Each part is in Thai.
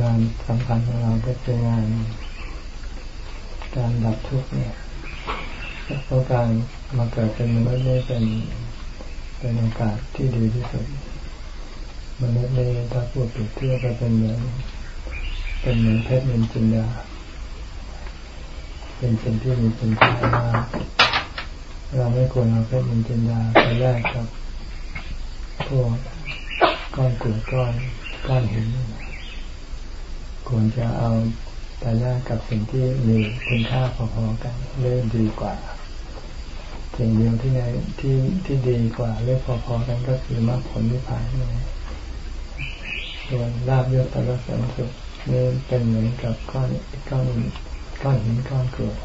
งานสำคัญของเราก็คืองานการดับทุกข์เนี่ยเพราะการมาเกิดเป็นมนุษย์นี่เป็นเป็นโอกาสที่ดีที่สุดมนุษย์นี่ถ้าพูดเปรียบเทียบก็เป็นเหมือนเป็นเหมือนเพชรเงินจินดา เป็นสิ่งที่มีคุณค่ามากเราไม่ควรเอาเพชรเงินจินดาไปแลกกับพวกก้อนกรวดก้อนก้อนหิน ควรจะเอาไปแลกกับสิ่งที่มีคุณค่าพอๆกันเรื่อดีกว่าสิ่งเดียวที่ในที่ที่ดีกว่าเรื่องพอๆกันก็คือมรรคผลนิพพานนี่ส่วนลาบยศตระสรรสุขนี่เป็นเหมือนกับก้อนก้อนก้อนหินก้อนกรวด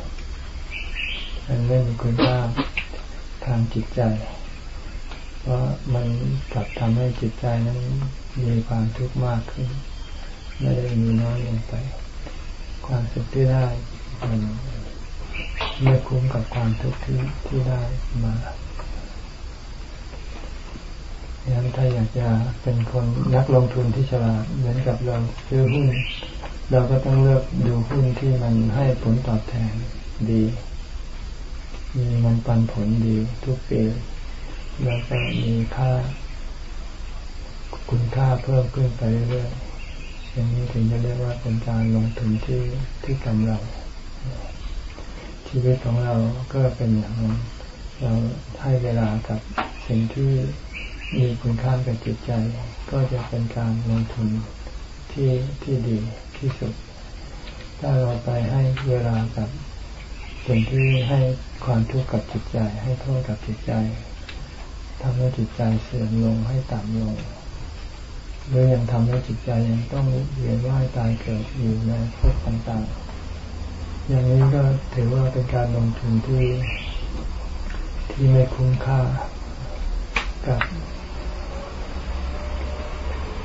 มันไม่มีคุณค่าทางจิตใจ เพราะมันกลับทำให้จิตใจนั้นมีความทุกข์มากขึ้น ไม่ได้มีน้อยลงไป ความสุขที่ได้มันไม่คุ้มกับความทุกข์ที่ที่ได้มาดังนั้นถ้าอยากจะเป็นคนนักลงทุนที่ฉลาดเหมือนกับเราซื้อหุ้น เราก็ต้องเลือกดูหุ้นที่มันให้ผลตอบแทนดี มีมันปันผลดีทุกปีแล้วก็มีค่าคุณค่าเพิ่มขึ้นไปเรื่อยๆ อย่างนี้ถึงจะเรียกว่าเป็นการลงทุนที่ที่กำไรชีวิตของเราก็เป็นอย่างนั้นเราให้เวลากับสิ่งที่มีคุณค่ากับจิตใจ ก็จะเป็นการลงทุนที่ที่ดีที่สุด ถ้าเราไปให้เวลากับสิ่งที่ให้ความทุกข์กับจิตใจ ให้โทษกับจิตใจทำให้จิตใจเสื่อมลงให้ต่ำลง หรือยังทำให้จิตใจยังต้องเวียนว่ายตายเกิดอยู่ในภพต่างๆ อย่างนี้ก็ถือว่าเป็นการลงทุนที่ที่ไม่คุ้มค่ากับ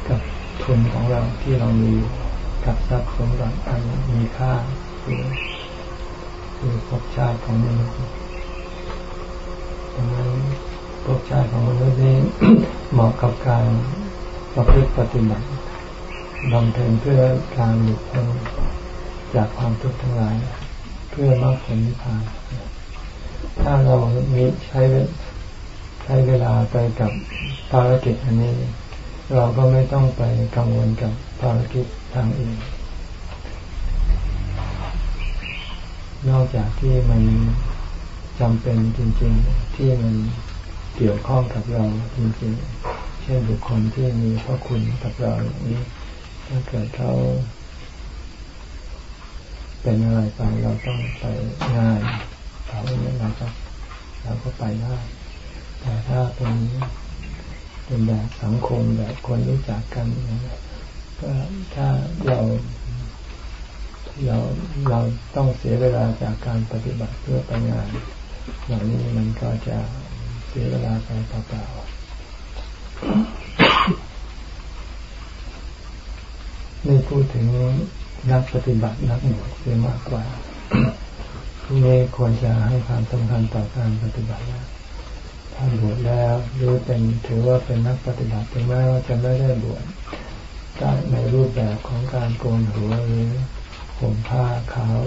กับทุนของเราที่เรามีกับทรัพย์สมบัติอันมีค่าคือคือภพชาติของมนุษย์ดังนั้นภพชาติของมนุษย์นี้เหมาะกับการ ประพฤติปฏิบัติบำเพ็ญเพื่อการหลุดพ้นจากความทุกข์ทั้งหลาย เพื่อมรรคผลนิพพาน ถ้าเรามีใช้ใช้เวลาไปกับภารกิจอันนี้ เราก็ไม่ต้องไปกังวลกับภารกิจทางอื่นนอกจากที่มันจำเป็นจริง ๆ ที่มันเกี่ยวข้องกับเราจริง ๆ เช่นบุคคลที่มีพระคุณกับเราอย่างนี้ถ้าเกิดเขาเป็นอะไรไปเราต้องไปงานเขาเนี่ยเราก็เราก็ไปได้แต่ถ้าเป็นเป็นแบบสังคมแบบคนรู้จักกันก็ถ้าเราเราเราต้องเสียเวลาจากการปฏิบัติเพื่อไปงานอย่างนี้มันก็จะเสียเวลาไปเปล่าๆ นี่พูดถึงนักปฏิบัตินักหนุนเสียมากกว่าที่นี้ควรจะให้ความสำคัญต่อการปฏิบัติแล้วถ้าบวชแล้วหรือเป็นถือว่าเป็นนักปฏิบัติถึงแม้ว่าจะไม่ได้บวชในรูปแบบของการโกนหัวหรือผมผ้าขาว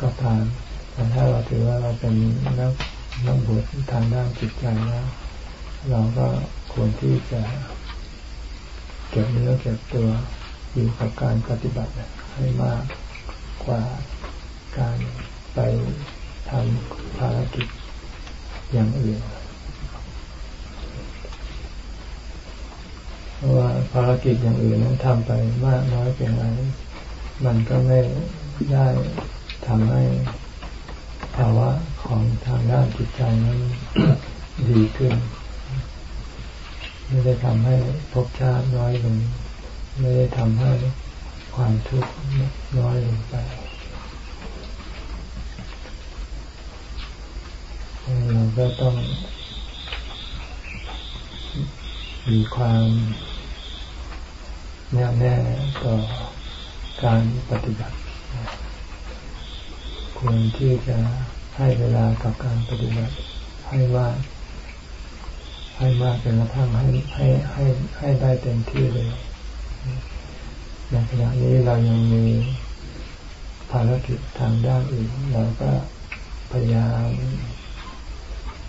ก็ตามแต่ถ้าเราถือว่าเราเป็นนักนักบวชทางด้านจิตใจแล้ว เราก็ควรที่จะเก็บเนื้อเก็บตัวอยู่กับการปฏิบัติให้มากกว่าการไปทำภารกิจอย่างอื่นเพราะว่าภารกิจอย่างอื่นนั้นทำไปมากน้อยเพียงไรมันก็ไม่ได้ทำให้ภาวะของทางด้านจิตใจนั้นดีขึ้น ไม่ได้ทำให้ภพชาติน้อยลง ไม่ได้ทำให้ความทุกข์น้อยลงไปเราก็ต้อง มีความแน่วแน่ต่อการปฏิบัติ ควรที่จะให้เวลากับการปฏิบัติให้มา ให้มากจนกระทั่งให้ให้ให้ให้ได้เต็มที่เลยในขณะนี้เรายังมีภารกิจทางด้านอื่นเราก็พยายาม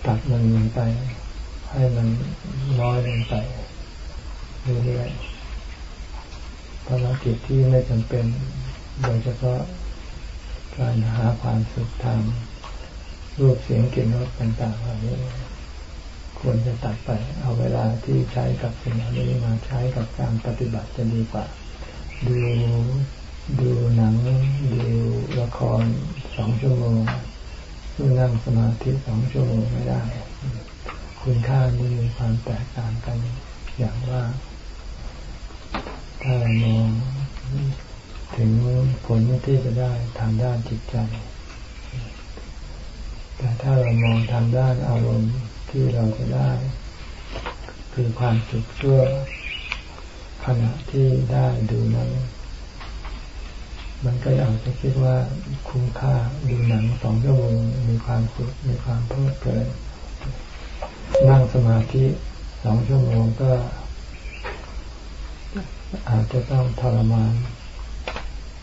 ตัดมันลงไป ให้มันน้อยลงไปเรื่อยๆภารกิจที่ไม่จำเป็นโดยเฉพาะการหาความสุขทางรูปเสียงกลิ่นรสต่างๆเหล่านี้ ควรจะตัดไป เอาเวลาที่ใช้กับสิ่งเหล่านี้มาใช้กับการปฏิบัติจะดีกว่า ดูดูหนัง ดูละครสองชั่วโมงดูนั่งสมาธิสองชั่วโมงไม่ได้ คุณค่านี้มีความแตกต่างกันอย่างว่าถ้าเรามองถึงผลที่จะได้ทางด้านจิตใจ แต่ถ้าเรามองทางด้านอารมณ์ ที่เราจะได้ คือความสุขชั่วขณะที่ได้ดูนั้น มันก็อาจจะคิดว่าคุ้มค่าดูหนังสองชั่วโมงมีความสุขมีความเพลิดเพลินนั่งสมาธิสองชั่วโมงก็ อาจจะต้องทรมาน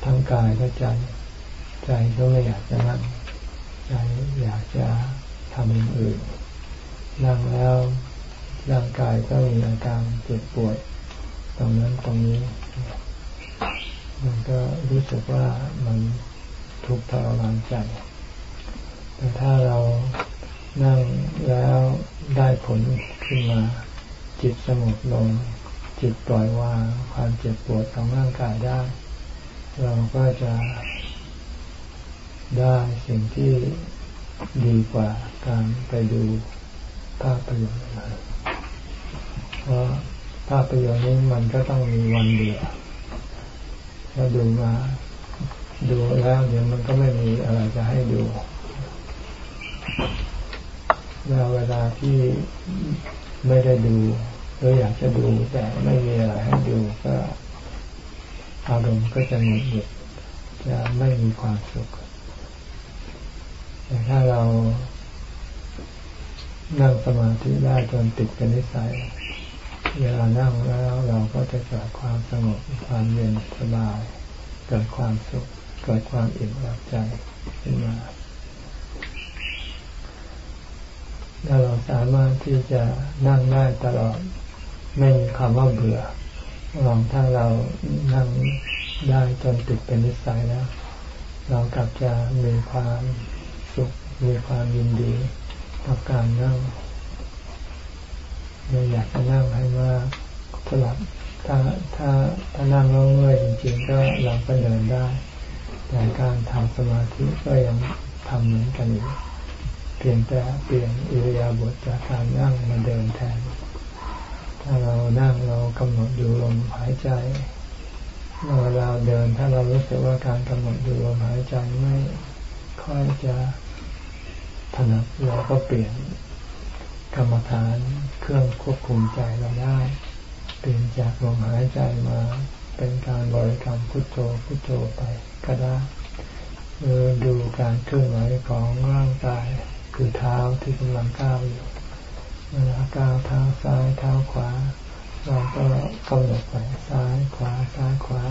ทั้งกายและใจ ใจก็ไม่อยากจะนั่งใจอยากจะทำอย่างอื่น นั่งแล้วร่างกายก็มีอาการเจ็บปวดตรงนั้นตรงนี้ มันก็รู้สึกว่ามันทุกข์ทรมานใจ แต่ถ้าเรานั่งแล้วได้ผลขึ้นมา จิตสงบลง จิตปล่อยวางความเจ็บปวดของร่างกายได้ เราก็จะได้สิ่งที่ดีกว่าการไปดู ภาพยนตร์เพราะภาพยนตร์นี้มันก็ต้องมีวันเดียวถ้าดูมาดูแล้วเดี๋ยวมันก็ไม่มีอะไรจะให้ดูแล้วเวลาที่ไม่ได้ดูหรืออยากจะดูแต่ไม่มีอะไรให้ดูก็อารมณ์ก็จะหงุดหงิดจะไม่มีความสุขแต่ถ้าเรา นั่งสมาธิได้จนติดเป็นนิสัย เวลานั่งแล้วเราก็จะเกิดความสงบความเย็นสบาย เกิดความสุข เกิดความอิ่มเอิบใจขึ้นมาถ้าเราสามารถที่จะนั่งได้ตลอดไม่มีคำว่าเบื่อลองถ้าเรานั่งได้จนติดเป็นนิสัยแล้ว เรากลับจะมีความสุขมีความยินดี กับการนั่งเราอยากจะนั่งให้ว่าสลับถ้าถ้าถ้านั่งแล้วเมื่อยจริงๆ ก็เราก็เดินได้ แต่การทำสมาธิก็ยังทำเหมือนกันอยู่เพียงแต่เปลี่ยนอิริยาบถจากการนั่งมาเดินแทน ถ้าเรานั่งเรากำหนดดูลมหายใจเวลาเดินถ้าเรารู้สึกว่าการกำหนดดูลมหายใจไม่ค่อยจะ ถนัดเราก็เปลี่ยนกรรมฐานเครื่องควบคุมใจเราได้ เปลี่ยนจากลมหายใจมาเป็นการบริกรรมพุทโธพุทโธไปก็ได้หรือดูการเคลื่อนไหวของร่างกายคือเท้าที่กำลังก้าวอยู่เวลาก้าวเท้าซ้ายเท้าขวา เราก็กำหนดไปซ้ายขวาซ้ายขวา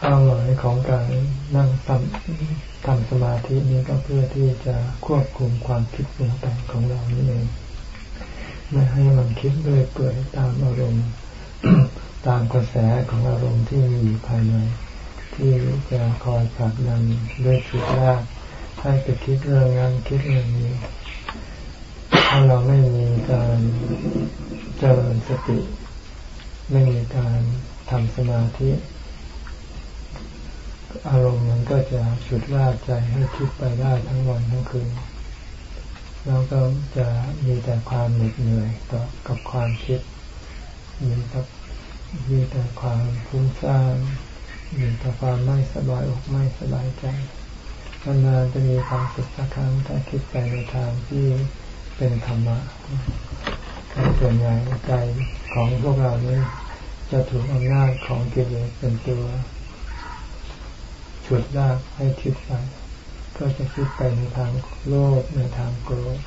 เป้าหมายของการนั่งทำ ทำสมาธินี้ก็เพื่อที่จะควบคุมความคิดปรุงแต่งของเรานี่เองไม่ให้มันคิดด้วยเปื่อยตามอารมณ์ ตามกระแสของอารมณ์ที่มีอยู่ภายใน ที่จะคอยผลักดันด้วยชุดแรกให้ไปคิดเรื่องนั้นคิดเรื่องนี้ ถ้าเราไม่มีการเจริญสติ ไม่มีการทำสมาธิ อารมณ์มันก็จะฉุดลากใจให้คิดไปได้ทั้งวันทั้งคืนแล้วก็จะมีแต่ความเหน็ดเหนื่อยต่อกับความคิด มีแต่มีแต่ความฟุ้งซ่านมีแต่ความไม่สบายอกไม่สบายใจนานๆจะมีความสุขสักครั้งถ้าคิดไปในทางที่เป็นธรรมะแต่ส่วนใหญ่ใจของพวกเรานี้จะถูกอำนาจของกิเลสเป็นตัว ฉุดลากให้คิดไป ก็จะคิดไปในทางโลภในทางโกรธ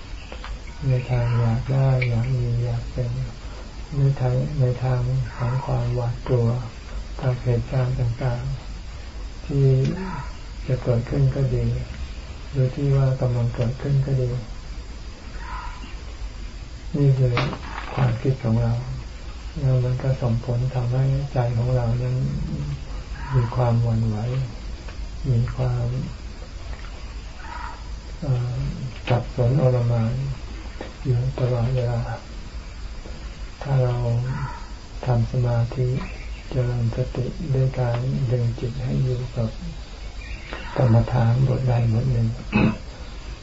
ในทางอยากได้อยากมีอยากเป็นในทางในทางของความหวาดกลัวกับเหตุการณ์ต่างๆ ที่จะเกิดขึ้นก็ดีหรือที่ว่ากำลังเกิดขึ้นก็ดีนี่คือความคิดของเราแล้วมันก็ส่งผลทำให้ใจของเรานั้นมีความหวั่นไหว มีความสับสนอรมานอยู่ตลอดเวลา ถ้าเราทำสมาธิเจริญสติด้วยการดึงจิตให้อยู่กับกรรมฐานบทใดบทหนึ่ง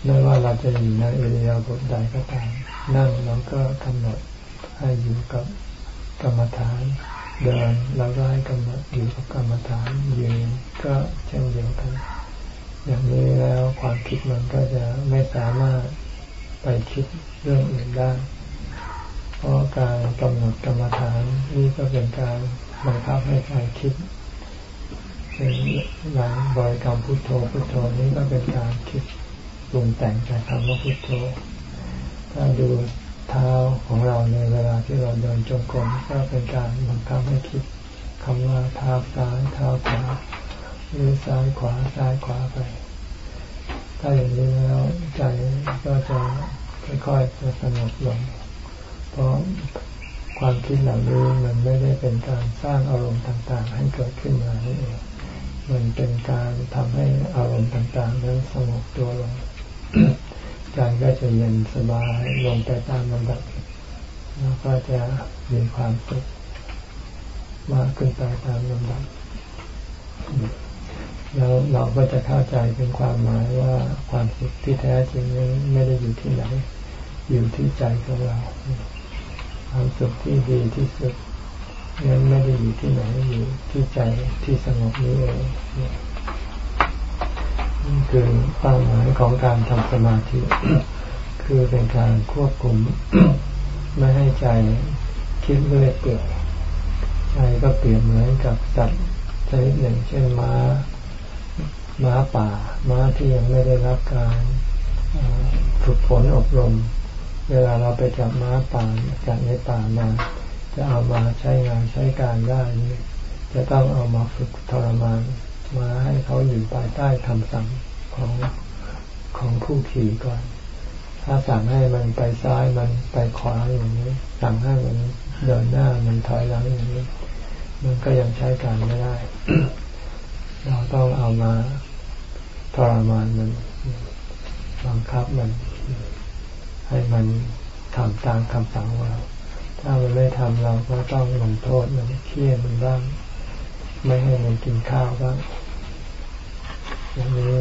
ไม่ว่าเราจะอยู่ในเอริยาบทใดก็ตามนั่งเราก็กำหนดให้อยู่กับกรรมฐาน เดินเราก็ให้กำหนดอยู่กับกรรมฐานยืนก็เช่นเดียวกัน อย่างนี้แล้วความคิดมันก็จะไม่สามารถไปคิดเรื่องอื่นได้ เพราะการกำหนดกรรมฐานนี่ก็เป็นการบังคับให้ใจคิดเป็นหลังบริกรรมพุทโธพุทโธนี้ก็เป็นการคิดปรุงแต่งจากคำว่าพุทโธถ้าดู เท้าของเราในเวลาที่เราเดินจงกรมก็เป็นการบังคับให้คิดคำว่าเท้าซ้ายเท้าขวาหรือซ้ายขวาซ้ายขวาไป ถ้าอย่างนี้แล้วใจก็จะค่อยๆจะสงบลง เพราะความคิดเหล่านี้มันไม่ได้เป็นการสร้างอารมณ์ต่างๆ ให้เกิดขึ้นมานี่เองมันเป็นการทำให้อารมณ์ต่างๆ นั้นสงบตัวลง ใจก็จะเย็นสบายลงไปตามลำดับแล้วก็จะมีความสุขมากขึ้นไปตามลำดับแล้วเราก็จะเข้าใจเป็นความหมายว่าความสุขที่แท้จริงนั้ไม่ได้อยู่ที่ไหน อยู่ที่ใจของเรา ความสุขที่ดีที่สุดนั้นไม่ได้อยู่ที่ไหนอยู่ที่ใจที่สงบนี้เอง คือเป้าหมายของการทำสมาธิ คือเป็นการควบคุมไม่ให้ใจคิดเรื่อยเปื่อยใจก็เปรียบเหมือนกับสัตว์ชนิดหนึ่ง เช่นม้า ม้าป่า ม้าที่ยังไม่ได้รับการฝึกฝนอบรม เวลาเราไปจับม้าป่าจากในป่ามาจะเอามาใช้งานใช้การได้จะต้องเอามาฝึกทรมาน มาให้เขาอยู่ภายใต้คำสั่งของของผู้ขี่ก่อน ถ้าสั่งให้มันไปซ้ายมันไปขวาอย่างนี้ สั่งให้มันเดินหน้ามันถอยหลังอย่างนี้ มันก็ยังใช้การไม่ได้ เราต้องเอามาทรมานมันบังคับมัน ให้มันทำตามคำสั่งของเรา ถ้ามันไม่ทำเราก็ต้องลงโทษมันเคี่ยมันบ้าง ไม่ให้มันกินข้าวบ้าง อย่างนี้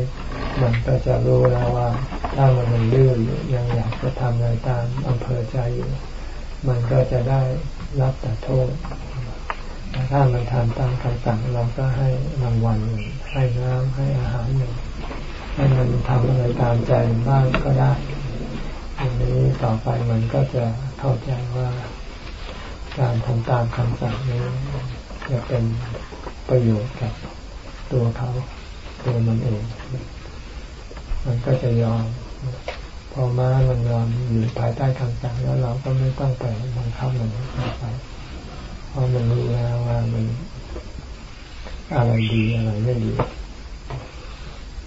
มันก็จะรู้แล้วว่า ถ้ามันมันดื้ออยู่ยังอยากจะทำอะไรตามอำเภอใจอยู่ มันก็จะได้รับแต่โทษแต่ถ้ามันทำตามคำสั่งเราก็ให้รางวัลให้น้ำให้อาหารหนึ่งให้มันทำอะไรตามใจบ้างก็ได้อย่างนี้ต่อไปมันก็จะเข้าใจว่า การทำตามคำสั่งนี้จะเป็นประโยชน์กับตัวเขา ตัวมันเอง มันก็จะยอม พอม้ามันยอมอยู่ภายใต้คำสั่งแล้วเราก็ไม่ต้องไปบังคับมันไปเพราะมันรู้แล้วว่ามันอะไรดีอะไรไม่ดี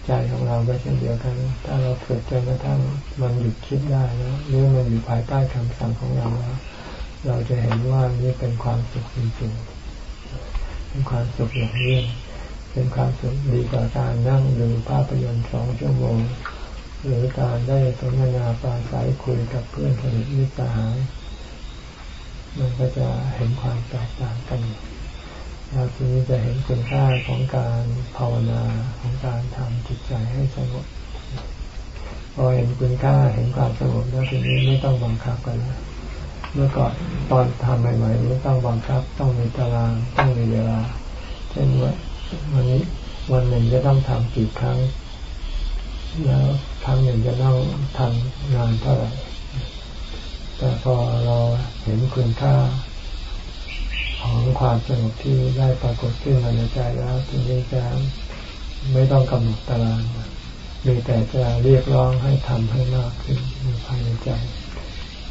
ใจของเราก็เช่นเดียวกัน ถ้าเราฝึกจนกระทั่งมันหยุดคิดได้แล้วหรือมันอยู่ภายใต้คำสั่งของเราแล้วเราจะเห็นว่านี่เป็นความสุขจริงๆเป็นความสุขอย่างยิ่ง เป็นความสุขดีกว่าการนั่งดูภาพยนตร์สองชั่วโมง หรือการได้สนทนาปราศัยคุยกับเพื่อนสนิทมิตรสหายมันก็จะเห็นความแตกต่างกันเราทีนี้จะเห็นคุณค่าของการภาวนาของการทำจิตใจให้สงบพอเห็นคุณค่าเห็นความสงบแล้วทีนี้ไม่ต้องบังคับกันแล้วเมื่อก่อนตอนทำใหม่ๆนี้ต้องบังคับ ต้องมีตารางต้องมีเวลา เช่นว่า วันนี้วันหนึ่งจะต้องทำกี่ครั้ง แล้วครั้งหนึ่งจะต้องทำงานเท่าไหร่แต่พอเราเห็นคุณค่าของความสงบที่ได้ปรากฏขึ้นในใจแล้วทีนี้จะไม่ต้องกำหนดตารางมีแต่จะเรียกร้องให้ทำให้มากขึ้นภายในใจ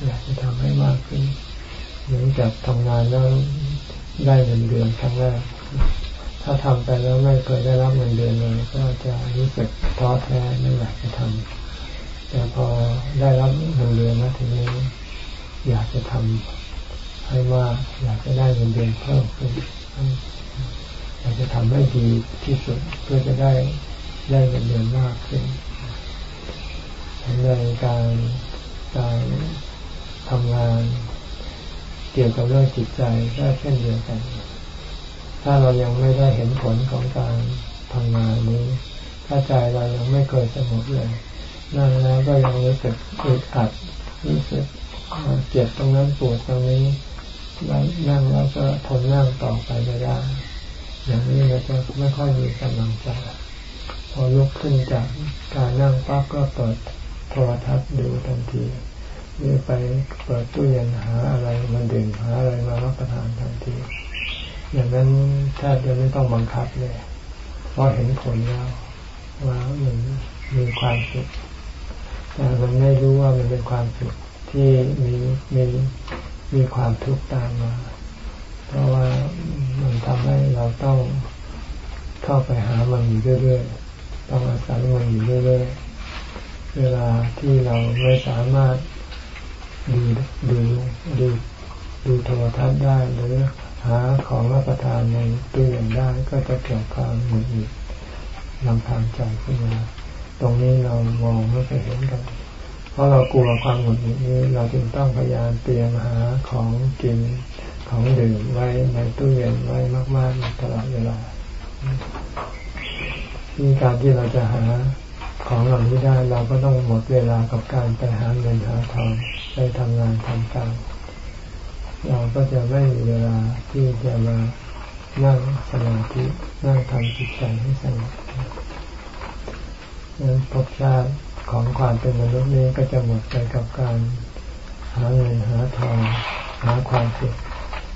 อยากจะทำให้มากขึ้นเหมือนกับทำงานแล้วได้เงินเดือนครั้งแรก ถ้าทำไปแล้วไม่เคยได้รับเงินเดือนเลยก็จะรู้สึกท้อแท้ไม่อยากจะทำแต่พอได้รับเงินเดือนนะทีนี้อยากจะทำให้มาอยากจะได้เงินเดือนเพิ่มขึ้นอยากจะทำให้ดีที่สุดเพื่อจะได้ได้เงินเดือนมากขึ้นในการการทำงานเกี่ยวกับเรื่องจิตใจก็เช่นเดียวกัน ถ้าเรายังไม่ได้เห็นผลของการทำงานนี้ ถ้าใจเรายังไม่เคยสงบเลย นั่งแล้วก็ยังรู้สึกอึดอัดรู้สึกเจ็บตรงนั้นปวดตรงนี้นั่งแล้วก็ทนนั่งต่อไปไม่ได้ อย่างนี้เราจะไม่ค่อยมีกำลังใจพอลุกขึ้นจากการนั่งปั๊บก็เปิดโทรทัศน์ดูทันทีหรือไปเปิดตู้เย็นหาอะไรมันดื่มหาอะไรมารับประทานทันที อย่างนั้นแทบจะไม่ต้องบังคับเลยเพราะเห็นผลแล้วว่ามันมีความสุขแต่มันไม่รู้ว่ามันเป็นความสุขที่มีมีมีความทุกข์ตามมา เพราะว่ามันทำให้เราต้องเข้าไปหามันอยู่เรื่อยๆต้องอาศัยมันอยู่เรื่อยๆเวลาที่เราไม่สามารถดูดูดูดูโทรทัศน์ได้หรือ หาของรับประทานในตู้เย็นได้ก็จะเกิดความหงุดหงิดลำพางใจขึ้นมา ตรงนี้เรามองไม่เคยเห็นกัน เพราะเรากลัวความหงุดหงิดนี้ เราจึงต้องพยายามเตรียมหาของกินของดื่มไว้ในตู้เย็นไว้มากๆตลอดเวลาที่การที่เราจะหาของเหล่านี้ได้เราก็ต้องหมดเวลากับการไปหาเงินหาทองไปทำงานทำการ เราก็จะไม่มีเวลาที่จะมานั่งสมาธินั่งทำจิตใจให้สงบนั้นภพชาติของความเป็นมนุษย์นี้ก็จะหมดไปกับการหาเงินหาทองหาความสุข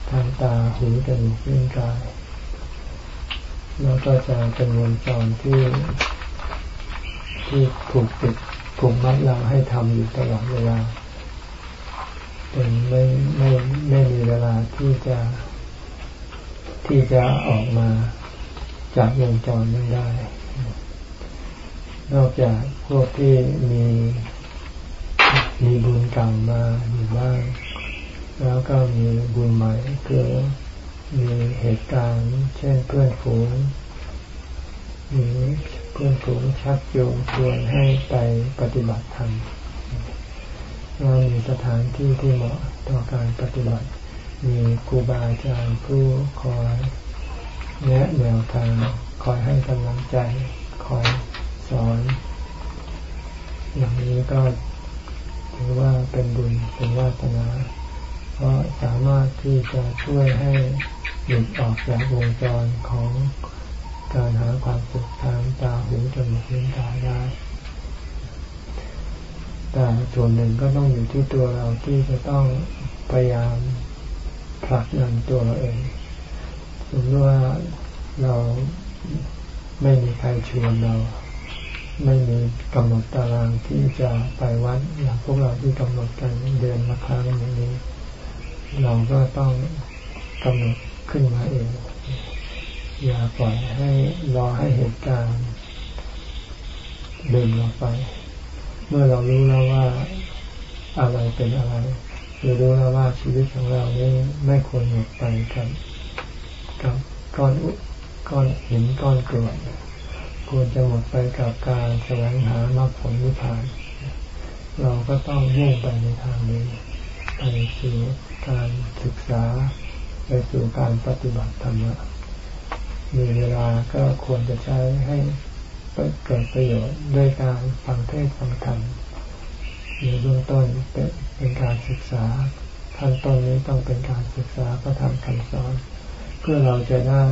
ทางตาหูจมูกลิ้นกายแล้วก็จะเป็นวงจรที่ที่ถูกติดถูกมัดเราให้ทำอยู่ตลอดเวลา เป็นไม่ไม่ไม่มีเวลาที่จะที่จะออกมาจากวงจรนั้นได้ นอกจากพวกที่มีมีบุญเก่ามาอยู่บ้างแล้วก็มีบุญใหม่คือมีเหตุการณ์ เช่นเพื่อนฝูงมีเพื่อนฝูงชักโยงชวนให้ไปปฏิบัติธรรม เรามีสถานที่ที่เหมาะต่อการปฏิบัติ มีครูบาอาจารย์ผู้คอยแนะแนวทางคอยให้กำลังใจ คอยสอน อย่างนี้ก็ถือว่าเป็นบุญเป็นวาสนา เพราะสามารถที่จะช่วยให้หลุดออกจากวงจรของการหาความสุขทางตาหูจมูกลิ้นกายได้ แต่ส่วนหนึ่งก็ต้องอยู่ที่ตัวเราที่จะต้องพยายามผลักดันตัวเราเองสมมติว่าเราไม่มีใครชวนเรา ไม่มีกำหนดตารางที่จะไปวัดอย่างพวกเราที่กำหนดกันเดือนละครั้งอย่างนี้ เราก็ต้องกำหนดขึ้นมาเอง อย่าปล่อยให้รอให้เหตุการณ์ดึงเราไป เมื่อเรารู้แล้วว่าอะไรเป็นอะไรรือรู้แล้วว่าชีวิตของเรานี้ไม่ควรหมดไปกับกับก้อนก้อนหินก้อนกรวดควรจะหมดไปกับการแสวงหามรรคผลนิพพาน เราก็ต้องมุ่งไปในทางนี้ไปสู่การศึกษาไปสู่การปฏิบัติธรรมมีเวลาก็ควรจะใช้ให้ เกิดประโยชน์ด้วยการฟังเทศฟังธรรมในเบื้องต้นเป็นการศึกษาขั้นต้นนี้ต้องเป็นการศึกษาพระธรรมคำสอน เพื่อเราจะได้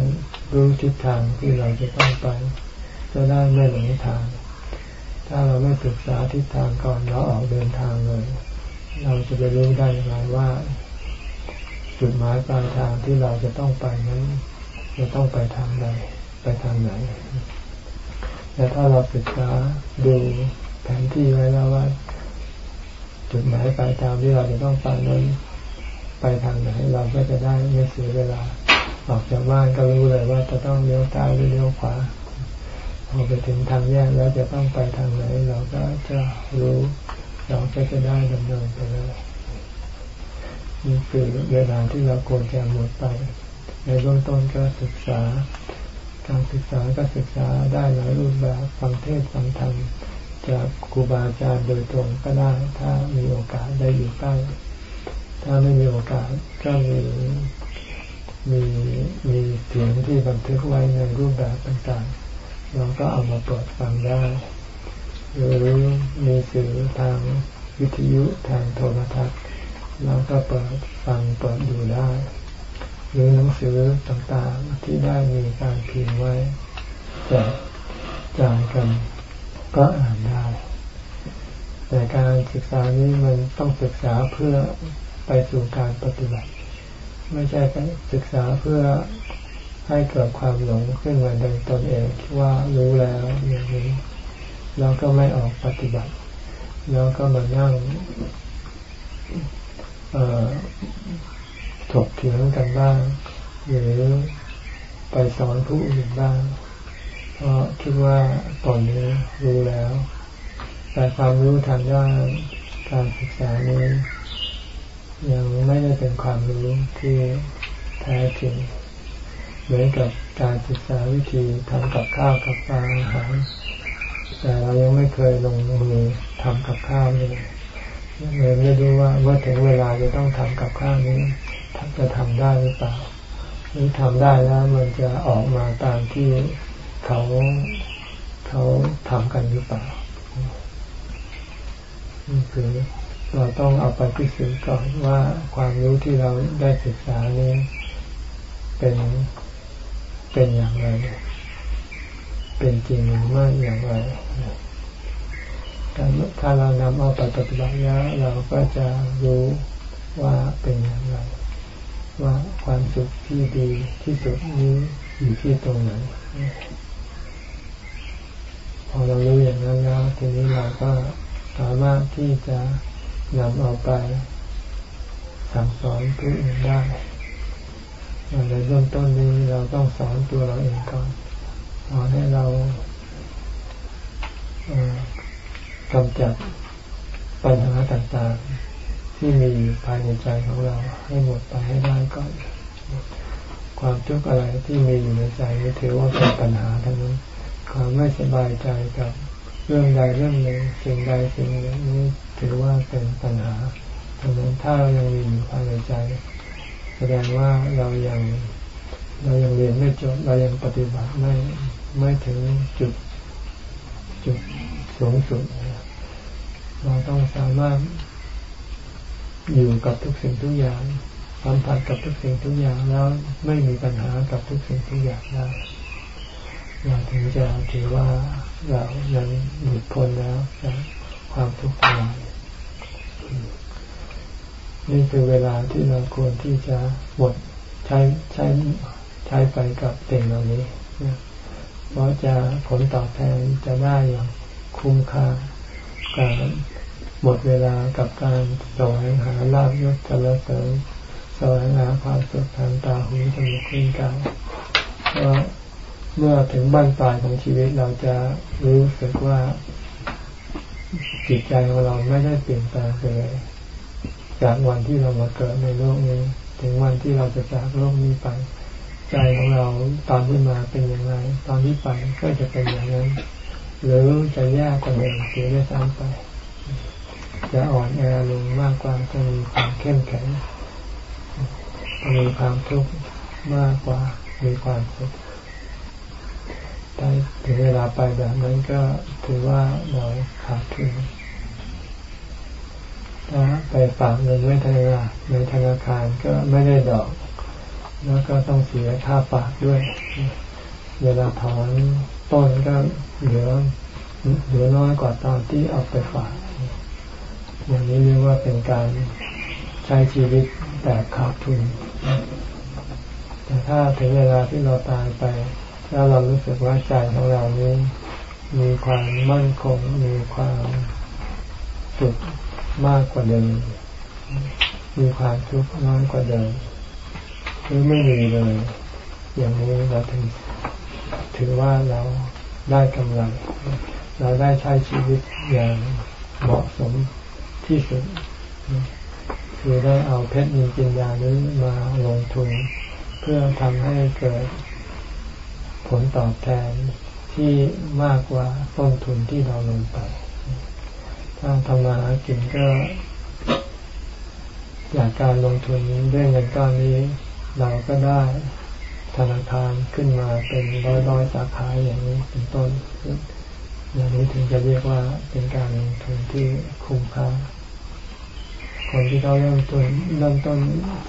รู้ทิศทางที่เราจะต้องไป จะได้ไม่หลงทาง ถ้าเราไม่ศึกษาทิศทางก่อนเราออกเดินทางเลย เราจะไปรู้ได้อย่างไรว่า จุดหมายปลายทางที่เราจะต้องไปนั้นจะต้องไปทางใดไปทางไหน แต่ถ้าเราศึกษาดูแผนที่ไว้แล้วว่า จุดหมายปลายทางที่เราจะต้องไปนั้นไปทางไหนเราก็จะได้ไม่เสียเวลา ออกจากบ้านก็รู้เลยว่าจะต้องเลี้ยวซ้ายหรือเลี้ยวขวาพอไปถึงทางแยกแล้วจะต้องไปทางไหน เราก็จะรู้เราก็จะได้ดำเนินไปเลยนี่คือเวลาที่เราควรจะหมดไป ในเบื้องต้นก็ศึกษา การศึกษาก็ศึกษาได้หลายรูปแบบฟังเทศฟังธรรมจากครูบาอาจารย์โดยตรงก็ได้ ถ้ามีโอกาสได้อยู่ใกล้ถ้าไม่มีโอกาสก็มีมีมีเสียงที่บันทึกไว้ในรูปแบบต่างๆเราก็เอามาเปิดฟังได้หรือมีสื่อทางวิทยุทางโทรทัศน์เราก็เปิดฟังเปิดดูได้ หรือหนังสือต่างๆ ที่ได้มีการพิมพ์ไว้แจกจ่ายกันก็อ่านได้ แต่การศึกษานี้มันต้องศึกษาเพื่อไปสู่การปฏิบัติ ไม่ใช่ไปศึกษาเพื่อให้เกิดความหลงขึ้นมาโดยตนเองว่ารู้แล้วอย่างนี้แล้วก็ไม่ออกปฏิบัติ แล้วก็มานั่ง ถกเถียงกันบ้าง หรือไปสอนผู้อื่นบ้าง เพราะคิดว่าตอนนี้รู้แล้ว แต่ความรู้ทางด้านการศึกษานี้ยังไม่ได้เป็นความรู้ที่แท้จริงเหมือนกับการศึกษาวิธีทำกับข้าวกับปลาอาหารแต่เรายังไม่เคยลงมือทำกับข้าวเลยเลยไม่รู้ว่าเมื่อถึงเวลาจะต้องทำกับข้าวนี้ จะทำได้หรือเปล่าหรือทำได้แล้วมันจะออกมาตามที่เขาเขาทำกันหรือเปล่านี่คือเราต้องเอาไปพิสูจน์ก่อนว่าความรู้ที่เราได้ศึกษานี้เป็นเป็นอย่างไร เป็นจริงหรือไม่อย่างไรถ้าเรานำเอาไปปฏิบัติแล้วเราก็จะรู้ว่าเป็นอย่างไร ว่าความสุขที่ดีที่สุดนี้อยู่ที่ตรงไหนพอเรารู้อย่างนั้นแล้วทีนี้เราก็สามารถที่จะนำเอาไปสั่งสอนผู้อื่นได้ในเริ่มต้นนี้เราต้องสอนตัวเราเองก่อนสอนให้เรากำจัดปัญหาต่างๆ ที่มีอยู่ภายในใจของเรา ให้หมดไปให้ได้ก่อนความทุกข์อะไรที่มีอยู่ในใจถือว่าเป็นปัญหาทั้งนั้นความไม่สบายใจกับเรื่องใดเรื่องหนึ่งสิ่งใดสิ่งหนึ่งนี้ถือว่าเป็นปัญหาดังนั้นถ้าเรายังมีอยู่ภายในใจ แสดงว่าเรายังเรายังเรียนไม่จบเรายังปฏิบัติไม่ไม่ถึงจุดจุดสูงสุด เราต้องสามารถ อยู่กับทุกสิ่งทุกอย่างสัมผัสกับทุกสิ่งทุกอย่างแล้วไม่มีปัญหากับทุกสิ่งทุกอย่างได้เราถึงจะถือว่าเรายังหลุดพ้นแล้วจากความทุกข์ทั้งหลายนี่คือเวลาที่เราควรที่จะหมดใช้ใช้ใช้ไปกับสิ่งเหล่านี้เพราะจะผลตอบแทนจะได้อย่างคุ้มค่าการ หมดเวลากับการแสวงหาลาบยศสรรเสริญแสวงหาความสุขทางตาหูจมูกลิ้นกายเพราเมื่อถึงบ้านปลายของชีวิตเราจะรู้สึกว่าจิตใจของเราไม่ได้เปลี่ยนแปลงเลยจากวันที่เรามาเกิดในโลกนี้ ถึงวันที่เราจะจากโลกนี้ไป ใจของเราตอนที่มาเป็นอย่างไร ตอนที่ไปก็จะเป็นอย่างนั้น หรือจะแย่กว่าเดิมเสียด้วยซ้ำไป จะอ่อนแอลงมากกว่าจะมีความเข้มแข็งจะมีความทุกข์มากกว่ามีความสุขถ้าถึงเวลาไปแบบนั้นก็ถือว่าเราขาดทุนถ้าไปฝากเงินไว้ธนาคารในธนาคารก็ไม่ได้ดอก แล้วก็ต้องเสียค่าฝากด้วย เวลาถอนต้นก็เหลือเหลือน้อยกว่าตอนที่เอาไปฝาก อย่างนี้เรียกว่าเป็นการใช้ชีวิตแบบขาดทุน แต่ถ้าถึงเวลาที่เราตายไป แล้วเรารู้สึกว่าใจของเรานี้ มีความมั่นคง มีความสุขมากกว่าเดิม มีความทุกข์น้อยกว่าเดิมหรือไม่มีเลย อย่างนี้เราถึงถือว่าเราได้กำไรเราได้ใช้ชีวิตอย่างเหมาะสม ที่สุด คือได้เอาเพชรมีจินยานี้มาลงทุน เพื่อทำให้เกิดผลตอบแทนที่มากกว่าต้นทุนที่เราลงไป ถ้าทำมาหากินก็จากการลงทุนด้วยเงินก้อนนี้เราก็ได้ธนาคารขึ้นมาเป็นร้อยร้อยสาขาอย่างนี้เป็นต้น อย่างนี้ถึงจะเรียกว่าเป็นการลงทุนที่คุ้มค่า คนที่เขาเริ่มต้นเริ่มต้น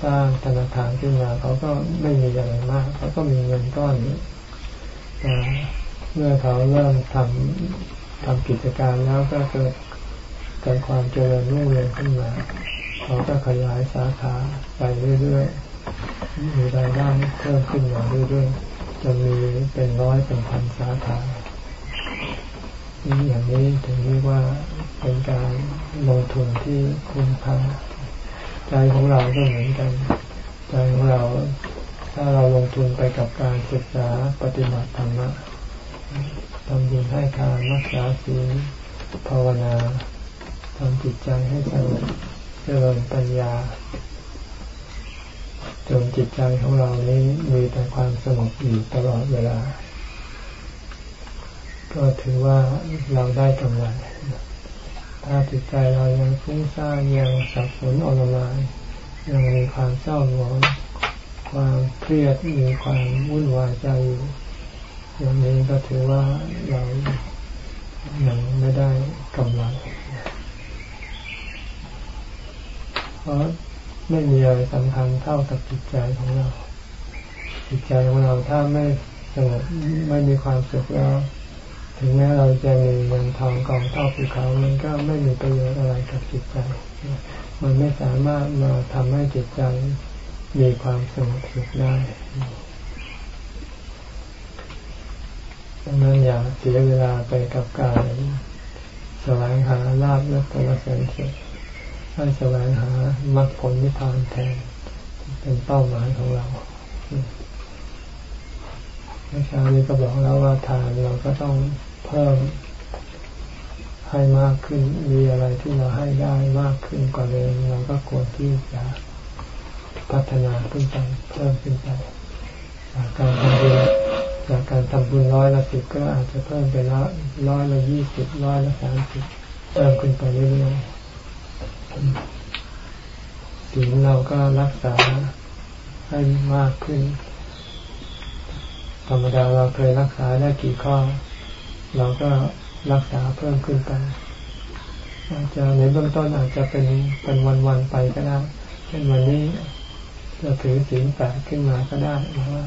สร้างธนาคารขึ้นมาเขาก็ไม่มีอะไรมาก เขาก็มีเงินก้อนนี้แต่เมื่อเขาเริ่มทำทำกิจการแล้วก็เกิดเกิดความเจริญรุ่งเรืองขึ้นมาเขาก็ขยายสาขาไปเรื่อยๆมีรายได้เพิ่มขึ้นมาเรื่อยๆจนมีเป็นร้อยเป็นพันสาขา อย่างนี้ถึงเรียกว่าเป็นการลงทุนที่คุ้มค่าใจของเราก็เหมือนกัน ใจของเราถ้าเราลงทุนไปกับการศึกษาปฏิบัติธรรมะทำบุญให้ทานรักษาศีลภาวนาทำจิตใจให้สงบเจริญปัญญาจนจิตใจของเรานี้มีแต่ความสงบอยู่ตลอดเวลา ก็ถือว่าเราได้กำไรถ้าจิตใจเรายังฟุ้งซ่านยังสับสนอลมานยังมีความเศร้าหมองความเครียดมีความวุ่นวายใจอยู่อย่างนี้ก็ถือว่าเรายังไม่ได้กำลังเพราะไม่มีอะไรสำคัญเท่ากับจิตใจของเรา จิตใจของเราถ้าไม่สงบไม่มีความสุขแล้ว ถึงแม้เราจะมีเงินทองกองเท่าภูเขา มันก็ไม่มีประโยชน์อะไรกับจิตใจ มันไม่สามารถมาทำให้จิตใจมีความสงบสุขได้ดังนั้นอย่าเสียเวลาไปกับการแสวงหาลาบและตัวเสริญสุขให้แสวงหามรรคผลนิพพานแทน เป็นเป้าหมายของเราเมื่อเช้านี้ก็บอกแล้วว่าทานเราก็ต้อง เพิ่มให้มากขึ้น มีอะไรที่เราให้ได้มากขึ้นกว่าเดิมเราก็ควรที่จะพัฒนาขึ้นไปเพิ่มขึ้นไปจากการทำบุญจากการทำบุญร้อยละสิบก็อาจจะเพิ่มไปละร้อยละยี่สิบร้อยละสามสิบเพิ่มขึ้นไปเรื่อยๆสิ่งเราก็รักษาให้มากขึ้นธรรมดาเราเคยรักษาได้กี่ข้อ เราก็รักษาเพิ่มขึ้นไปอาจจะในเบื้องต้นอาจจะเป็นเป็นวันๆไปก็ได้ เช่นวันนี้จะถือศีลแปดขึ้นมาก็ได้หรือว่า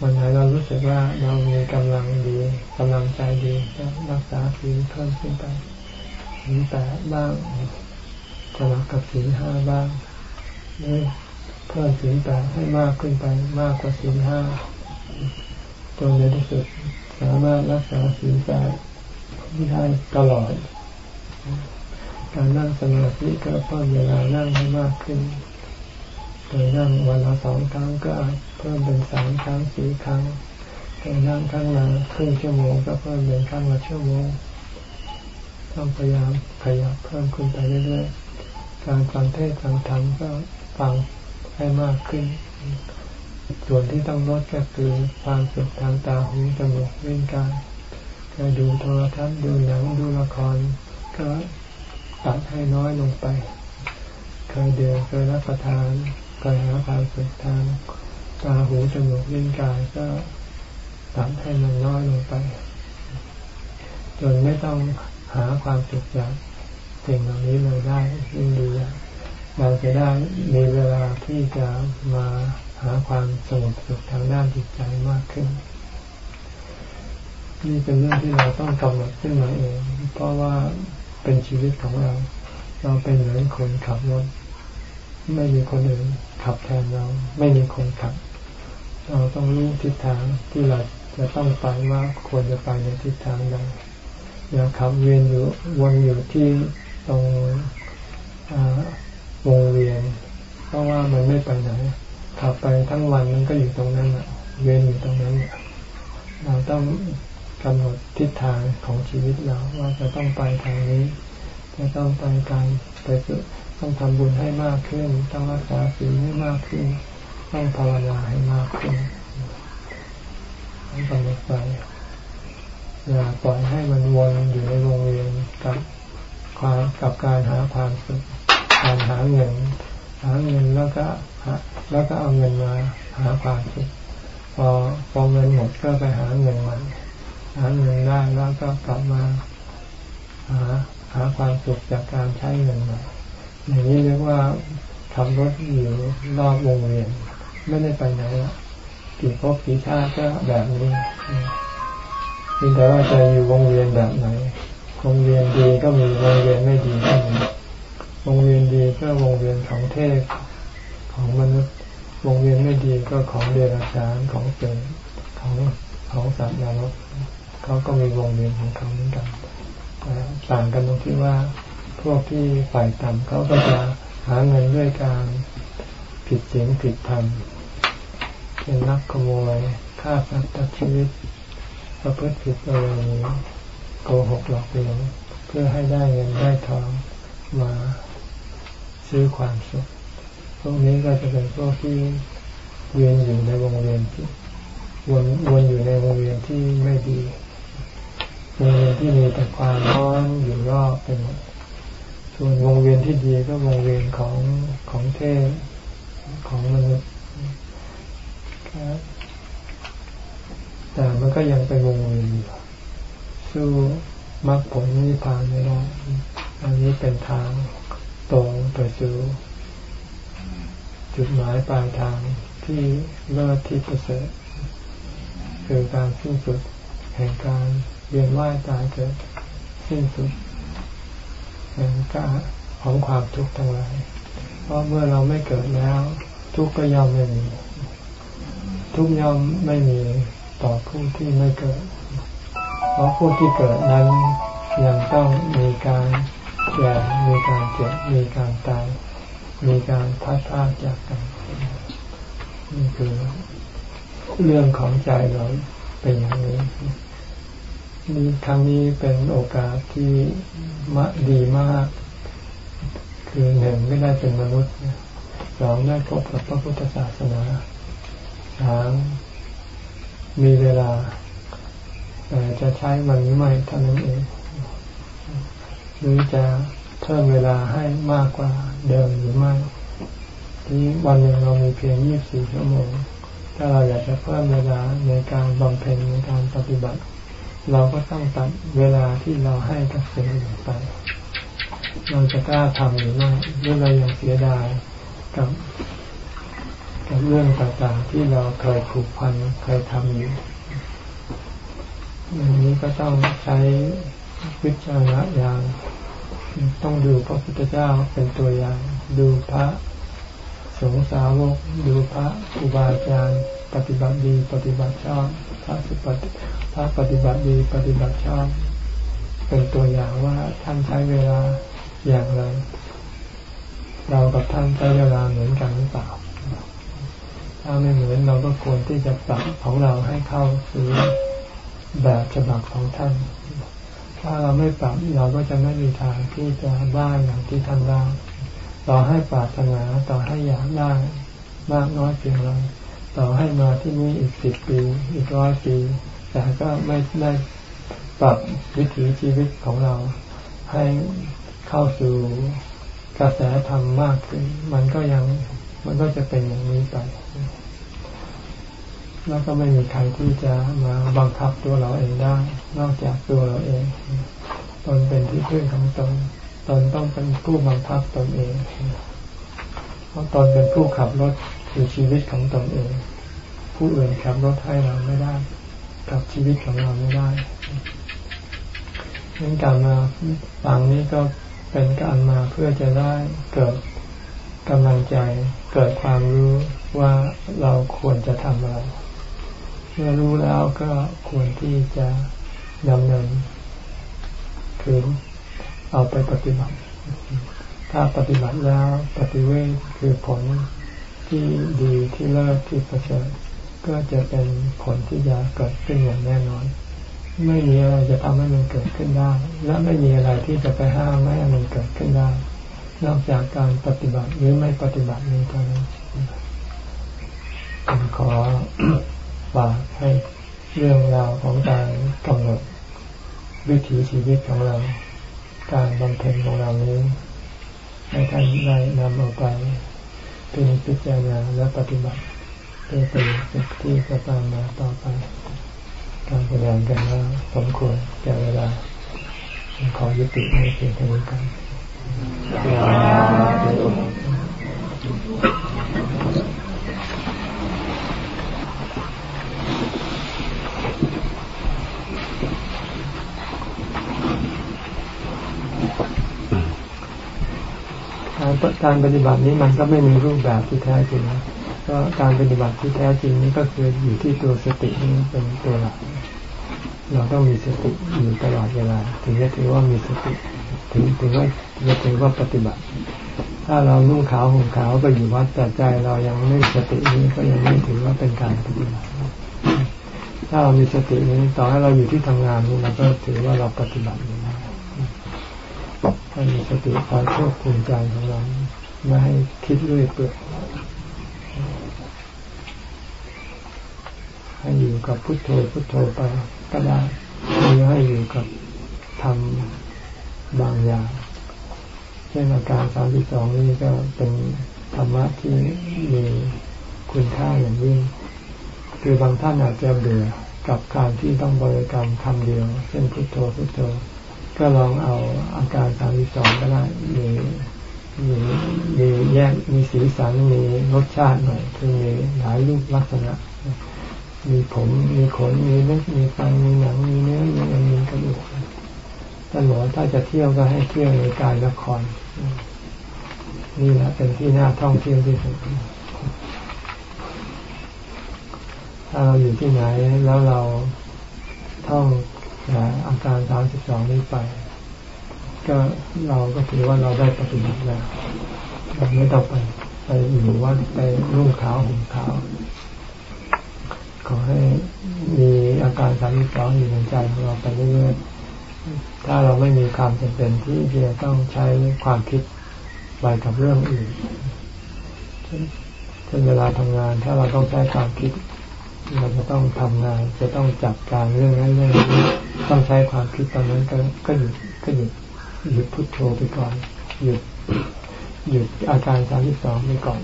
วันไหนเรารู้สึกว่าเรามีกำลังดีกำลังใจดีก็รักษาศีลเพิ่มขึ้นไปศีลแปดบ้างสลับกับศีลห้าบ้างหรือเพิ่มศีลแปดให้มากขึ้นไปมากกว่าศีลห้า จนในที่สุดสามารถรักษาศีลแปดที่ได้ตลอด การนั่งสมาธิก็เพิ่มเวลานั่งให้มากขึ้นโดยนั่งวันละสองครั้งก็เพิ่มเป็นสามครั้งสี่ครั้งโดยนั่งครั้งละครึ่งชั่วโมงก็เพิ่มเป็นครั้งละชั่วโมงต้องพยายามขยับเพิ่มขึ้นไปเรื่อยๆ การฟังเทศฟังธรรมก็ฟังให้มากขึ้น ส่วนที่ต้องลดก็คือความสุขทางตาหูจมูกลิ้นกายก็ดูโทรทัศน์ดูหนังดูละคร ก็ตัดให้น้อยลงไป เคยเดือเคยรับประทานเคยหาความสุขทางตาหูจมูกลิ้นกายก็ตัดให้มันน้อยลงไป จนไม่ต้องหาความสุขจากสิ่งเหล่านี้เลยได้ยิ่งดีเราจะได้มีเวลาที่จะมา หาความสงบสุขทางด้านจิตใจมากขึ้น นี่เป็นเรื่องที่เราต้องกำหนดขึ้นมาเอง เพราะว่าเป็นชีวิตของเรา เราเป็นเหมือนคนขับรถไม่มีคนอื่นขับแทนเรา ไม่มีคนขับ เราต้องรู้ทิศทางที่เราจะต้องไปว่าควรจะไปในทิศทางใดอย่าขับเวียนอยู่วนอยู่ที่ตรงวงเวียน เพราะว่ามันไม่ไปไหน ขับไปทั้งวันมันก็อยู่ตรงนั้นแหละเวียนอยู่ตรงนั้นเราต้องกำหนดทิศทางของชีวิตเราว่าจะต้องไปทางนี้ จะต้องไปการไปต้องทำบุญให้มากขึ้น ต้องรักษาศีลให้มากขึ้น ต้องภาวนาให้มากขึ้นต้องกำหนดไปอย่าปล่อยให้มันวนอยู่ในวงเวียนกับความกับการหาความสุขการหาเงินหาเงินแล้วก็ แล้วก็เอาเงินมาหาความสุขพอพอเงินหมดก็ไปหาเงินใหม่หาเงินได้แล้วก็กลับมาหาหาความสุขจากการใช้เงินใหม่อย่างนี้เรียกว่าขับรถอยู่รอบวงเวียนไม่ได้ไปไหนละกี่พบกี่ชาติก็แบบนี้เพียงแต่ว่าจะอยู่วงเวียนแบบไหนวงเวียนดีก็มีวงเวียนไม่ดีก็มีวงเวียนดีก็วงเวียนของเทพ ของมนุษย์วงเวียนไม่ดีก็ของเดรัจฉานของเปรตของของสัตว์นรกเขาก็มีวงเวียนของเขาเหมือนกันต่างกันตรงที่ว่าพวกที่ฝ่ายต่ำเขาก็จะหาเงินด้วยการผิดศีลผิดธรรมเป็นนักขโมยฆ่าสัตว์ตัดชีวิตประพฤติผิดประเวณีโกหกหลอกลวงเพื่อให้ได้เงินได้ทองมาซื้อความสุข พวกนี้ก็จะเป็นพวกที่เวียนอยู่ในวงเวียนที่วนวนอยู่ในวงเวียนที่ไม่ดีวงเวียนที่มีแต่ความร้อนอยู่รอบเป็นหมดส่วนวงเวียนที่ดีก็วงเวียนของของเทพของมนุษย์แต่มันก็ยังเป็นวงเวียนอยู่สู้มรรคผลนิพพานไม่ได้อันนี้เป็นทางตรงไปสู่ จุดหมายปลายทางที่เลิศที่ประเสริฐคือการสิ้นสุดแห่งการเวียนว่ายตายเกิดสิ้นสุดแห่งการของความทุกข์ทั้งหลาย เพราะเมื่อเราไม่เกิดแล้ว ทุกข์ก็ย่อมไม่มี ทุกย่อมไม่มีต่อผู้ที่ไม่เกิด เพราะผู้ที่เกิดนั้นยังต้องมีการแก่มีการเจ็บมีการตาย มีการพัดพาจากกันนี่คือเรื่องของใจเราเป็นอย่างนี้นี่ครั้งนี้เป็นโอกาสที่มะดีมาก คือหนึ่งไม่ได้เป็นมนุษย์สองได้พบกับพระพุทธศาสนาสามมีเวลา แต่จะใช้มันไม่เท่านั้นเองหรือจะ เพิ่มเวลาให้มากกว่าเดิมหรือไม่ที่วันหนึ่งเรามีเพียงยี่สิบสี่ชั่วโมง ถ้าเราอยากจะเพิ่มเวลาในการบำเพ็ญในการปฏิบัติ เราก็ต้องตัดเวลาที่เราให้กับสิ่งอื่นไป เราจะกล้าทำหรือไม่หรือเรายังเสียดายกับกับเรื่องต่างๆที่เราเคยผูกพันเคยทำอยู่อย่างนี้ก็ต้องใช้วิจารณญาณ ต้องดูพระพุทธเจ้าเป็นตัวอย่าง ดูพระสงฆ์สาวก ดูพระอุบาอาจารย์ ปฏิบัติดี ปฏิบัติชอบพระสุปฏิพระปฏิบัติดีปฏิบัติชอบเป็นตัวอย่างว่าท่านใช้เวลาอย่างไร เรากับท่านใช้เวลาเหมือนกันหรือเปล่า ถ้าไม่เหมือนเราก็ควรที่จะปรับของเราให้เข้าสู่แบบฉบับของท่าน ถ้าเราไม่ปรับเราก็จะไม่มีทางที่จะได้อย่างที่ท่านได้ต่อให้ปรารถนาต่อให้อยากได้มากน้อยเพียงไรต่อให้มาที่นี่อีกสิบปีอีกร้อยปีแต่ก็ไม่ได้ปรับวิถีชีวิตของเราให้เข้าสู่กระแสธรรมมากขึ้น มันก็ยังมันก็จะเป็นอย่างนี้ไป แล้วก็ไม่มีใครที่จะมาบังคับตัวเราเองได้ นอกจากตัวเราเอง ตนเป็นที่พึ่งของตน ตนต้องเป็นผู้บังคับตนเอง เพราะตนเป็นผู้ขับรถคือชีวิตของตนเอง ผู้อื่นขับรถให้เราไม่ได้กับชีวิตของเราไม่ได้ดังการมาฟังนี้ก็เป็นการมาเพื่อจะได้เกิดกำลังใจ เกิดความรู้ว่าเราควรจะทำอะไร มื่อรู้แล้วก็ควรที่จะดำเนินคือเอาไปปฏิบัติ ถ้าปฏิบัติแล้วปฏิเวทคือผลที่ดีที่เลิศที่ประเสริฐก็จะเป็นผลที่จะเกิดขึ้นอย่างแน่นอน ไม่มีอะไรจะทำให้มันเกิดขึ้นได้ และไม่มีอะไรที่จะไปห้ามไม่ให้มันเกิดขึ้นได้ นอกจากการปฏิบัติหรือไม่ปฏิบัตินี้เท่านั้นขอ ฝากให้เรื่องราวของการกำหนดวิถีชีวิตของเรา การบำเพ็ญของเรานี้ให้ท่านได้นำเอาไปเป็นพิจารณาและปฏิบัติเพื่อเป็นสิ่งที่จะตามมาต่อไปการแสดงกันว่าสมควรแก่เวลาขอยุติในเพียงเท่านี้กัน การปฏิบัตินี้มันก็ไม่มีรูปแบบที่แท้จริงก็การปฏิบัติที่แท้จริงนี้ก็คืออยู่ที่ตัวสตินี้เป็นตัวหลักเราต้องมีสติอยู่ตลอดเวลา ถึงจะถือว่ามีสติ ถึงถึงว่าจะถือว่าปฏิบัติ ถ้าเรานุ่งขาวห่มขาวไปอยู่วัดแต่ใจเรายังไม่สตินี้ก็ยังไม่ถือว่าเป็นการปฏิบัติถ้าเรามีสตินี้ต่อให้เราอยู่ที่ทำงานนี้เราก็ถือว่าเราปฏิบัติ ให้มีสติคอยควบคุมใจของเราไม่ให้คิดเรื่อยเปื่อยให้อยู่กับพุทโธพุทโธไปก็ได้หรือให้อยู่กับทำบางอย่างเช่นอาการสามที่สองนี้ก็เป็นธรรมะที่มีคุณค่าอย่างยิ่ง คือบางท่านอาจจะเบื่อกับการที่ต้องบริกรรมคำเดียว เช่นพุทโธพุทโธ ก็ลองเอาอาการสามสองก็ได้มีมีมีแยกมีสีสันมีรสชาติหน่อยคือมีหลายรูปลักษณะ มีผมมีขนมีเล็บมีฟันมีหนังมีเนื้อมีเอ็นมีกระดูกท่านบอกถ้าจะเที่ยวก็ให้เที่ยวในกายละครนี่แหละเป็นที่น่าท่องเที่ยวที่สุดถ้าเราอยู่ที่ไหนแล้วเราท่อง อาการสามสิบสองนี้ไป ก็เราก็ถือว่าเราได้ปฏิบัติแล้วเราไม่ต้องไปไปอยู่ว่าไปรุ่งขาวห่มขาว ขอให้มีอาการสามสิบสองอยู่ในใจของเราไปเรื่อยๆถ้าเราไม่มีความจำเป็นที่จะต้องใช้ความคิดไปกับเรื่องอื่นเช่นเวลาทำงานถ้าเราต้องใช้ความคิด เราจะต้องทำงาน จะต้องจับการเรื่องนั้นเรื่องนี้ต้องใช้ความคิดตอนนั้นก็ก็หยุดก็หยุดหยุดพุทโธไปก่อนหยุดหยุดอาการสามที่สองไปก่อน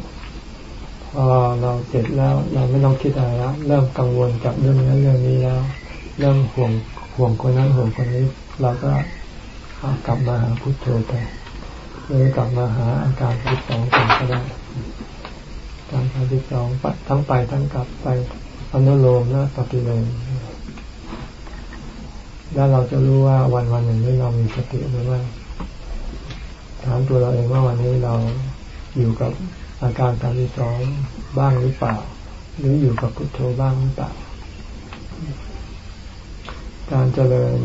พอเราเสร็จแล้วเราไม่ต้องคิดอะไรแล้วเริ่มกังวลกับเรื่องนั้นเรื่องนี้แล้ว เริ่มห่วงห่วงคนนั้นห่วงคนนี้ เราก็กลับมาหาพุทโธไปหรือกลับมาหาอาการที่สองก็ได้การที่สองทั้งไปทั้งกลับไป อนุโลมและปฏิโลมแล้วเราจะรู้ว่าวันวันหนึ่งนี้เรามีสติหรือไม่ถามตัวเราเองว่าวันนี้เราอยู่กับอาการการที่สองบ้างหรือเปล่า หรืออยู่กับพุทโธบ้างหรือเปล่า การเจริญ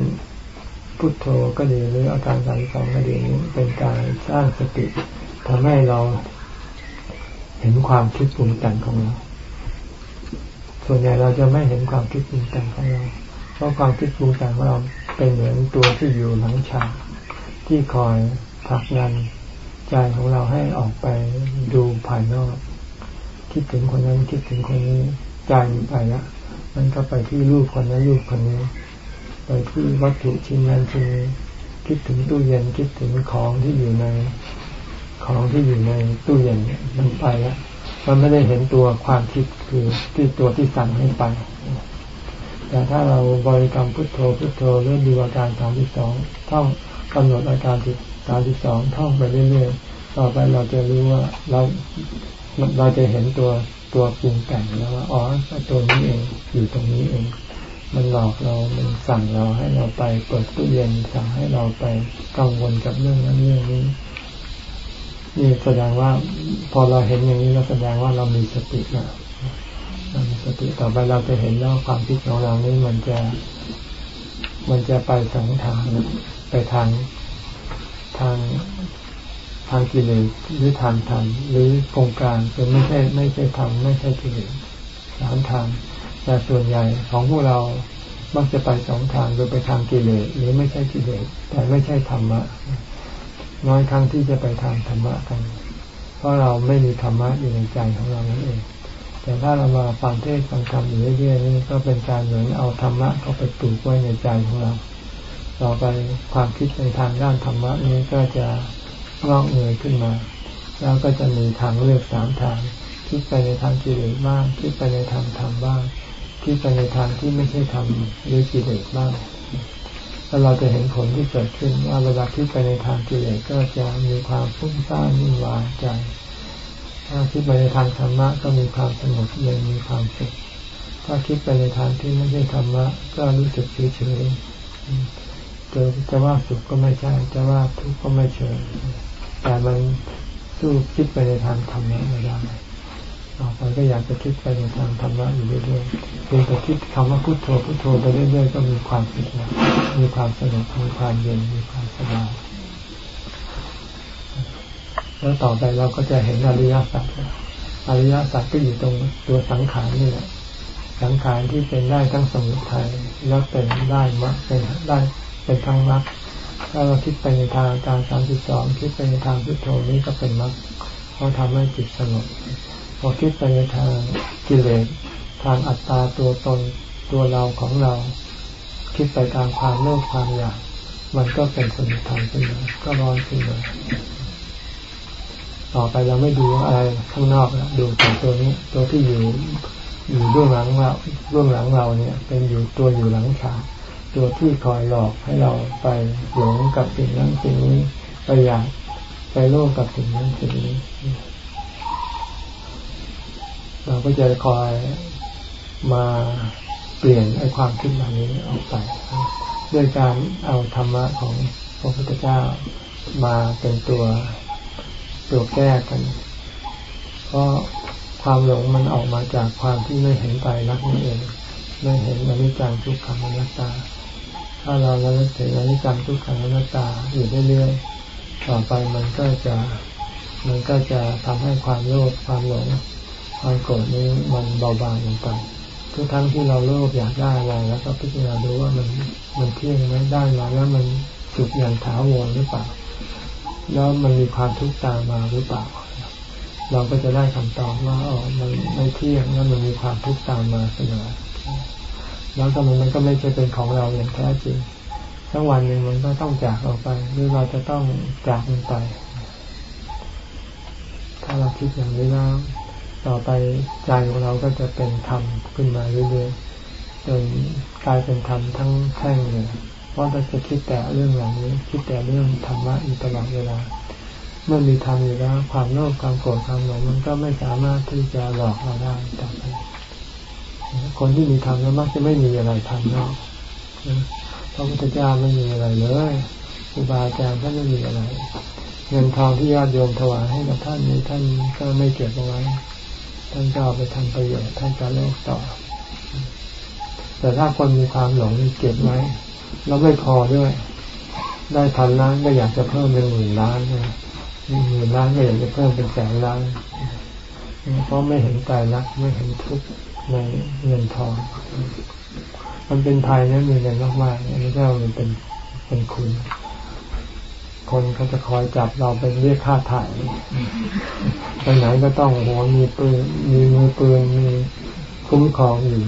พุทโธก็ดีหรืออาการการที่สองก็ดีนี้เป็นการสร้างสติทำให้เราเห็นความคิดปรุงแต่งของเรา ส่วนใหญ่เราจะไม่เห็นความคิดปรุงแต่งของเรา เพราะความคิดปรุงแต่งของเราเป็นเหมือนตัวที่อยู่หลังฉากที่คอยผลักดันใจของเราให้ออกไปดูภายนอก คิดถึงคนนั้นคิดถึงคนนี้ใจไปละมันก็ไปที่รูปคนนั้นรูปคนนี้ ไปที่วัตถุชิ้นนั้นชิ้นนี้คิดถึงตู้เย็นคิดถึงของที่อยู่ในของที่อยู่ในตู้เย็นมันไปแล้ว มันไม่ได้เห็นตัวความคิดคือที่ตัวที่สั่งให้ไป แต่ถ้าเราบริกรรมพุทโธพุทโธเรื่อดูอาการสามที่สองท่องกำหนดอาการสามที่สองท่องไปเรื่อยๆ ต่อไปเราจะรู้ว่าเราเราจะเห็นตัวตัวปรุงแต่งแล้วว่าอ๋อตัวนี้เองอยู่ตรงนี้เอง มันหลอกเรา มันสั่งเราให้เราไปเปิดตู้เย็นสั่งให้เราไปกังวลกับเรื่องนั้นเรื่องนี้ นี่แสดงว่าพอเราเห็นอย่างนี้เราแสดงว่าเรามีสตินะเรามีสติต่อไปเราจะเห็นแล้วความคิดของเรานี่มันจะ มันจะไปสองทางไปทางทางทางกิเลสหรือทางธรรมหรือโครงการคือไม่ใช่ไม่ใช่ธรรมไม่ใช่กิเลสสามทางแต่ส่วนใหญ่ของพวกเรามักจะไปสองทางโดยไปทางกิเลสหรือไม่ใช่กิเลสแต่ไม่ใช่ธรรมะ น้อยครั้งที่จะไปทางธรรมะกัน เพราะเราไม่มีธรรมะอยู่ในใจของเรานั่นเอง แต่ถ้าเรามาฟังเทศฟังธรรมอยู่เรื่อยๆนี่ก็เป็นการเหมือนเอาธรรมะเข้าไปปลูกไว้ในใจของเรา ต่อไปความคิดในทางด้านธรรมะนี้ก็จะงอกเงยขึ้นมา แล้วก็จะมีทางเลือกสามทาง คิดไปในทางกิเลสบ้าง คิดไปในทางธรรมบ้าง คิดไปในทางที่ไม่ใช่ธรรมหรือกิเลสบ้าง แล้วเราจะเห็นผลที่เกิดขึ้นว่าเวลาคิดไปในทางกิเลสก็จะมีความฟุ้งซ่านวุ่นวายใจ ถ้าคิดไปในทางธรรมะก็มีความสงบเย็นมีความสุข ถ้าคิดไปในทางที่ไม่ใช่ธรรมะก็รู้สึกเฉยเฉยจะจะว่าสุขก็ไม่ใช่ จะว่าทุกข์ก็ไม่เฉยแต่มันสู้คิดไปในทางธรรมะไม่ได้ ต่อไปก็อยากจะคิดไปในทางธรรมะอยู่เรื่อยๆเพียงแต่คิดคำว่าพุทโธพุทโธไปเรื่อยๆก็มีความสุขมีความสงบมีความเย็นมีความสบายแล้วต่อไปเราก็จะเห็นอริยสัจอริยสัจก็อยู่ตรงตัวสังขารนี่แหละสังขารที่เป็นได้ทั้งสมุทัยแล้วเป็นได้มรรคเป็นได้เป็นทั้งมรรคถ้าเราคิดไปในทางการสามสิบสองคิดไปในทางพุทโธนี้ก็เป็นมรรคเขาะทำให้จิตสงบ พอคิดไปในทางกิเลสทางอัตตาตัวตนตัวเราของเรา คิดไปตามความโลภความอยากมันก็เป็นสมุทัยขึ้นมาก็ร้อนขึ้นมาต่อไปเราไม่ดูอะไรข้างนอกแล้วดูแต่ตัวนี้ ตัวที่อยู่อยู่เบื้องหลังเราเบื้องหลังเราเนี่ย เป็นอยู่ตัวอยู่หลังฉากตัวที่คอยหลอกให้เราไปหลงกับสิ่งนั้นสิ่งนี้ไปอยากไปโลภกับสิ่งนั้นสิ่งนี้ เราก็จะคอยมาเปลี่ยนไอ้ความคิดแบบนี้ออกไป ด้วยการเอาธรรมะของพระพุทธเจ้ามาเป็นตัวตัวแก้กัน เพราะความหลงมันออกมาจากความที่ไม่เห็นใจรักนั่นเองไม่เห็นอนิจจังทุกขังอนัตตา ถ้าเราระลึกถึงอนิจจังทุกขังอนัตตาอยู่เรื่อยๆต่อไปมันก็จะมันก็จะทำให้ความโลภความหลง ความโกรธนี้มันเบาบางลงไปทุกครั้งที่เราโลภอยากได้อะไรแล้วก็พิจารณาดูว่ามันมันเที่ยงไหมได้มาแล้วมันสุดอย่างถาวรหรือเปล่า แล้วมันมีความทุกข์ตามมาหรือเปล่า เราก็จะได้คำตอบว่าอ๋อมันไม่เที่ยงแล้วมันมีความทุกข์ตามมาเสมอแล้วก็มันมันก็ไม่ใช่เป็นของเราอย่างแท้จริงทั้งวันหนึ่งมันก็ต้องจากเราไป หรือเราจะต้องจากมันไป ถ้าเราคิดอย่างนี้แล้ว ต่อไปใจของเราก็จะเป็นธรรมขึ้นมาเรื่อยๆจนกลายเป็นธรรมทั้งแท่งเลยเพราะเราจะคิดแต่เรื่องเหล่านี้ คิดแต่เรื่องธรรมะอยู่ตลอดเวลา เมื่อมีธรรมอยู่แล้วความโลภความโกรธความหลงมันก็ไม่สามารถที่จะหลอกเราได้ต่อไปคนที่มีธรรมแล้วมักจะไม่มีอะไรทำนอกพระพุทธเจ้าไม่มีอะไรเลยครูบาอาจารย์ท่านไม่มีอะไร เงินทองที่ญาติโยมถวายให้กับท่านนี้ท่านก็ไม่เก็บเอาไว้ ท่านก็เอาไปทำประโยชน์ท่านจะโลกต่อ แต่ถ้าคนมีความหลงเก็บไว้แล้วไม่พอด้วย ได้พันล้านก็อยากจะเพิ่มเป็นหมื่นล้านเลยหมื่นล้านก็อยากจะเพิ่มเป็นแสนล้านเพราะไม่เห็นใจรักไม่เห็นทุกข์ในเงินทอง มันเป็นภัยนะมีเงินมากๆอันนี้ก็มันเป็นเป็นคุณ คนเขาจะคอยจับเราเป็นเรียกค่าถ่ายไปไหนก็ต้องหัวมีปืนมีมือปืนมีคุ้มครองอยู่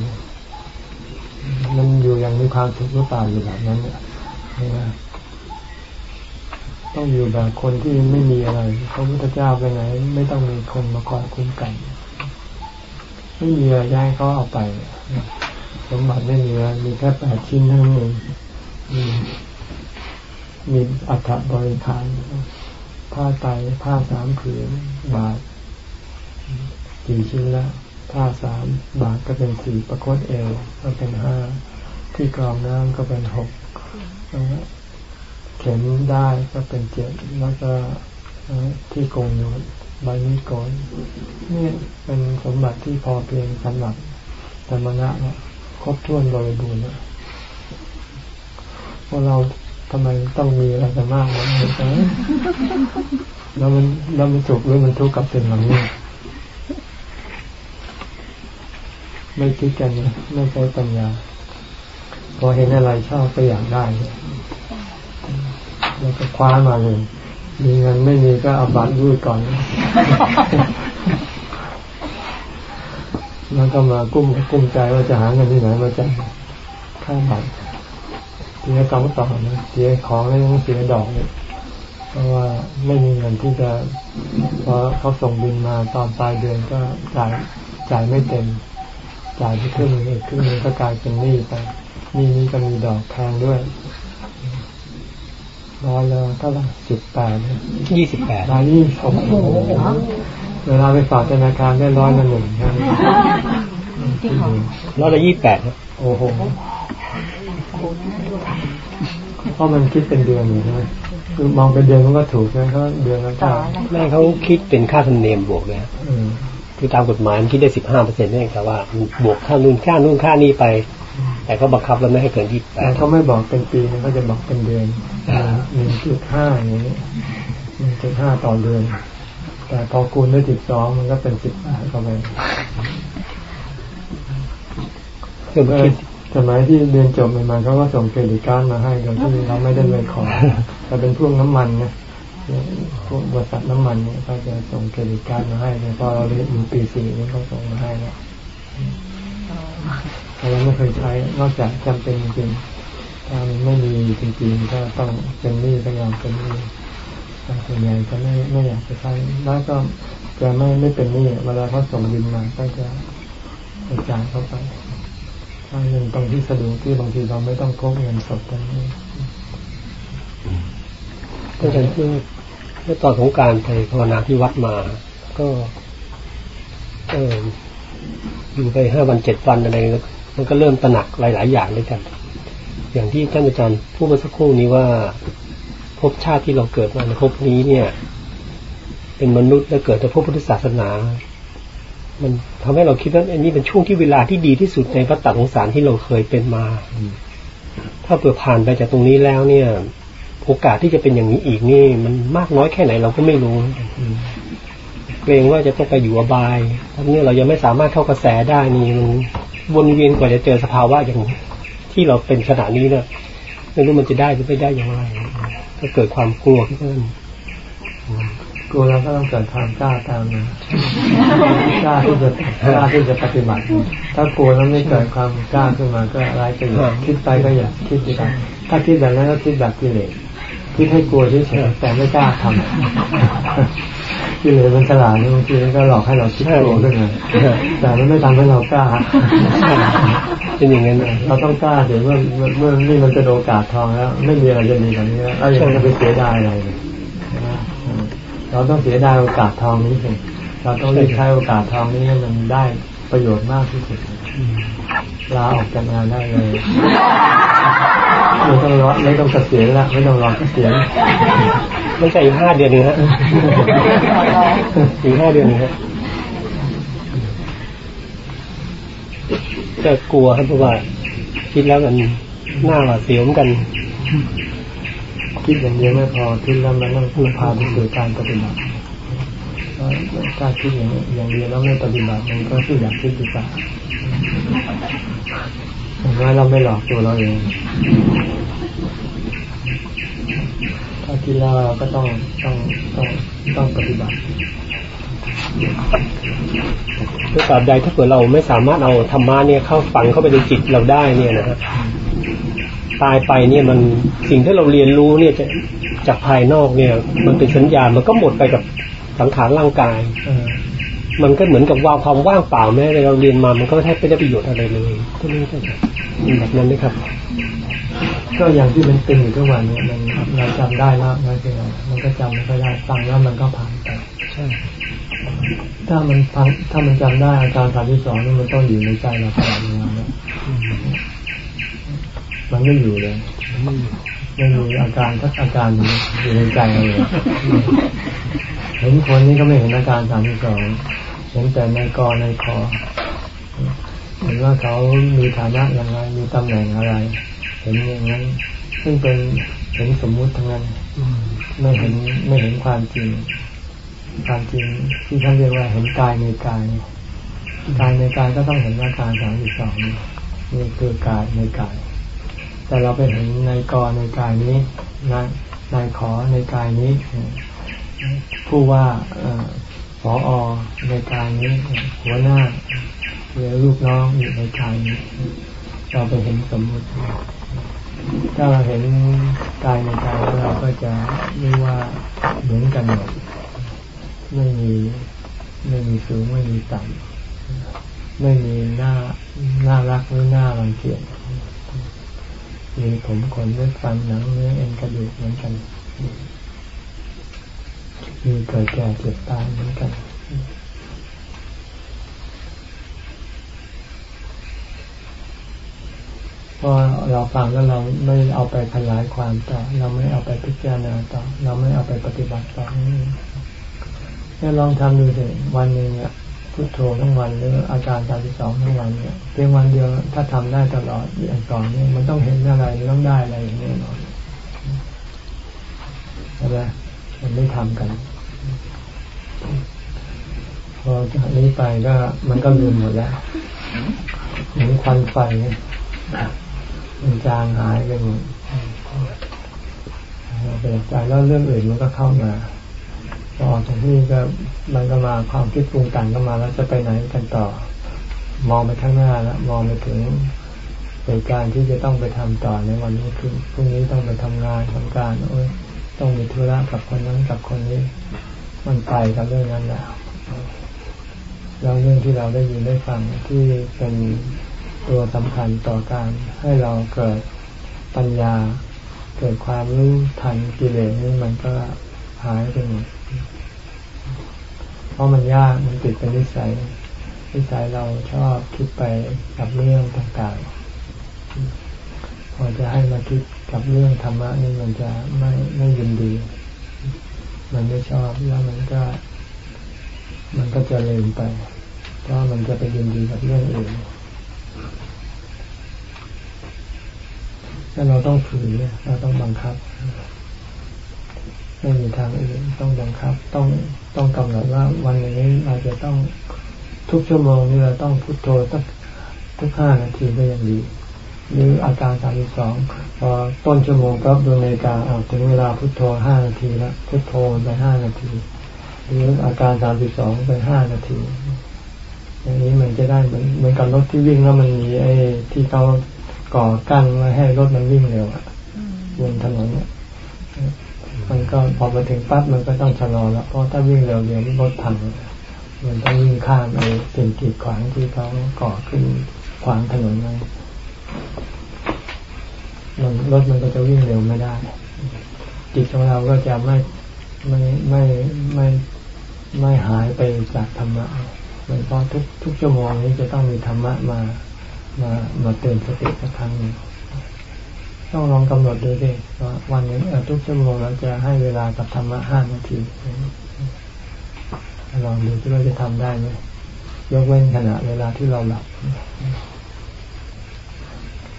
มันอยู่อย่างมีความสุขหรือเปล่าอยู่แบบนั้นเนี่ยต้องอยู่แบบคนที่ไม่มีอะไรพระพุทธเจ้าไปไหน ไม่ต้องมีคนมาคอยคุ้มกัน ไม่มีอะไรย้ายเขาเอาไปสมบัติไม่มีมีแค่แปดชิ้นเท่านั้นเอง มีอัฐบริคารผ้าไตผ้าสามผืนบาทสี่ชิ้นแล้วผ้าสามบาทก็เป็นสี่ประคตเอวก็เป็นห้าที่กรองน้ำก็เป็นหกเข็มได้ก็เป็นเจ็ดแล้วก็ที่โกงโยนใบนี้ก่อนนี่เป็นสมบัติที่พอเพียงสำหรับธรรมะนะครบถ้วนบริบูรณ์นะพวกเรา ทำไมต้องมีอะไรกันมากวะแล้วมันแล้วมันสุขหรือมันทุกข์กับสิ่งเหล่านี้ไม่คิดกันนะไม่ใช้ปัญญา พอเห็นอะไรชอบก็อยากได้แล้วก็คว้ามาเลย มีเงินไม่มีก็เอาบัตรรูดก่อน แล้วก็มากุ้มกุ้มใจว่าจะหาเงินที่ไหนมาจ่ายค่าบัตร เสียกองต่อนะเสียของแล้วยังเสียดอกเนี่ยเพราะว่าไม่มีเงินที่จะพอเขาส่งบินมาตอนปลายเดือนก็จ่ายจ่ายไม่เต็ม จ่ายไปครึ่งนึงอีกครึ่งนึงก็กลายเป็นหนี้ไปหนี้นี้ก็มีดอกแพงด้วยร้อยละเท่าไหร่สิบแปดยี่สิบแปดร้อยยี่สิบเวลาไปฝากธนาคารได้ร้อยละหนึ่งใช่ไหมร้อยละยี่แปดโอ้โห เพราะมันคิดเป็นเดือนใช่ไหมคือมองเป็นเดือนมันก็ถูกนะเขาเดือนละเก้าแม่เขาคิดเป็นค่าธรรมเนียมบวกเลยคือตามกฎหมายมันคิดได้สิบห้าเปอร์เซ็นต์นี่แต่ว่าบวกค่านู่นค่านู่นค่านี่ไป แต่เขาบังคับแล้วไม่ให้เกินยี่สิบแปดเขาไม่บอกเป็นปีเขาจะบอกเป็นเดือนหนึ่งจุดห้าอย่างนี้หนึ่งจุดห้าต่อเดือน แต่พอคูณด้วยสิบสองมันก็เป็นสิบแปดเข้าไปคือ สมัยที่เรียนจบใหม่ๆเขาก็ส่งเครดิตการ์ดมาให้โดยที่เราไม่ได้เลยขอแต่เป็นพวกน้ำมันนะพวกบริษัทน้ำมันเนี่ยเขาจะส่งเครดิตการ์ดมาให้เนี่ยพอเราเรียนอยู่ปีสี่นี่เขาส่งมาให้แล้วเราไม่เคยใช้นอกจากจำเป็นจริงถ้ามันไม่มีจริงๆก็ต้องเป็นหนี้ก็ยอมเป็นหนี้แต่ส่วนใหญ่ก็ไม่ไม่อยากจะใช้แล้วก็จะไม่ไม่เป็นหนี้เวลาเขาส่งบินมาก็จะจ่ายเข้าไป เงินตรงที่สะดวกที่บางทีเราไม่ต้องพกเงินสดตรงนี้ก็เป็นเมื่อเมื่อตอนของการไปภาวนาที่วัดมา ก็ เอออยู่ไปห้าวันเจ็ดวันอะไรมันก็เริ่มตระหนักหลาย ๆ อย่างด้วยกัน อย่างที่ท่านอาจารย์พูดเมื่อสักครู่นี้ว่าภพชาติที่เราเกิดมาในภพนี้เนี่ย เป็นมนุษย์และเกิดในภพพุทธศาสนา มันทำให้เราคิดว่าอันนี้เป็นช่วงที่เวลาที่ดีที่สุดในพระตักของสารที่เราเคยเป็นมา ถ้าเผื่อผ่านไปจากตรงนี้แล้วเนี่ย โอกาสที่จะเป็นอย่างนี้อีกนี่ มันมากน้อยแค่ไหนเราก็ไม่รู้เกรงว่าจะต้องไปอยู่อบายทั้งนี้เรายังไม่สามารถเข้ากระแสได้นี่มันวนเวียนกว่าจะเจอสภาวะอย่างที่เราเป็นขณะนี้เนี่ยไม่รู้มันจะได้หรือไม่ได้อย่างไร ก็เกิดความกลัวขึ้น กลัวแล้วก็ต้องเกิดความกล้าตามมากล้าที่จะกล้าที่จะปฏิบัติ ถ้ากลัวแล้วไม่เกิดความกล้าขึ้นมาก็ร้ายประโยชน์คิดไปก็อย่าคิดดีกว่าถ้าคิดแบบนั้นก็คิดแบบกิเลสคิดให้กลัวเฉยๆแต่ไม่กล้าทำกิเลสมันฉลาดบางทีก็หลอกให้เราคิดกลัวขึ้นมาแต่มันไม่ทำให้เรากล้าเป็นอย่างนั้นเราต้องกล้าเดี๋ยวเมื่อเมื่อนี่มันเป็นโอกาสทองแล้ว ไม่มีอะไรจะดีกว่านี้แล้วยังจะไปเสียดายอะไร เราต้องเสียดายโอกาสทองนี้เองเราต้องรีบใช้โอกาสทองนี้ให้มันได้ประโยชน์มากที่สุดลาออกจากงานได้เลยไม่ต้องรอไม่ต้องเกษียณละไม่ต้องรอเกษียณไม่ใช่อีกห้าเดือนนึงฮะอีกห้าเดือนนึงฮะจะกลัวครับเพราะว่า คิดแล้วมันหน้าหวาดเสียวเหมือนกัน คิดอย่างเดียวไม่พอคิดแล้วมันต้องพึ่งพาไปสู่การปฏิบัติถ้าคิดอย่างอย่างเดียวแล้วไม่ปฏิบัติมันก็คืออยากคิดดีกว่าอย่างน้อยเราไม่หลอกตัวเราเองถ้าคิดแล้วเราก็ต้องต้องต้องต้องปฏิบัติถ้าตราบใดถ้าเกิดเราไม่สามารถเอาธรรมะเนี่ยเข้าฝังเข้าไปในจิตเราได้เนี่ยนะครับ ตายไปเนี่ยมันสิ่งที่เราเรียนรู้เนี่ยจะจากภายนอกเนี่ย มันเป็นสัญญาณมันก็หมดไปกับสังขารร่างกายมันก็เหมือนกับว่าความว่างเปล่าแม้เราเรียนมามันก็แทบไม่ได้ประโยชน์อะไรเลยก็ไม่ใช่แบบนั้นนะครับ ก็อย่างที่มันเป็นอยู่ทุกวันเนี่ยมันเราจำได้มากน้อยเพียงไรมันก็จำไม่ได้ฟังแล้วมันก็ผ่านไปใช่ถ้ามันฟังถ้ามันจำได้อาการสามที่สองนี่มันต้องอยู่ในใจเราตลอดเวลาเนี่ย มันไม่อยู่เลยไม่มีอาการทักอาการอยู่ในใจเลยเห็นคนนี้ก็ไม่เห็นอาการสามีสองเห็นแต่ในกอในคอเห็นว่าเขามีฐานะอย่างไรมีตำแหน่งอะไร เห็นอย่างนั้น ซึ่งเป็นเห็นสมมุติทั้งนั้นไม่เห็นไม่เห็นความจริงการจริงที่ท่านเรียกว่าเห็นกายในกายกายในกายก็ต้องเห็นว่าการสามสิบสองนี่คือกายในกาย แต่เราไปเห็นในกอในกายนี้นายนายขอในกายนี้ ผู้ว่าผออในกายนี้ หัวหน้าหรือลูกน้องอยู่ในกายนี้ เราไปเห็นสมมุติถ้าเราเห็นกายในกายเราก็จะรู้ว่าเหมือนกันหมดไม่มีไม่มีสูงไม่มีต่ำไม่มีหน้าน่ารักหรือหน้ารังเกียจ มีผมขนเลือดฟันหนังเนื้อเอ็นกระดูกเหมือนกัน มีเกิดแก่เจ็บตายเหมือนกัน พอเราฟังแล้วเราไม่เอาไปขยายความต่อ เราไม่เอาไปพิจารณาต่อ เราไม่เอาไปปฏิบัติต่อนี่เนี่ยลองทำดูสิวันหนึ่งเนี่ย พุทโธทั้งวันหรืออาการการที่สองทั้งวันเนี่ยเพียงวันเดียวถ้าทำได้ตลอดอย่างต่อเนื่องมันต้องเห็นอะไรต้องได้อะไรอย่างนี้หน่อยใช่ไหมมันไม่ทำกัน พอจากนี้ไปก็มันก็ลืมหมดแล้วเหมือนควันไฟมันจางหายไปหมดเราไปใจแล้วเรื่องอื่นมันก็เข้ามา พอจากที่ก็มันก็มาความคิดปรุงแต่งก็มาแล้วจะไปไหนกันต่อ มองไปข้างหน้าแล้วมองไปถึงเหตุการณ์ที่จะต้องไปทำต่อในวันนี้คือพรุ่งนี้ต้องไปทำงานทำการโอ้ยต้องมีธุระกับคนนั้นกับคนนี้ มันไปกับเรื่องนั้นแล้วแล้วเรื่องที่เราได้ยินได้ฟังที่เป็นตัวสำคัญต่อการให้เราเกิดปัญญา เกิดความรู้ทันกิเลสนี้มันก็หายไปหมด เพราะมันยากมันติดเป็นนิสัยนิสัยเราชอบคิดไปกับเรื่องต่างๆ พอจะให้มาคิดกับเรื่องธรรมะนี่มันจะไม่ไม่ยินดี มันไม่ชอบแล้วมันก็ มันก็จะลืมไปเพราะมันจะไปยินดีกับเรื่องอื่นถ้าเราต้องฝืนเราต้องบังคับ ไม่มีทางอื่นต้องบังคับต้อง ต้องกำหนดว่าวันนี้เราจะต้องทุกชั่วโมงนี้เราต้องพุโทโธสักทุกห้านาทีก็ยังดีหรืออาการสามสองพอต้นชั่วโมงก็ดูนาฬิกาเอาถึงเวลาพุโทโธห้านาทีแล้วพุโทโธไปห้านาที หรืออาการสามสิบสองไปห้านาที อย่างนี้มันจะได้เหมือนเหมือนกับรถที่วิ่งแล้วมันมีไอ้ที่เขาก่อกั้นไว้ให้รถมันวิ่งเร็วอะบนถนนเนี่ย มันก็พอมาถึงปั๊บมันก็ต้องชะลอแล้วเพราะถ้าวิ่งเร็วเดี๋ยวรถพังมันต้องวิ่งข้ามไอ้สิ่งกีดขวางที่เขาก่อขึ้นขวางถนนไว้มันรถมันก็จะวิ่งเร็วไม่ได้ จิตของเราก็จะไม่ไม่ไม่ไม่ไม่หายไปจากธรรมะมันเพราะทุกทุกชั่วโมงนี้จะต้องมีธรรมะมามามาเตือนสติสักครั้งหนึ่ง ต้องลองกำหนดดูดิว่าวันนี้ทุกชั่วโมงเราจะให้เวลากับธรรมะห้านาทีลองดูที่เราจะทำได้ไหมยกเว้นขณะเวลาที่เราหลับ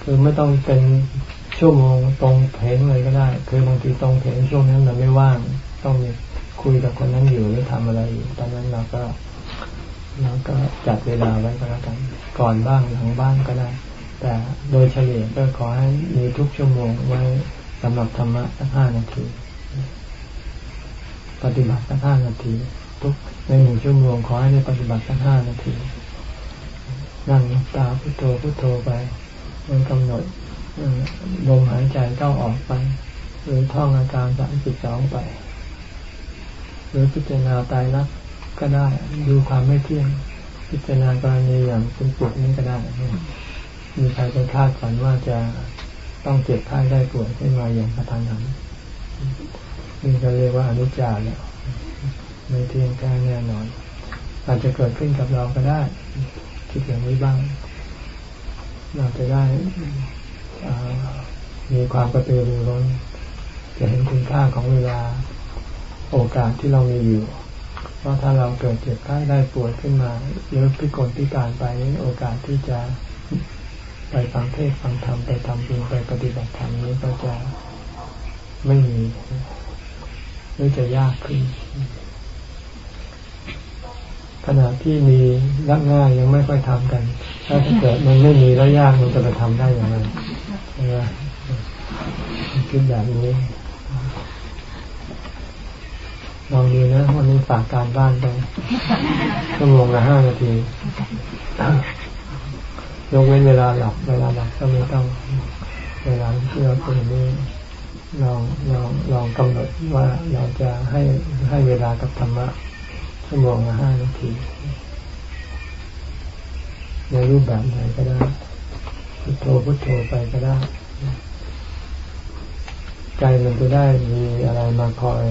คือไม่ต้องเป็นชั่วโมงตรงเพลงเลยก็ได้ คือบางทีตรงเพลงช่วงนั้นเราไม่ว่าง ต้องมีคุยกับคนนั้นอยู่หรือทำอะไรอยู่ ตอนนั้นเราก็แล้วก็จัดเวลาไว้ก็แล้วกัน ก่อนบ้างหลังบ้างก็ได้ แต่โดยเฉลี่ยก็ขอให้มีทุกชั่วโมงไว้สำหรับธรรมะสักห้านาที ปฏิบัติสักห้านาที ทุกในหนึ่งชั่วโมงขอให้ได้ปฏิบัติสักห้านาที นั่งตาพุโทโธพุโทโธไปมันกำหนดลมหายใจเข้าออกไป หรือท่องอาการสามสิบสองไป หรือพิจารณาตายรักก็ได้ดูความไม่เที่ยง พิจารณากรณีอย่างคุณปวดนี้ก็ได้ มีใครไปคาดฝันว่าจะต้องเจ็บไข้ได้ป่วยขึ้นมาอย่างกระทันหันนี่ก็เรียกว่าอนุจจาแล้วไม่เที่ยงแท้แน่นอน อาจจะเกิดขึ้นกับเราก็ได้ คิดอย่างนี้บ้าง เราจะได้มีความกระตือรือร้นจะเห็นคุณค่าของเวลาโอกาสที่เรามีอยู่พราถ้าเราเกิดเจ็บไข้ได้ป่วยขึ้นมาหรือพิกลพิการไปโอกาสที่จะ ไปฟังเทศฟังธรรมไปทำบุญไปปฏิบัติธรรมนี้ก็จะไม่มีหรือจะยากขึ้น ขณะที่มีรักง่ายยังไม่ค่อยทำกัน ถ้าเกิดมันไม่มีแล้วยากมันจะไปทำได้อย่างไรคิดแบบนี้ลองดูนะวันนี้ฝากการบ้านไปชั่วโมงละห้านาที ยกเว้นเวลาหลับเวลาหลับก็ไม่ต้องเวลาที่เราเป็นนี้ลองลองลองกำหนดว่าเราจะให้ให้เวลากับธรรมะชั่วโมงละห้านาทีในรูปแบบไหนก็ได้พุทโธพุทโธไปก็ได้ ใจมันจะได้มีอะไรมาคอย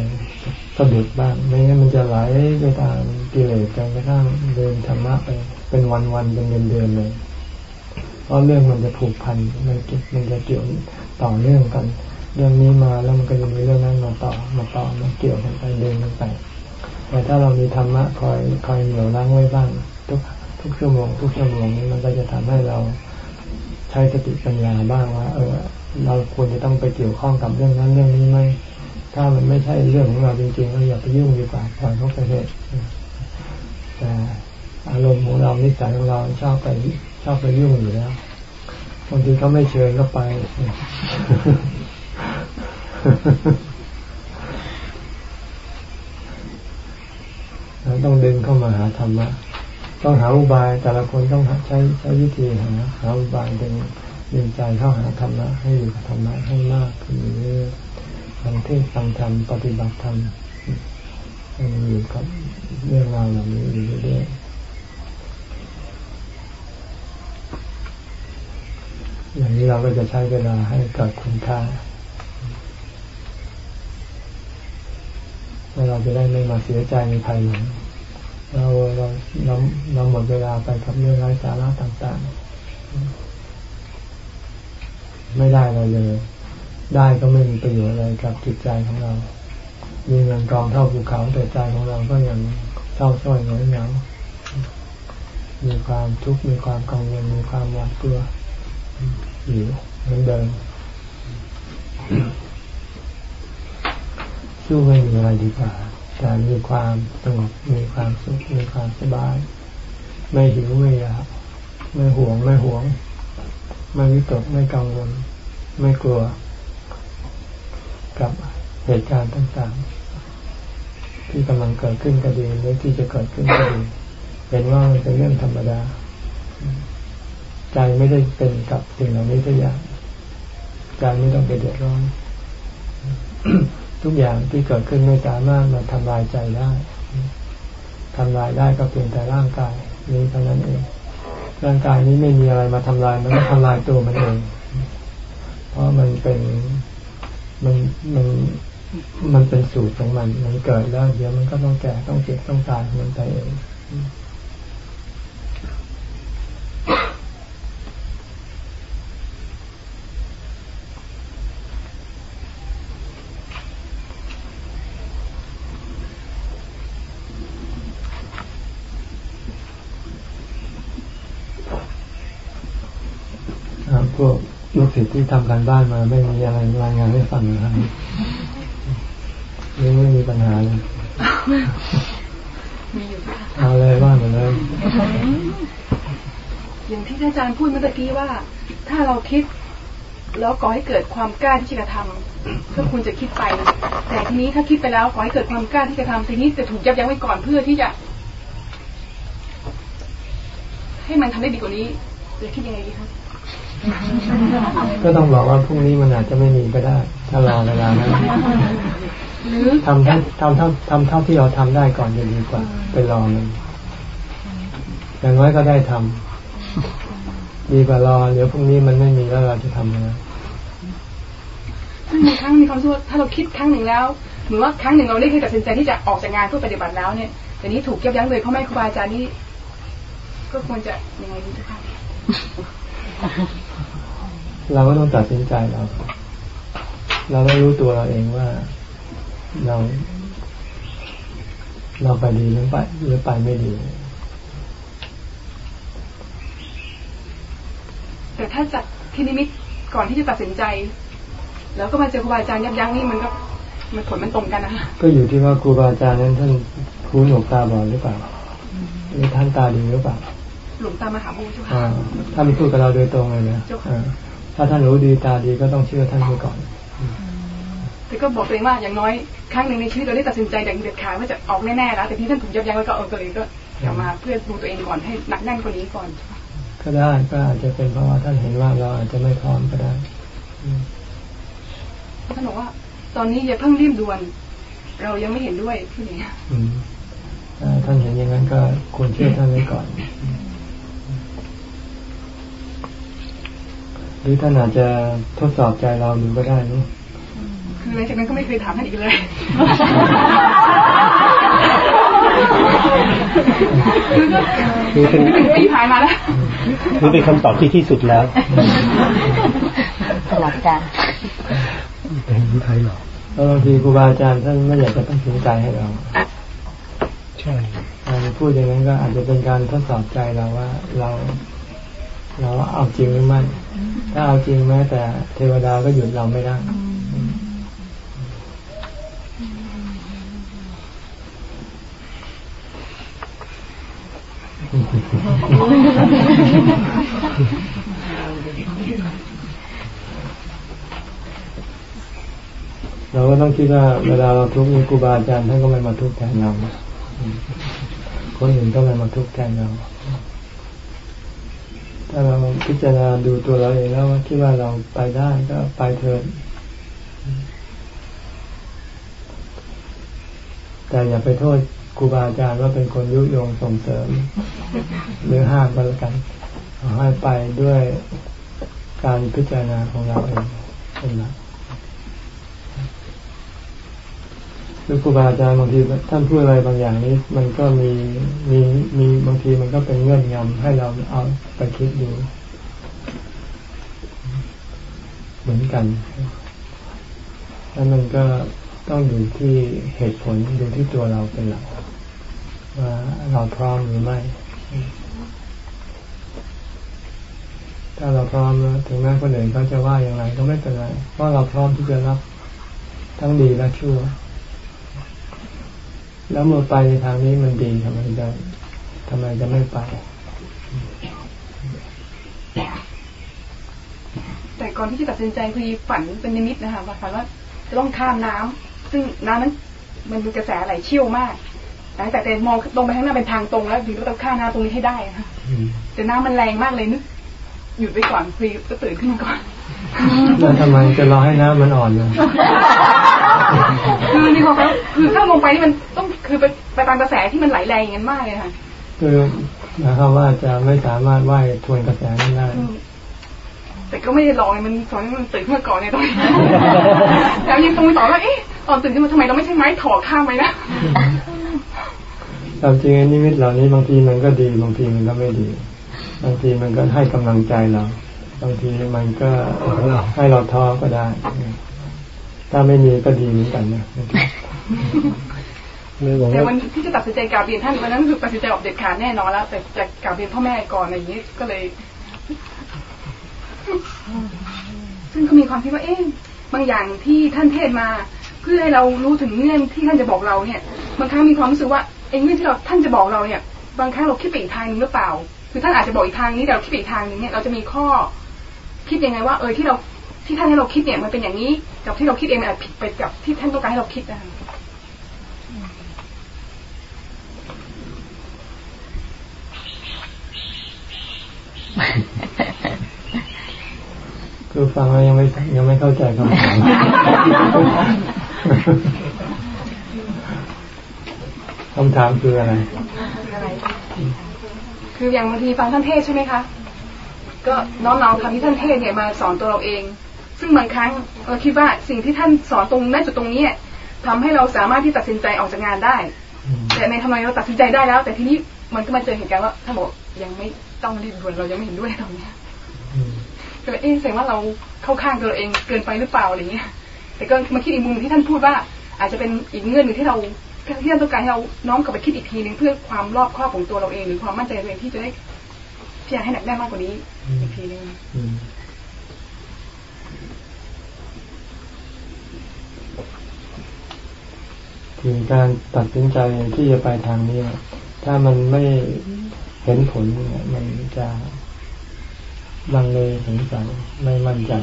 สะดุดบ้างไม่งั้นมันจะไหลไปตามกิเลสจนกระทั่งเดินธรรมะไป เป็นวันวันเป็นเดือนเดือนเลย เพราะเรื่องมันจะผูกพันมันมันจะเกี่ยวต่อเนื่องกัน เรื่องนี้มาแล้วมันก็จะมีเรื่องนั้นมาต่อมาต่อมาเกี่ยวกันไปเดินกันไปแต่ถ้าเรามีธรรมะคอยคอยเหนี่ยวรั้งไว้บ้างทุกทุกชั่วโมงทุกชั่วโมงนี้มันก็จะทำให้เราใช้สติปัญญาบ้างว่า เออ เราควรจะต้องไปเกี่ยวข้องกับเรื่องนั้นเรื่องนี้ไหมถ้ามันไม่ใช่เรื่องของเราจริงๆเราอย่าไปยุ่งดีกว่าปล่อยเขาไปเถอะแต่อารมณ์ของเรานิสัยของเราชอบไป ชอบไปยุ่งอยู่แล้วบางทีเขาไม่เชิญก็ไป เราต้องดึงเข้ามาหาธรรมะ ต้องหาอุบาย แต่ละคนต้องใช้ใช้วิธีหาหาอุบายดึงดึงใจเข้าหาธรรมะให้อยู่กับธรรมะให้มากขึ้นเรื่อยๆฟังเทศฟังธรรมปฏิบัติธรรมให้อยู่กับเรื่องราวเหล่านี้อยู่เรื่อยๆ อย่างนี้เราก็จะใช้เวลาให้เกิดคุณค่าแล้วเราจะได้ไม่มาเสียใจในภายหลังเราเราเราเราหมดเวลาไปกับเรื่องไร้สาระต่างๆ ไม่ได้อะไรเลย ได้ก็ไม่มีประโยชน์อะไรกับจิตใจของเรามีเงินกองเท่าภูเขาแต่ใจของเราก็ยังเศร้าส้อยหงอยเหงามีความทุกข์มีความกังวลมีความหวาดกลัว อยู่เหมือนเดิมสู้ไม่มีอะไรดีกว่าแต่มีความสงบมีความสุขมีความสบาย ไม่หิวไม่อยากไม่ห่วงไม่หวง ไม่วิตกไม่กังวล ไม่กลัว กับเหตุการณ์ต่างๆ ที่กำลังเกิดขึ้นก็ดีหรือที่จะเกิดขึ้นก็ดีเห็นว่ามันเป็นเรื่องธรรมดา ใจไม่ได้เป็นกับสิ่งเหล่านี้ทุกอย่างใจไม่ต้องไปเดือดร้อน ทุกอย่างที่เกิดขึ้นไม่สามารถมาทำลายใจได้ทำลายได้ก็เพียงแต่ร่างกายนี้เท่านั้นเอง ร่างกายนี้ไม่มีอะไรมาทำลายมันก็ทำลายตัวมันเอง เพราะมันเป็นมันมันมันเป็นสูตรของมัน มันเกิดแล้ว เดี๋ยวมันก็ต้องแก่ต้องเจ็บต้องตายมันไปเองพวกลูกศิษย์ ที่ทำการบ้านมาไม่มีอะไรรายงานให้ฟังนะครับยังไม่มีปัญหาเลยเอาเลยว่ามาเลยอย่างที่อาจารย์พูดเมื่อกี้ว่า ถ้าเราคิดแล้วก่อให้เกิดความกล้าที่จะกระทำก็ควรจะคิดไป แต่ทีนี้ถ้าคิดไปแล้วก่อให้เกิดความกล้าที่จะทำทีนี้จะถูกยับยั้งไว้ก่อนเพื่อที่จะ ให้มันทำได้ดีกว่านี้จะคิดยังไงดีคะ ก็ต้องบอกว่าพรุ่งนี้มันอาจจะไม่มีก็ได้ ถ้ารอเวลานั้นทำท่าทำเท่าทำเท่าที่เราทำได้ก่อนจะดีกว่า ไปรอมันอย่างน้อยก็ได้ทำดีกว่ารอเดี๋ยวพรุ่งนี้มันไม่มีแล้วเราจะทำยังไงมีครั้งมีความรู้ถ้าเราคิดครั้งหนึ่งแล้วเหมือนว่าครั้งหนึ่งเราได้เคยตัดสินใจที่จะออกจากงานเพื่อปฏิบัติแล้วเนี่ยแต่นี้ถูกเยับยั้งเลยเพราะไม่ครูบาอาจารย์นี่ก็ควรจะยังไงดีทุกท่าน เราก็ต้องตัดสินใจเรา เราต้องรู้ตัวเราเองว่าเรา เราไปดีหรือไปหรือไปไม่ดี แต่ถ้าจัดพินิมิตก่อนที่จะตัดสินใจ แล้วก็มาเจอครูบาอาจารย์ยับยั้งนี่มันก็มันผลมันตรงกันนะคะก็อยู่ที่ว่าครูบาอาจารย์นั้นท่านคูหนวกตาบอดหรือเปล่าหรือท่านตาดีหรือเปล่าหลวงตามหาบัวเจ้าอ่าค่ะท่านพูดกับเราโดยตรงเลยนะเจ้าค่ะอ่า ถ้าท่านรู้ดีตาดีก็ต้องเชื่อท่านไปก่อนแต่ก็บอกตัวเองว่าอย่างน้อยครั้งหนึ่งในชีวิตเราได้ตัดสินใจอย่างเด็ดขาดว่าจะออกแน่ๆแล้วแต่ที่ท่านถูกยับยั้งแล้วก็เออตัวเองก็กลับมาเพื่อดูตัวเองก่อนให้หนักแน่นกว่านี้ก่อน ก็ได้ก็อาจจะเป็นเพราะว่าท่านเห็นว่าเราอาจจะไม่พร้อมก็ได้ท่านบอกว่า ตอนนี้อย่าเพิ่งรีบด่วน เรายังไม่เห็นด้วยพูดอย่นี้ยอืมถ้าท่านเห็นอย่างนั้นก็ควรเชื่อท่านไว้ก่อน หรือท่านอาจจะทดสอบใจเราดูก็ได้นะคือหลังจากนั้นก็ไม่เคยถามท่านอีกเลยคือก็คือเป็นหนึ่งปีผ่านมาแล้วคือเป็นคำตอบที่ที่สุดแล้วสลับกันเป็นไทยหรอแล้วบางทีครูบาอาจารย์ท่านไม่อยากจะตัดสินใจให้เรา ใช่การพูดอย่างนั้นก็อาจจะเป็นการทดสอบใจเราว่าเรา เราเอาจริงหรือไม่ ถ้าเอาจริงแม้แต่เทวดาก็หยุดเราไม่ได้เราก็ต้องคิดว่าเวลาเราทุกข์มีครูบาอาจารย์ท่านก็ไม่มาทุกข์แทนเราคนอื่นก็ไม่มาทุกข์แทนเรา ถ้าเราพิจารณาดูตัวเราเองแล้วคิดว่าเราไปได้ก็ไปเถิดแต่อย่าไปโทษครูบาอาจารย์ว่าเป็นคนยุยงส่งเสริม หรือห้ามก็แล้วกันให้ไปด้วยการพิจารณาของเราเองเป็นหลัก หรือครูบาอาจารย์บางทีท่านพูดอะไรบางอย่างนี้ มันก็มีมีมีบางทีมันก็เป็นเงื่อนงำให้เราเอาไปคิดดู เหมือนกันแล้วมันก็ต้องอยู่ที่เหตุผลดูที่ตัวเราเป็นหลักว่าเราพร้อมหรือไม่ ถ้าเราพร้อมแล้วถึงแม้คนอื่นเขาจะว่าอย่างไรก็ไม่เป็นไรเพราะเราพร้อมที่จะรับทั้งดีและชั่ว แล้วเมื่อไปในทางนี้มันดีทำไมจะทำไมจะไม่ไป แต่ก่อนที่จะตัดสินใจคือฝันเป็นนิมิตนะคะว่าฝันว่าจะต้องข้ามน้ำซึ่งน้ำนั้น มันมีกระแสไหลเชี่ยวมากหลังจากแต่มองตรงไปข้างหน้าเป็นทางตรงแล้วถึงต้องข้ามน้ำตรงนี้ให้ได้อะค่ะอืมแต่น้ำมันแรงมากเลยนึกหยุดไปก่อนคุยก็ตื่นขึ้นมาก่อน แล้วทำไมจะรอให้น้ำมันอ่อนเลยคือนี่เขาคือถ้าลงไปนี่มันต้องคือไปไปตามกระแสที่มันไหลแรงอย่างนั้นมากเลยค่ะคือหมายความว่าจะไม่สามารถว่ายทวนกระแสนั้นได้อืมแต่ก็ไม่ได้ลองมันตอนนี้มันตื่นขึ้นมาก่อนในตอนนี้แล้วยังตรงไปต่อว่าเอ๊ะตอนตื่นขึ้นมาทำไมเราไม่ใช่ไม้ถอข้ามไปนะตามจริงไอ้นิมิตเหล่านี้บางทีมันก็ดีบางทีมันก็ไม่ดี บางทีมันก็ให้กำลังใจเรา บางทีมันก็ให้เราท้อก็ได้ ถ้าไม่มีก็ดีเหมือนกันนะไม่บอกแต่วันที่จะตัดสินใจกราบเรียนท่านวันนั้นคือตัดสินใจออกเด็ดขาดแน่นอนแล้วแต่จะกราบเรียนพ่อแม่ก่อนอะไรอย่างนี้ก็เลย ซึ่งก็มีความคิดว่าเอ๊ะบางอย่างที่ท่านเทศมา เพื่อให้เรารู้ถึงเงื่อนที่ท่านจะบอกเราเนี่ยบางครั้งมีความรู้สึกว่าไอ้เงื่อนที่เราท่านจะบอกเราเนี่ย บางครั้งเราคิดไปอีกทางหนึงหรือเปล่า คือท่านอาจจะบอกอีกทางนี้แต่เราคิดไปอีกทางนึงเนี่ยเราจะมีข้อ คิดยังไงว่าเออที่เราที่ท่านให้เราคิดเนี่ยมันเป็นอย่างนี้ กับที่เราคิดเองมันอาจผิดไปกับที่ท่านต้องการให้เราคิดนะคะคือฟังแล้วยังไม่ยังไม่เข้าใจคำถามคำถามคืออะไรอะไรคืออย่างบางทีฟังท่านเทศน์ใช่ไหมคะ ก็น้อมเอาคำที่ท่านเทศเนี่ยมาสอนตัวเราเอง ซึ่งบางครั้งเราคิดว่าสิ่งที่ท่านสอนตรงณจุดตรงนี้เนี่ยทำให้เราสามารถที่ตัดสินใจออกจากงานได้ แต่ในทำไมเราตัดสินใจได้แล้ว แต่ทีนี้มันก็มาเจอเหตุการณ์ว่าท่านบอกยังไม่ต้องรีบด่วนเรายังไม่เห็นด้วยตรงนี้ก็เลยเอ๊ะแสดงว่าเราเข้าข้างตัวเราเองเกินไปหรือเปล่าอะไรเงี้ย แต่ก็มาคิดอีกมุมที่ท่านพูดว่า อาจจะเป็นอีกเงื่อนหนึ่งที่เราที่ท่านต้องการให้เราน้อมกลับไปคิดอีกทีหนึ่งเพื่อความรอบคอบของตัวเราเองหรือความมั่นใจตัวเองที่จะได้พิจารณาให้หนักแน่นมากกว่านี้ อีกทีนึงอืมถึงการตัดสินใจที่จะไปทางนี้ ถ้ามันไม่เห็นผลเนี่ยมันจะลังเลสงสัยไม่มั่นใจ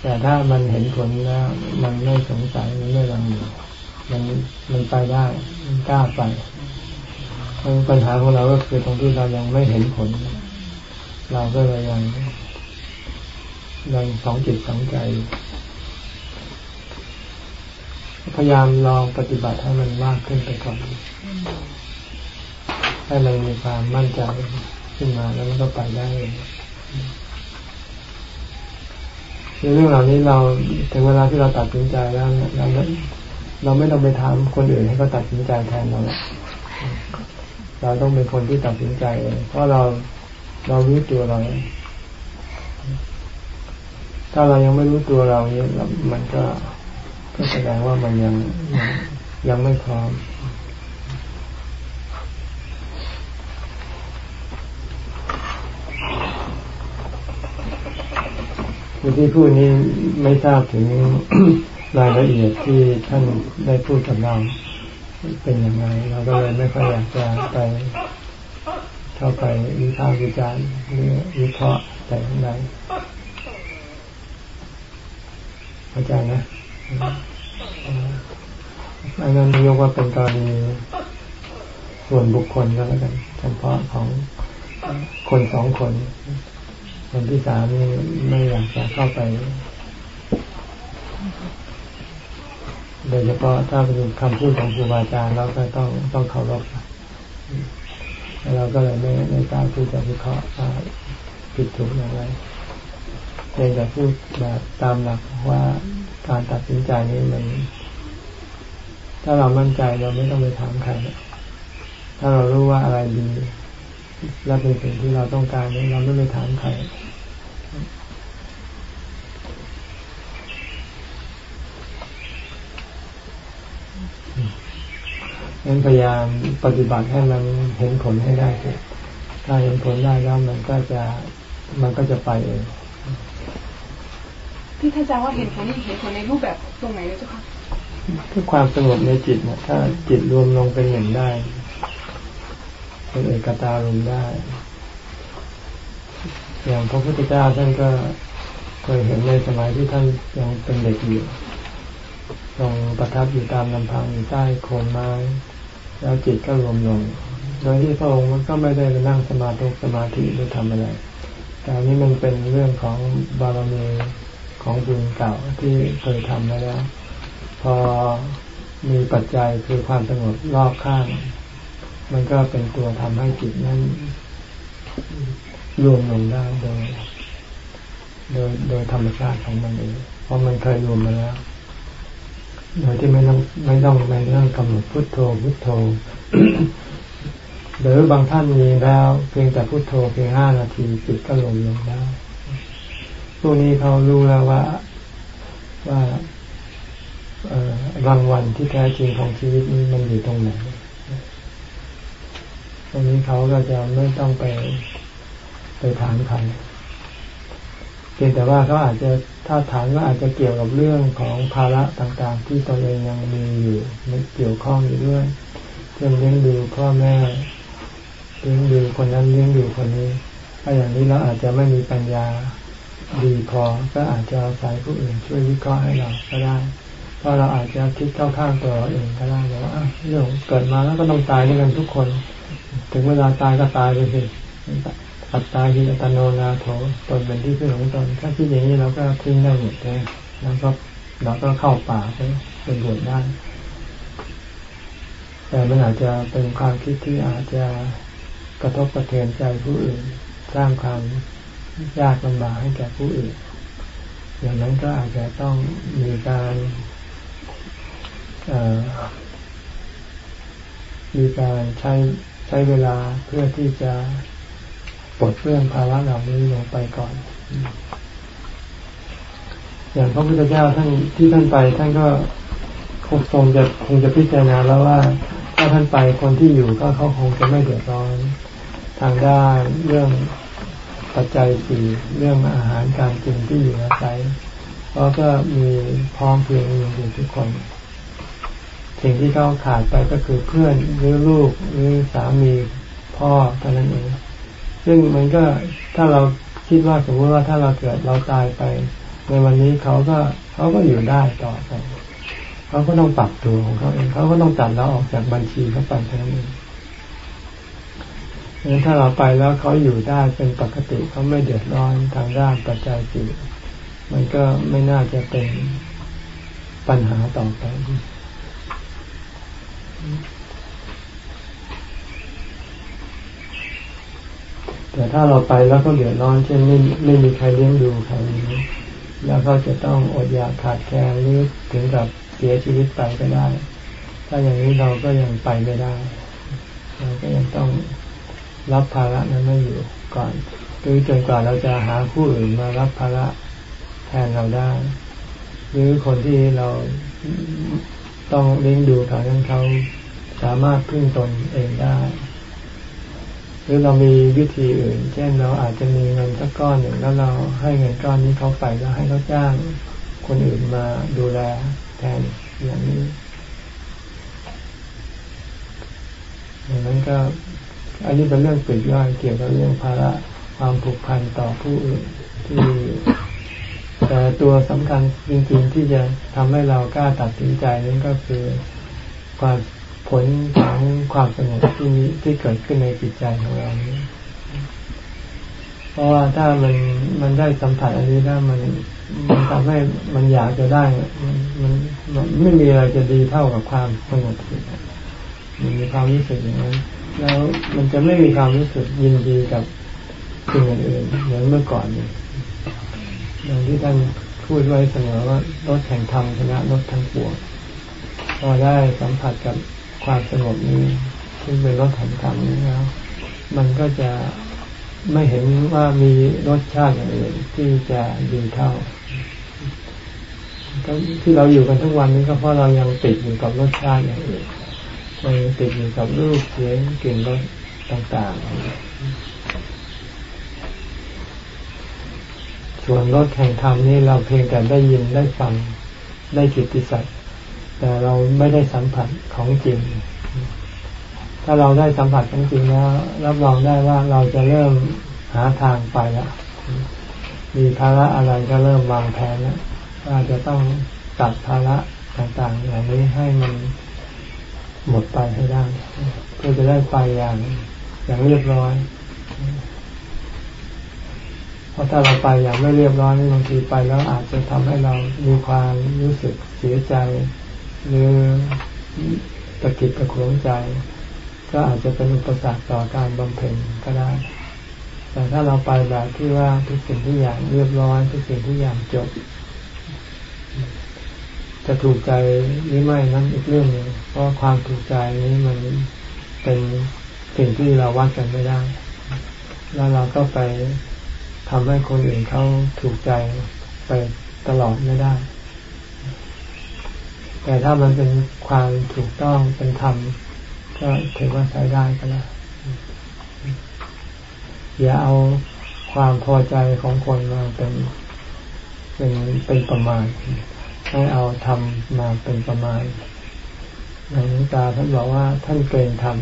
แต่ถ้ามันเห็นผลแล้ว มันไม่สงสัยมันไม่ลังเลมันมันไปได้มันกล้าไปปัญหาของเราก็คือตรงที่เรายังไม่เห็นผล เราก็เลยยังยังสองจิตสองใจ พยายามลองปฏิบัติให้มันมากขึ้นไปก่อนให้มันมีความมั่นใจขึ้นมาแล้วมันก็ไปได้ในเรื่องเหล่านี้เราถึงเวลาที่เราตัดสินใจแล้วเราเราไม่ต้องไปถามคนอื่นให้เขาตัดสินใจแทนเราเราต้องเป็นคนที่ตัดสินใจเองเพราะเรา เรารู้ตัวเราถ้าเรายังไม่รู้ตัวเราเนี่ยมันก็ก็แสดงว่ามันยังยังไม่พร้อมที่พูดนี้ไม่ทราบถึงรายละเอียดที่ท่านได้พูดกับเราเป็นยังไงเราก็เลยไม่ค่อยอยากจะไป เข้าไปวิพากษ์วิจารณ์หรือวิเคราะห์แต่อย่างใดเข้าใจนะอันนั้นยกว่าเป็นกรณีส่วนบุคคลก็แล้วกันเฉพาะของคนสองคน คนที่สามนี่ไม่อยากจะเข้าไป โดยเฉพาะถ้าเป็นคำพูดของครูบาอาจารย์เราก็ต้องต้องเคารพ เราก็เลยไม่ไม่กล้าพูดจะวิเคราะห์ว่าผิดถูกอย่างไรเพียงแต่พูดแบบตามหลักว่าการตัดสินใจนี้มันถ้าเรามั่นใจเราไม่ต้องไปถามใครถ้าเรารู้ว่าอะไรดีและเป็นสิ่งที่เราต้องการนี้เราไม่ไปถามใคร นั้นพยายามปฏิบัติให้มันเห็นผลให้ได้ถ้าเห็นผลได้แล้วมันก็จะมันก็จะไปเองที่ท่านอาจารย์ว่าเห็นผลนี่เห็นผลในรูปแบบตรงไหนเลยเจ้าคะคือความสงบในจิตเนี่ยถ้าจิตรวมลงเป็นหนึ่งได้เป็นเอกตารมได้ อย่างพระพุทธเจ้าท่านก็เคยเห็นในสมัยที่ท่านยังเป็นเด็กอยู่ทรงประทับอยู่ตามลำพังอยู่ใต้โคนไม้ แล้วจิตก็รวมลงโดยที่พระองค์มันก็ไม่ได้ไปนั่งสมาธิสมาธิหรือทำอะไร แต่นี้มันเป็นเรื่องของบารมีของบุญเก่าที่เคยทำมาแล้ว พอมีปัจจัยคือความสงบรอบข้าง มันก็เป็นตัวทำให้จิตนั้นรวมลงได้โดยโดยโดยธรรมชาติของมันเองเพราะมันเคยรวมมาแล้ว โดยที่ไม่ต้องไม่ต้องไปนั่งกำหนดพุทโธพุทโธ หรือบางท่านมีแล้ว เพียงแต่พุทโธเพียงห้านาทีจิตก็ลงลงได้พวนี้เขารู้แล้วว่าว่ารางวัลที่แท้จริงของชีวิตมันอยู่ตรงไหนตรงนี้เขาก็จะไม่ต้องไปไปถามใคร เพียงแต่ว่าเขาอาจจะถ้าถามก็อาจจะเกี่ยวกับเรื่องของภาระต่างๆ ที่ตนเองยังมีอยู่มันเกี่ยวข้องอยู่ด้วยเช่นเลี้ยงดูพ่อแม่เลี้ยงดูคนนั้นเลี้ยงดูคนนี้ถ้าอย่างนี้เราอาจจะไม่มีปัญญาดีพอก็อาจจะอาศัยผู้อื่นช่วยวิเคราะห์ให้เราก็ได้เพราะเราอาจจะคิดเข้าข้างตัวเราเองก็ได้ว่าเรื่องเกิดมาแล้วก็ต้องตายด้วยกันทุกคน ถึงเวลาตายก็ตายไปสิ อัตตาหิอัตโนนาโถตนเป็นที่พึ่งของตนถ้าคิดอย่างนี้เราก็ทิ้งได้หมดเลยแล้วก็เราก็เข้าป่าไปเป็นบวชได้แต่มันอาจจะเป็นความคิดที่อาจจะกระทบกระเทือนใจผู้อื่น สร้างความยากลำบากให้แก่ผู้อื่น อย่างนั้นก็อาจจะต้องมีการมีการใช้ใช้เวลาเพื่อที่จะ ปลดเรื่องภาระเหล่านี้ลงไปก่อน อย่างพระพุทธเจ้าท่านที่ท่านไป ท่านก็คงทรงจะคงจะพิจารณาแล้วว่า ถ้าท่านไปคนที่อยู่ก็เขาคงจะไม่เดือดร้อนทางด้านเรื่องปัจจัยสี่เรื่องอาหารการกินที่อยู่อาศัยเพราะก็มีพร้อมเพียงอยู่ทุกคน สิ่งที่เขาขาดไปก็คือเพื่อนหรือลูกหรือสามีพ่อเท่านั้นเอง ซึ่งมันก็ถ้าเราคิดว่าสมมติว่าถ้าเราเกิดเราตายไป ในวันนี้เขาก็เขาก็อยู่ได้ต่อไปเขาก็ต้องปรับตัวของเขาเองเขาก็ต้องตัดเราออกจากบัญชีเขาไปเท่านั้นเองงั้นถ้าเราไปแล้วเขาอยู่ได้เป็นปกติเขาไม่เดือดร้อนทางด้านปัจจัยสี่มันก็ไม่น่าจะเป็นปัญหาต่อไป แต่ถ้าเราไปแล้วก็เดือดร้อนเช่นไม่ไม่มีใครเลี้ยงดูใครนี้แล้วก็จะต้องอดอยากขาดแคลนหรือถึงกับเสียชีวิตไปก็ได้ ถ้าอย่างนี้เราก็ยังไปไม่ได้ เราก็ยังต้องรับภาระนั้นไม่อยู่ก่อนคือจนกว่าเราจะหาผู้อื่นมารับภาระแทนเราได้ หรือคนที่เราต้องเลี้ยงดูเขานั้นเขาสามารถพึ่งตนเองได้ หรือเรามีวิธีอื่น เช่นเราอาจจะมีเงินสักก้อนหนึ่งแล้วเราให้เงินก้อนนี้เขาไปแล้วให้เขาจ้างคนอื่นมาดูแลแทนอย่างนี้อย่างนั้นก็อันนี้เป็นเรื่องปลีกย่อยเกี่ยวกับเรื่องภาระความผูกพันต่อผู้อื่นที่แต่ตัวสำคัญจริงๆที่จะทำให้เรากล้าตัดสินใจนั้นก็คือความ ผลของความสงบที่นี้ที่เกิดขึ้นในจิตใจของเรานี้ เพราะว่าถ้ามันมันได้สัมผัสอันนี้ได้มันมันทำให้มันอยากจะได้ มันมันไม่มีอะไรจะดีเท่ากับความสงบสุขมันมีความรู้สึกอย่างนั้นแล้วมันจะไม่มีความรู้สึกยินดีกับสิ่งอื่นเหมือนเมื่อก่อนเนี่ยอย่างที่ท่านพูดไว้เสมอว่ารถแข่งธรรมชนะรถทั้งปวงพอได้สัมผัสกับ ความสงบนี้ซึ่งเป็นรสแห่งธรรมนี้แล้ว มันก็จะไม่เห็นว่ามีรสชาติอย่างอื่นที่จะดีเท่าที่เราอยู่กันทุกวันนี้ก็เพราะเรายังติดอยู่กับรสชาติอย่างอื่นเราติดอยู่กับรูปเสียงกลิ่นรสต่าง ๆ ส่วนรสแห่งธรรมนี่เราเพียงแต่ได้ยินได้ฟังได้จิตติสัต แต่เราไม่ได้สัมผัสของจริง ถ้าเราได้สัมผัสของจริงแล้ว รับรองได้ว่าเราจะเริ่มหาทางไปแล้วมีภาระอะไรก็เริ่มวางแผนแล้วว่าจะต้องตัดภาระต่างๆอย่างนี้ให้มันหมดไปให้ได้เพื่อจะได้ไปอย่างอย่างเรียบร้อย เพราะถ้าเราไปอย่างไม่เรียบร้อยบางทีไปแล้วอาจจะทำให้เรามีความรู้สึกเสียใจ หรือตะกิดตะขวงใจ ก็อาจจะเป็นอุปสรรคต่อการบำเพ็ญก็ได้ แต่ถ้าเราไปแบบที่ว่าทุกสิ่งทุกอย่างเรียบร้อยทุกสิ่งทุกอย่างจบ จะถูกใจหรือไม่นั้นอีกเรื่องหนึ่งเพราะความถูกใจนี้มันเป็นสิ่งที่เราวัดกันไม่ได้ แล้วเราก็ไปทำให้คนอื่นเขาถูกใจไปตลอดไม่ได้ แต่ถ้ามันเป็นความถูกต้องเป็นธรรมก็ถือว่าใช้ได้ก็แล้วอย่าเอาความพอใจของคนมาเป็นเป็นเป็นประมาณให้เอาธรรมมาเป็นประมาณหลวงตาท่านบอกว่าท่านเกรงธรรม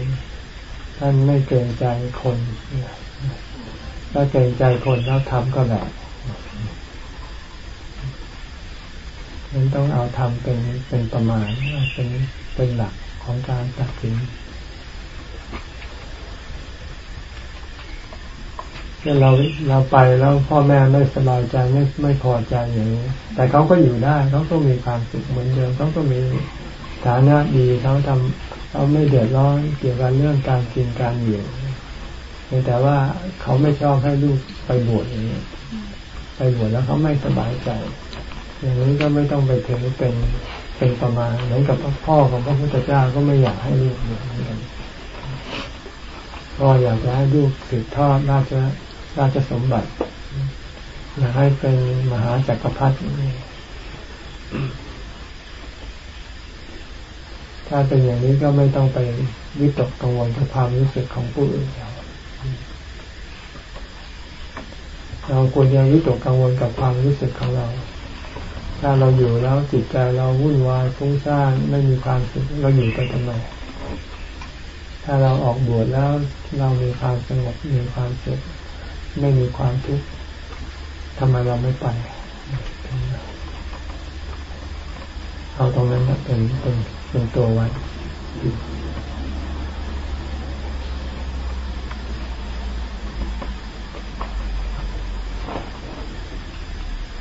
ท่านไม่เกรงใจคนถ้าเกรงใจคนแล้วทำก็แบบ นั้นต้องเอาทำเป็นเป็นประมาณเป็นเป็นหลักของการตัดสินเช่เราเราไปแล้วพ่อแม่ไม่สบายใจไม่ไม่พอใจอย่างนี้ แต่เขาก็อยู่ได้เขาก็มีความสุขเหมือนเดิมเขาก็มีฐานะดีเขาทำเขาไม่เดือดร้อนเกี่ยวกับเรื่องการกินการอยู่แต่ว่าเขาไม่ชอบให้ลูกไปบวชอย่างนี้ไปบวชแล้วเขาไม่สบายใจ อย่างนี้ก็ไม่ต้องไปถึงเป็นเป็นประมาณเหมือนกับพ่อของพระพุทธเจ้าก็ไม่อยากให้ลูกอย่างนี้พ่ออยากจะให้ลูกสืบทอดราชราชสมบัติอยากให้เป็นมหาจักรพรรดิถ้าเป็นอย่างนี้ก็ไม่ต้องไปวิตกกังวลกับความรู้สึกของผู้อื่นเราควรจะวิตกกังวลกับความรู้สึกของเรา ถ้าเราอยู่แล้วจิตใจเราวุ่นวายฟุ้งซ่านไม่มีความสุขเราอยู่ไปทำไมถ้าเราออกบวชแล้วเรามีความสงบมีความสุขไม่มีความทุกข์ทำไมเราไม่ไปเอาตรงนั้นเป็นเป็นเป็นตัววัด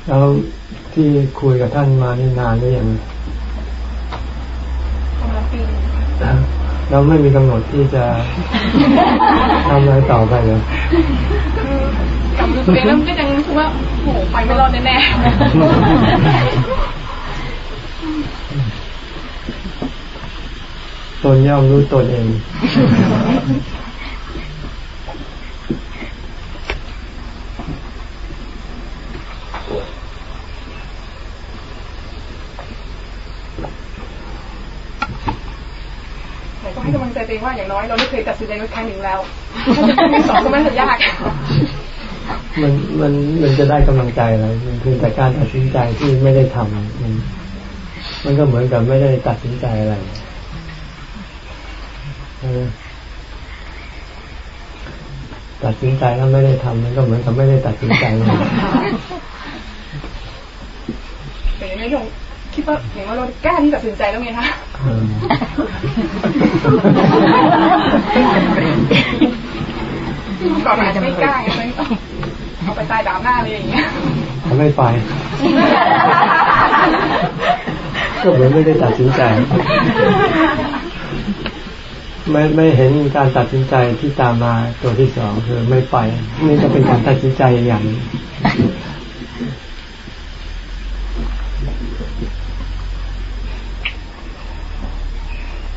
แล้ว ที่คุยกับท่านมานี่นานหรือยังประมาณปีหนึ่งเราไม่มีกำหนดที่จะทำอะไรต่อไปเลยคือกลับมาตัวเองแล้วก็ยังรู้สึกว่าโหไปไม่รอดแน่ตนย่อมรู้ตนเอง ๆแต่ก็ให้กำลังใจ ตัวเองว่าอย่างน้อยเราได้เคยตัดสินใจไว้ครั้งหนึ่งแล้วถ้าจะเป็นที่สองก็ไม่จะยากมันมันมันจะได้กำลังใจอะไรมันคือแต่การตัดสินใจที่ไม่ได้ทำมันมันก็เหมือนกับไม่ได้ตัดสินใจอะไรใช่ไหมตัดสินใจแล้วไม่ได้ทำมันก็เหมือนกับไม่ได้ตัดสินใจเลยแต่อย่างน้อยเราคิดว่าอย่างน้อยเรากล้าที่ตัดสินใจแล้วไงคะเออ ก่อนอาจจะไม่กล้าไงมันต้องเอาไปตายดามหน้าเลยอย่างเงี้ยเขาไม่ไปก็เหมือนไม่ได้ตัดสินใจ ไม่ไม่เห็นการตัดสินใจที่ตามมาตัวที่สองคือไม่ไป นี่ก็เป็นการตัดสินใจอย่างหนึ่ง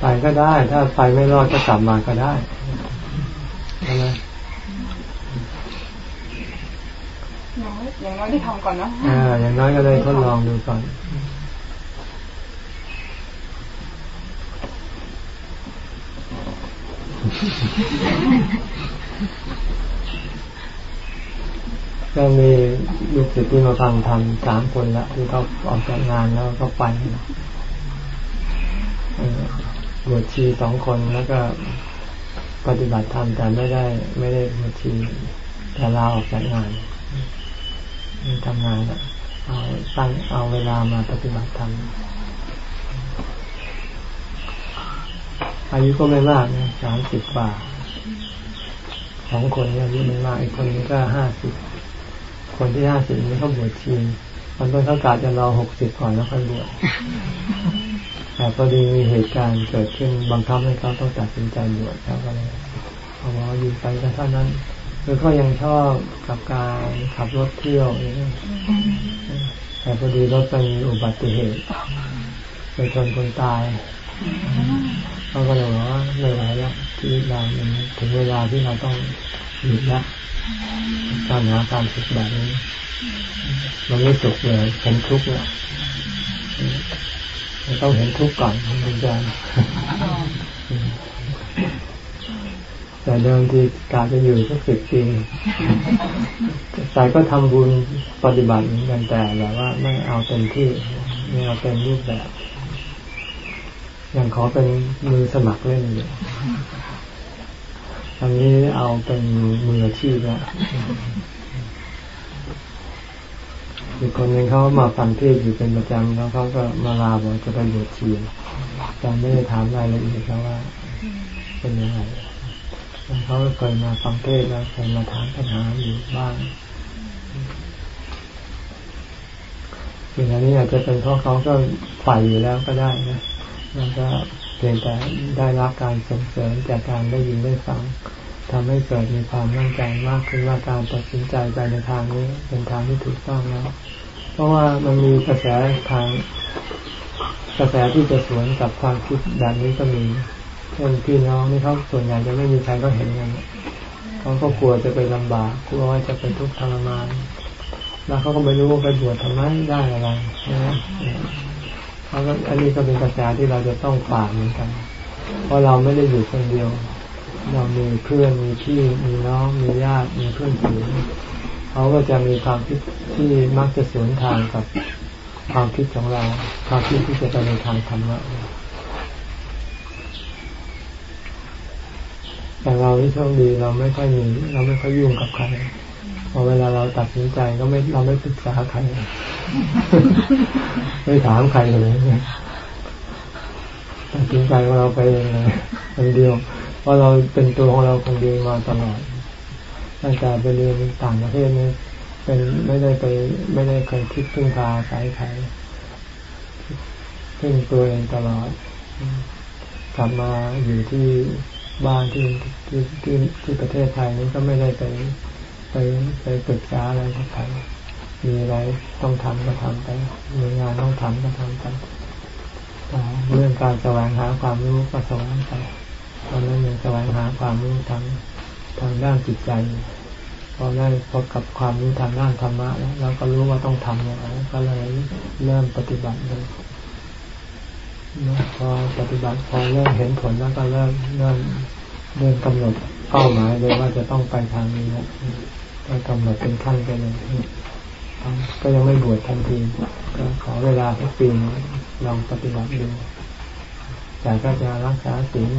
ไป ก็ได้ ถ้าไปไม่รอดก็กลับมาก็ได้ใช่ไหมอย่างน้อยอย่างน้อยได้ทำก่อนเนาะอ่าอย่างน้อยก็ได้ทดลองดูก่อนก็มีลูกศิษย์ที่มาฟังทำสามคนละที่เขาออกจากงานแล้วก็ไปเอ่อ บวชชีสองคนแล้วก็ปฏิบัติธรรมแต่ไม่ได้ ไม่ได้บวชชีแต่ลาออกจากงานทำงานอะเอาตั้งเอาเวลามาปฏิบัติธรรมอายุก็ไม่มากนะสามสิบกว่าสองคนนี่ยอายุไม่มากอีกคนนึงก็ห้าสิบคนที่ห้าสิบนี้เขาบวชชีมันต้นเขากาจะรอหกสิบก่อนแล้วค่อยบวช แต่พอดีมีเหตุการณ์เกิดขึ้นบังคับให้เขาต้องตัดสินใจบวชเขาก็เลยเอาว่าอยู่ไปก็เท่านั้นคือเขายังชอบกับการขับรถเที่ยวอย่างนี้แต่พอดีรถไปมีอุบัติเหตุไปชนคนตายเขาก็เลยบอกว่าไม่ไหวแล้วชีวิตเรามันถึงเวลาที่เราต้องหยุดละการหาความสุขแบบนี้มันไม่สุขเลยเห็นทุกข์แล้ว ต้องเห็นทุกข์ก่อนมันจะแต่เดิมทีกาจะอยู่สักสิบปีแต่ก็ทำบุญปฏิบัติเหมือนกันแต่แบบว่าไม่เอาเต็มที่ไม่เอาเต็มรูปแบบยังขอเป็นมือสมัครเล่นอยู่ตอนนี้เอาเป็นมืออาชีพแล้ว อีกคนหนึ่งเขามาฟังเทศอยู่เป็นประจำแล้วเขาก็มาลาบอกจะไปบวชชีแต่ไม่ได้ถามรายละเอียดแล้วว่าเป็นยังไงแล้วเขาก็เคยมาฟังเทศแล้วเคยมาถามปัญหาอยู่บ้างสิ่งนี้อาจจะเป็นเพราะเขาก็ฝ่ายอยู่แล้วก็ได้นะแล้วก็เพียงแต่ได้รับการส่งเสริมจากการได้ยินได้ฟังทำให้เกิดมีความมั่นใจมากขึ้นว่าการตัดสินใจไปในทางนี้เป็นทางที่ถูกต้องแล้ว เพราะว่ามันมีกระแสทางกระแสที่จะสวนกับความคิดแบบนี้ก็มีเช่นพี่น้องนี่เขาส่วนใหญ่จะไม่มีใครก็เห็นกันเขาก็กลัวจะไปลำบากกลัวว่าจะไปทุกข์ทรมาน แล้วเขาก็ไม่รู้ว่าไปบวชทำไมได้อะไรนะเขาก็อันนี้ก็เป็นกระแสที่เราจะต้องฝ่าเหมือนกัน เพราะเราไม่ได้อยู่คนเดียว เรามีเพื่อนมีพี่มีน้องมีญาติมีเพื่อนฝูง เขาก็จะมีความคิดที่มักจะสวนทางกับความคิดของเรา ความคิดที่จะไปในทางธรรมะแต่เราที่โชคดีเราไม่ค่อยมีเราไม่ค่อยยุ่งกับใครพอเวลาเราตัดสินใจก็ไม่เราไม่ปรึกษาใครไม่ถามใครเลยตัดสินใจว่าเราไปเองเลยคนเดียวเพราะเราเป็นตัวของเราคนเดียวมาตลอด ตั้งแต่ไปเรียนต่างประเทศนี่เป็นไม่ได้ไปไม่ได้เคยคิดพึ่งพาสายใครพึ่งตัวเองตลอด กลับมาอยู่ที่บ้านที่ที่ที่ที่ประเทศไทยนี้ก็ไม่ได้ไปไปไปปรึกษาอะไรกับใครมีอะไรต้องทำก็ทำไปมีงานต้องทำก็ทำไปเรื่องการแสวงหาความรู้ก็แสวงไปตอนนั้นยังแสวงหาความรู้ทาง ทางด้านจิตใจ พอได้พบกับความรู้ทางด้านธรรมะแล้วเราก็รู้ว่าต้องทำอย่างไรก็เลยเริ่มปฏิบัติเลยพอปฏิบัติพอเริ่มเห็นผลแล้วก็เริ่มเริ่มเริ่มกำหนดเป้าหมายเลยว่าจะต้องไปทางนี้นะก็กำหนดเป็นขั้นไปเลยก็ยังไม่บวชทันทีก็ขอเวลาสักปีลองปฏิบัติดูแต่ก็จะรักษาศีล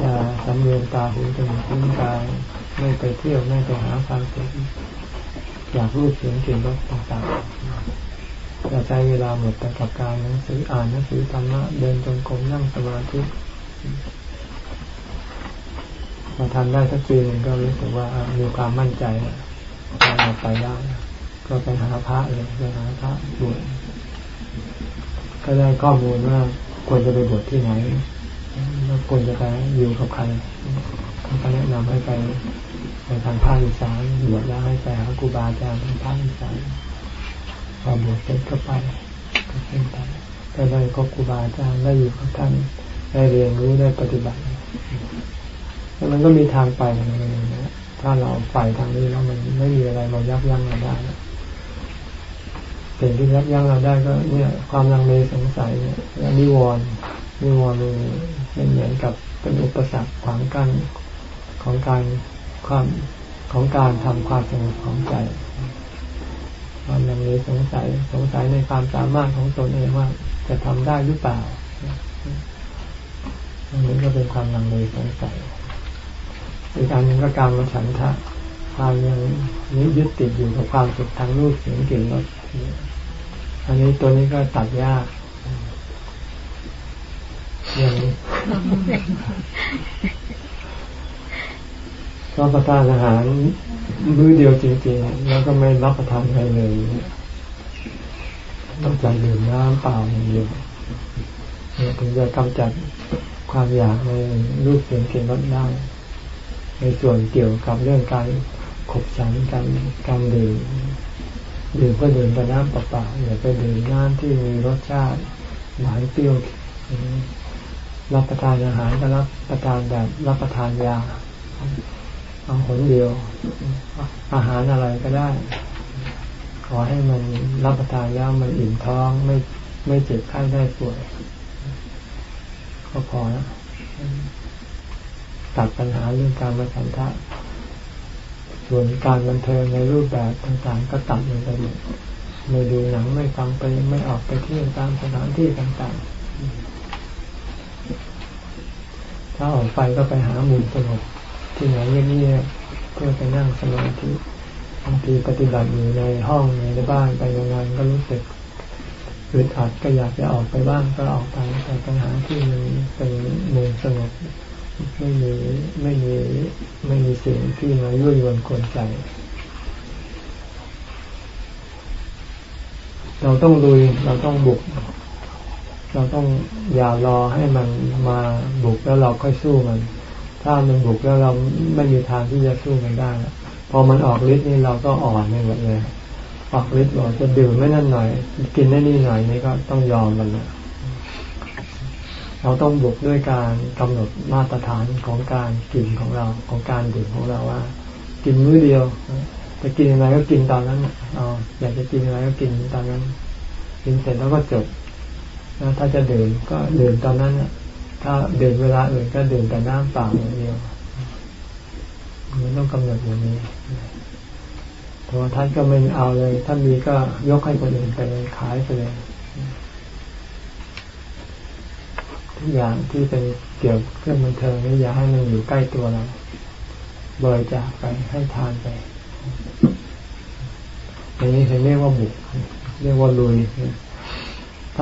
จะสำเร็จตาหูจมูกลิ้นกายไม่ไปเที่ยวไม่ไปหาความสุขอยากรูปเสียงกลิ่นรสต่างๆจะใช้เวลาหมดไปกับการหนังสืออ่านหนังสือธรรมะเดินจงกรมนั่งสมาธิพอทำได้สักปีหนึ่งก็รู้สึกว่ามีความมั่นใจเราไปได้ก็ไปหาพระเลยไปหาพระบวชก็ได้ข้อมูลว่าควรจะไปบวชที่ไหน แล้วควรจะไปอยู่กับใครเขาก็แนะนำให้ไปไปทางภาคอีสานบวชแล้วให้ไปหาครูบาอาจารย์ทางภาคอีสานพอบวชเสร็จก็ไปก็ขึ้นไปก็ได้พบครูบาอาจารย์ได้อยู่กับท่านได้เรียนรู้ได้ปฏิบัติแล้วมันก็มีทางไปนะถ้าเราไปทางนี้แล้วมันไม่มีอะไรมายับยั้งเราได้สิ่งที่ยับยั้งเราได้ก็เนี่ยความลังเลสงสัยเนี่ยนิวรณ์นิวรณ์ เป็นเหมือนกับเป็นอุปสรรคขวางกั้นของการความของการทำความสงบของใจความลังเลสงสัยสงสัยในความสามารถของตนเองว่าจะทำได้หรือเปล่าอันนี้ก็เป็นความลังเลสงสัยอีกการนึงก็การมาฉันทะความยังนี้ยึดติดอยู่กับความสุขทางรูปเสียงกลิ่นรสอันนี้ตัวนี้ก็ตัดยาก อย่างรับประทานอาหารมื้อเดียวจริงๆ แล้วก็ไม่รับประทานอะไรเลยต้องใจดื่มน้ำเปล่าอย่างเดียวถึงจะกำจัดความอยากในรูปเสียงกลิ่นรสได้ในส่วนเกี่ยวกับเรื่องการขบฉันการการดื่มดื่มก็ดื่มแต่น้ำเปล่าๆอย่าไปดื่มน้ำที่มีรสชาติหวานเปรี้ยว รับประทานอาหารก็รับประทานแบบรับประทานยาเอาหนเดียว อาหารอะไรก็ได้ ขอให้มันรับประทานแล้วมันอิ่มท้องไม่ไม่เจ็บไข้ได้ป่วย ก็พอนะตัดปัญหาเรื่องการมาสันทะส่วนการบันเทิงในรูปแบบต่างๆ ก็ตัดลงไปหมดไม่ดูหนังไม่ฟังไปไม่ออกไปเที่ยวตามสถานที่ต่างๆ ถ้าออกไปก็ไปหามุมสงบที่ไหนเงียบๆเพื่อไปนั่งสมาธิบางทีปฏิบัติอยู่ในห้องในบ้านไปงานก็รู้สึกอึดอัดก็อยากจะออกไปบ้างก็ออกไปแต่ปัญหาที่มันเป็นมุมสงบไม่มีไม่มีไม่มีเสิ่งที่มายุ่ยวนกวนใจ เราต้องลุยเราต้องบุก เราต้องอย่ารอให้มันมาบุกแล้วเราค่อยสู้มัน ถ้ามันบุกแล้วเราไม่มีทางที่จะสู้มันได้พอมันออกฤทธิ์นี่เราก็อ่อนไปหมดเลยออกฤทธิ์บอกจะดื่มไม่นั่นหน่อย กินได้นี่หน่อยนี่ก็ต้องยอมมันนะเราต้องบุกด้วยการกำหนดมาตรฐานของการกินของเราของการดื่มของเราว่า กินมื้อเดียวจะกินอะไรก็กินตอนนั้นเอาอยากจะกินอะไรก็กินตอนนั้นกินเสร็จแล้วก็จบ แล้วถ้าจะดื่มก็ดื่มตอนนั้นถ้าดื่มเวลาอื่นก็ดื่มแต่น้ำเปล่าอย่างเดียวมันต้องกำหนดอย่างนี้ถทรทัศน์ก็ไม่เอาเลย ถ้ามีก็ยกให้คนอื่นไปเลยขายไปเลยทุกอย่างที่เป็นเกี่ยวกับเครื่องบันเทิงนี่อย่าให้มันอยู่ใกล้ตัวเราบริจาคไปให้ทานไปอย่างนี้เขาเรียกว่าบุก เรียกว่าลุย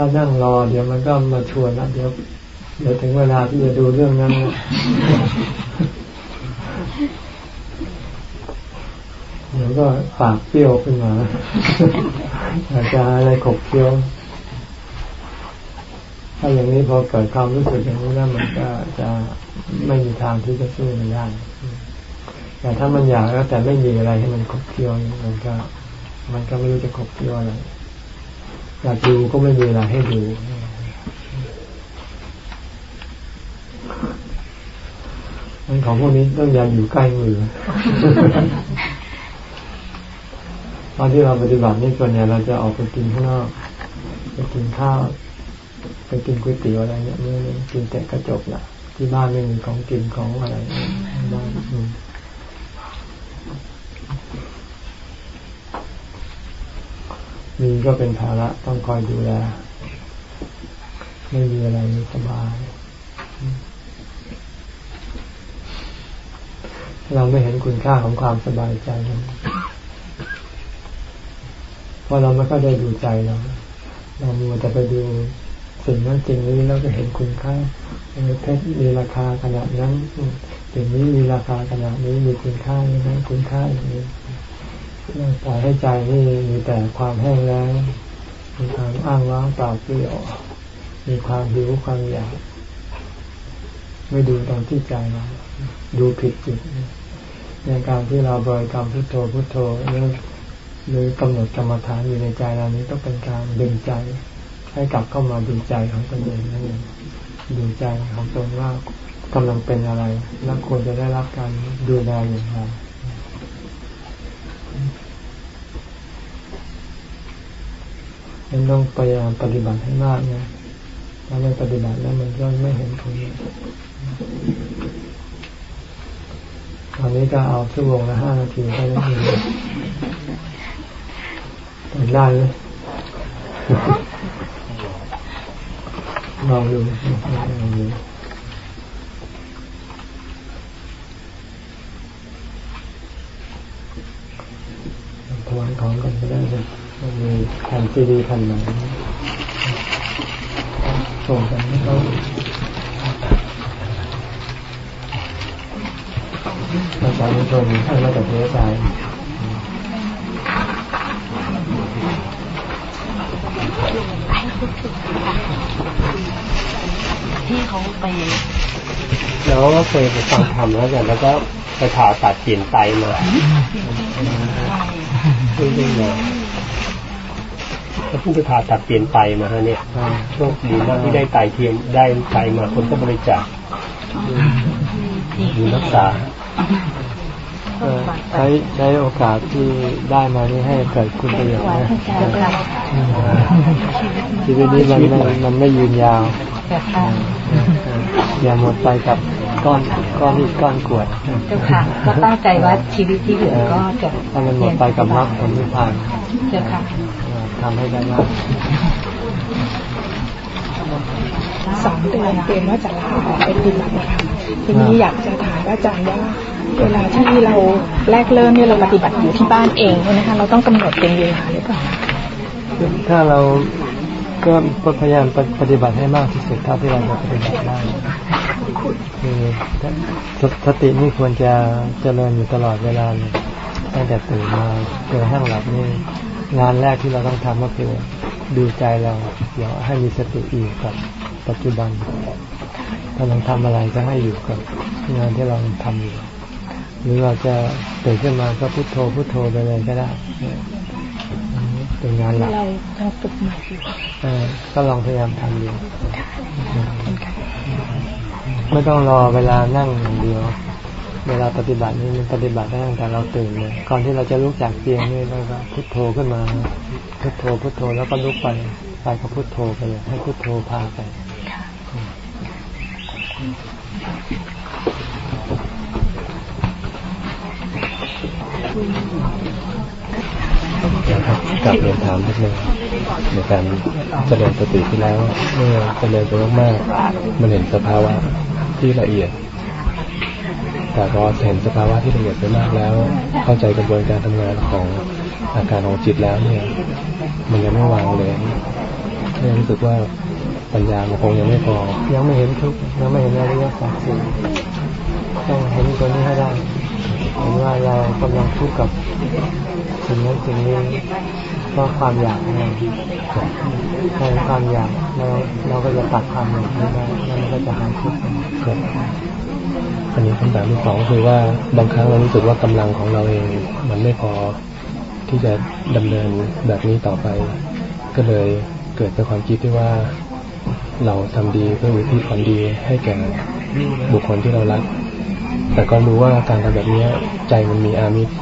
ถ้านั่งรอ เดี๋ยวมันก็มาชวนแล้วเดี๋ยวเดี๋ยวถึงเวลาที่จะดูเรื่องนั้นเดี๋ยวก็ปากเปรี้ยวขึ้นมาอาจจะอะไรขบเคี้ยว ถ้าอย่างนี้พอเกิดความรู้สึกอย่างนี้แล้วมันก็จะไม่มีทางที่จะสู้มันได้แต่ถ้ามันอยากแล้วแต่ไม่มีอะไรให้มันขบเคี้ยวมันก็ มันก็ไม่รู้จะขบเคี้ยวอะไร อยากดูก็ไม่มีอะไรให้ดู มันของพวกนี้ต้องอย่าอยู่ใกล้มือตอนที่เราปฏิบัตินี่ส่วนใหญ่เราจะออกไปกินข้างนอกไปกินข้าวไปกินก๋วยเตี๋ยวอะไรเนี่ยไม่กินแต่กระจกละที่บ้านไม่มีของกินของอะไรบ้าน มีก็เป็นภาระต้องคอยดูแล ไม่มีอะไรสบาย เราไม่เห็นคุณค่าของความสบายใจเพราะเราไม่ค่อยได้ดูใจเราเรามัวแต่ไปดูสิ่งนั้นสิ่งนี้เราก็เห็นคุณค่าเพชรมีราคาขนาดนั้นสิ่งนี้มีราคาขนาดนี้มีคุณค่าอย่างนั้นคุณค่าอย่างนี้ ปล่อยให้ใจนี่มีแต่ความแห้งแล้งมีความอ้างว้างเปล่าเปลี่ยว มีความหิวความอยากไม่ดูตรงที่ใจเราดูผิดจุดในการที่เราบริกรรมพุทโธพุทโธหรือหรือกำหนดกรรมฐานอยู่ในใจเรานี้ต้องเป็นการดึงใจให้กลับเข้ามาดูใจของตนเองนั่นเองดูใจของตนว่ากำลังเป็นอะไรและควรจะได้รับการดูแลอย่างไร ยังต้องพยายามปฏิบัติให้มากนะถ้าไม่ปฏิบัติแล้วมันก็ไม่เห็นผลตอนนี้ก็เอาชั่วโมงละห้านาทีก็ได้ทำได้ไหมลองดูลองดูถวายของกันก็ได้เลย มันมีแผ่นซีดีแผ่นไหนส่งกันให้เขาอาจารย์ชมท่านมาจากเทศใจที่เขาไปแล้วก็เคยไปฟังธรรมแล้วกันแล้วก็ไปผ่าตัดเปลี่ยนไตมาเพิ่งได้มา แล้วเพิ่งไปผ่าตัดเปลี่ยนไตมาฮะเนี่ยโชคดีมากที่ได้ไตเทียมได้ไตมาคนก็บริจาคอยู่รักษาใช้ใช้โอกาสที่ได้มานี้ให้เกิดคุณประโยชน์นะชีวิตนี้มันมันมันไม่ยืนยาว อย่าหมดไปกับก้อนก้อนที่ก้อนกวดเจ้าค่ะก็ตั้งใจว่าชีวิตที่เหลือก็จะถ้ามันหมดไปกับมรรคผลนิพพานเจ้าค่ะ ทำให้ได้มากสองเดือนเตรียมว่าจะลาออกไปปฏิบัติธรรมทีนี้อยากจะถามอาจารย์ว่าเวลาที่เราแรกเริ่มเนี่ยเราปฏิบัติอยู่ที่บ้านเองใช่ไหมคะเราต้องกำหนดเป็นเวลาหรือเปล่าถ้าเราก็พยายามปฏิบัติให้มากที่สุดเท่าที่เราจะปฏิบัติได้คือสตินี่ควรจะเจริญอยู่ตลอดเวลาเลยตั้งแต่ตื่นมาจนทั้งหลับนี่ งานแรกที่เราต้องทำก็คือดูใจเราเดี๋ยวให้มีสติอยู่กับปัจจุบันถ้าเราทำอะไรก็ให้อยู่กับงานที่เราทำอยู่ หรือเราจะตื่นขึ้นมาก็พุโทโธพุโทโธไปเลยก็ได้เป็นงานหลักเราเราฝึกใหม่อยู่ก็ลองพยายามทำอยู่ไม่ต้องรอเวลานั่งอย่างเดียว เวลาปฏิบัตินี่มันปฏิบัติได้ตั้งแต่เราตื่นเลยก่อนที่เราจะลุกจากเตียงนี่เราก็พุทโธขึ้นมา พุทโธพุทโธแล้วก็ลุกไปไปก็พุทโธไปเลยให้พุทโธพาไปนะครับกลับเรียนถามนิดนึงในการเจริญสติที่แล้วเมื่อเจริญไปมากๆมันเห็นสภาวะที่ละเอียด แต่พอเห็นสภาวะที่ละเอียดไปมากแล้ว เข้าใจกระบวนการทำงานของอาการของจิตแล้วเนี่ย มันยังไม่วางเลยเลยรู้สึกว่าปัญญามันคงยังไม่พอ ยังไม่เห็นทุกยังไม่เห็นอริยสัจสี่ต้องเห็นตัวนี้ให้ได้เห็นว่าเรากำลังทุกข์กับสิ่งนั้นสิ่งนี้เพราะความอยากของเราถ้าเห็นความอยากเราเราก็จะตัดความอยากนี้ได้แล้วมันก็จะหายทุกข์ อันนี้คำถามที่สองคือว่าบางครั้งเรารู้สึกว่ากำลังของเราเอง มันไม่พอที่จะดำเนินแบบนี้ต่อไป ก็เลยเกิดเป็นความคิดที่ว่า เราทำดีเพื่ออุทิศความดีให้แก่บุคคลที่เรารัก แต่ก็รู้ว่าการทำแบบนี้ใจมันมีอามิตร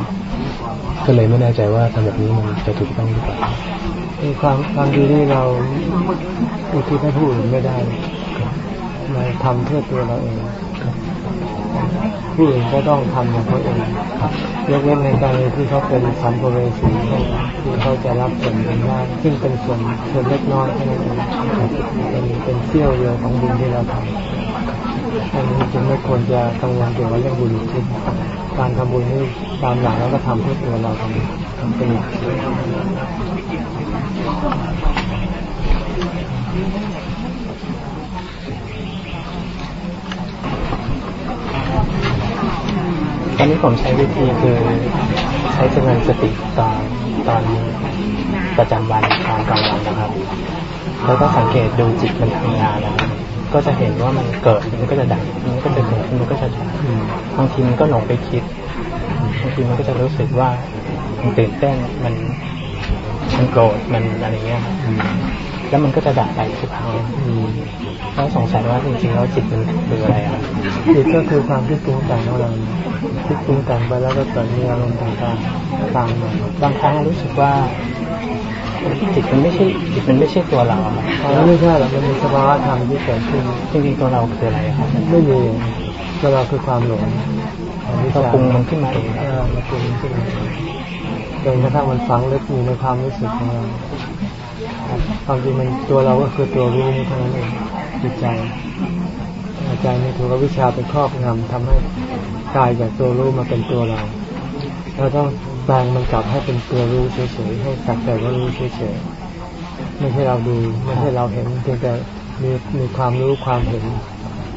ก็เลยไม่แน่ใจว่าทำแบบนี้มันจะถูกต้องหรือเปล่าคือความความดีที่เราอุทิศให้ผู้อื่นไม่ได้เราทำเพื่อตัวเราเอง ผู้อื่นก็ต้องทำอย่างเขาเองยกเว้นในกรณีที่เขาเป็นสัมภเวสีที่เขาจะรับผลบุญได้ซึ่งเป็นส่วนส่วนเล็กน้อยเท่านั้นเองเป็นเป็นเสี้ยวเดียวของบุญที่เราทำอันนี้จึงไม่ควรจะกังวลเกี่ยวกับเรื่องบุญอุทิศการทำบุญนี่ตามหลักแล้วก็ทำเพื่อตัวเราทำทำเป็นห ตอนนี้ผมใช้วิธีคือใช้เจริญสติตอนตอนประจำวันตอนกลางวันนะครับ แล้วก็สังเกตดูจิตมันทำงานนะครับก็จะเห็นว่ามันเกิดมันก็จะดับมันก็จะเกิดมันก็จะดับบางทีมันก็หลงไปคิดบางทีมันก็จะรู้สึกว่ามันตื่นเต้นมันมันโกรธมันอะไรเงี้ยครับ แล้วมันก็จะดับไปทุกครั้งแล้วสงสัยว่าจริงๆแล้วจิตมันคืออะไรครับจิตก็คือความคิดปรุงแต่งของเราคิดปรุงแต่งไปแล้วก็เกิดมีอารมณ์ต่างๆตามมาบางครั้งรู้สึกว่าจิตมันไม่ใช่จิตมันไม่ใช่ตัวเราอะครับแล้วไม่ใช่หรอกมันมีสภาวะธรรมที่เกิดขึ้นจริงๆตัวเราคืออะไรครับไม่มีตัวเราคือความหลงอันนี้เราปรุงมันขึ้นมาเองเราปรุงขึ้นมาจนกระทั่งมันฝังลึกอยู่ในความรู้สึกของเรา ความจริงมันตัวเราก็คือตัวรู้นี่เท่านั้นเองจิตใจใจมันถูกวิชาไปครอบงำทำให้กายจากตัวรู้มาเป็นตัวเราเราต้องแปลงมันกลับให้เป็นตัวรู้เฉยๆให้สักแต่ว่ารู้เฉยๆไม่ใช่เราดูไม่ใช่เราเห็นเพียงแต่มีมีความรู้ความเห็น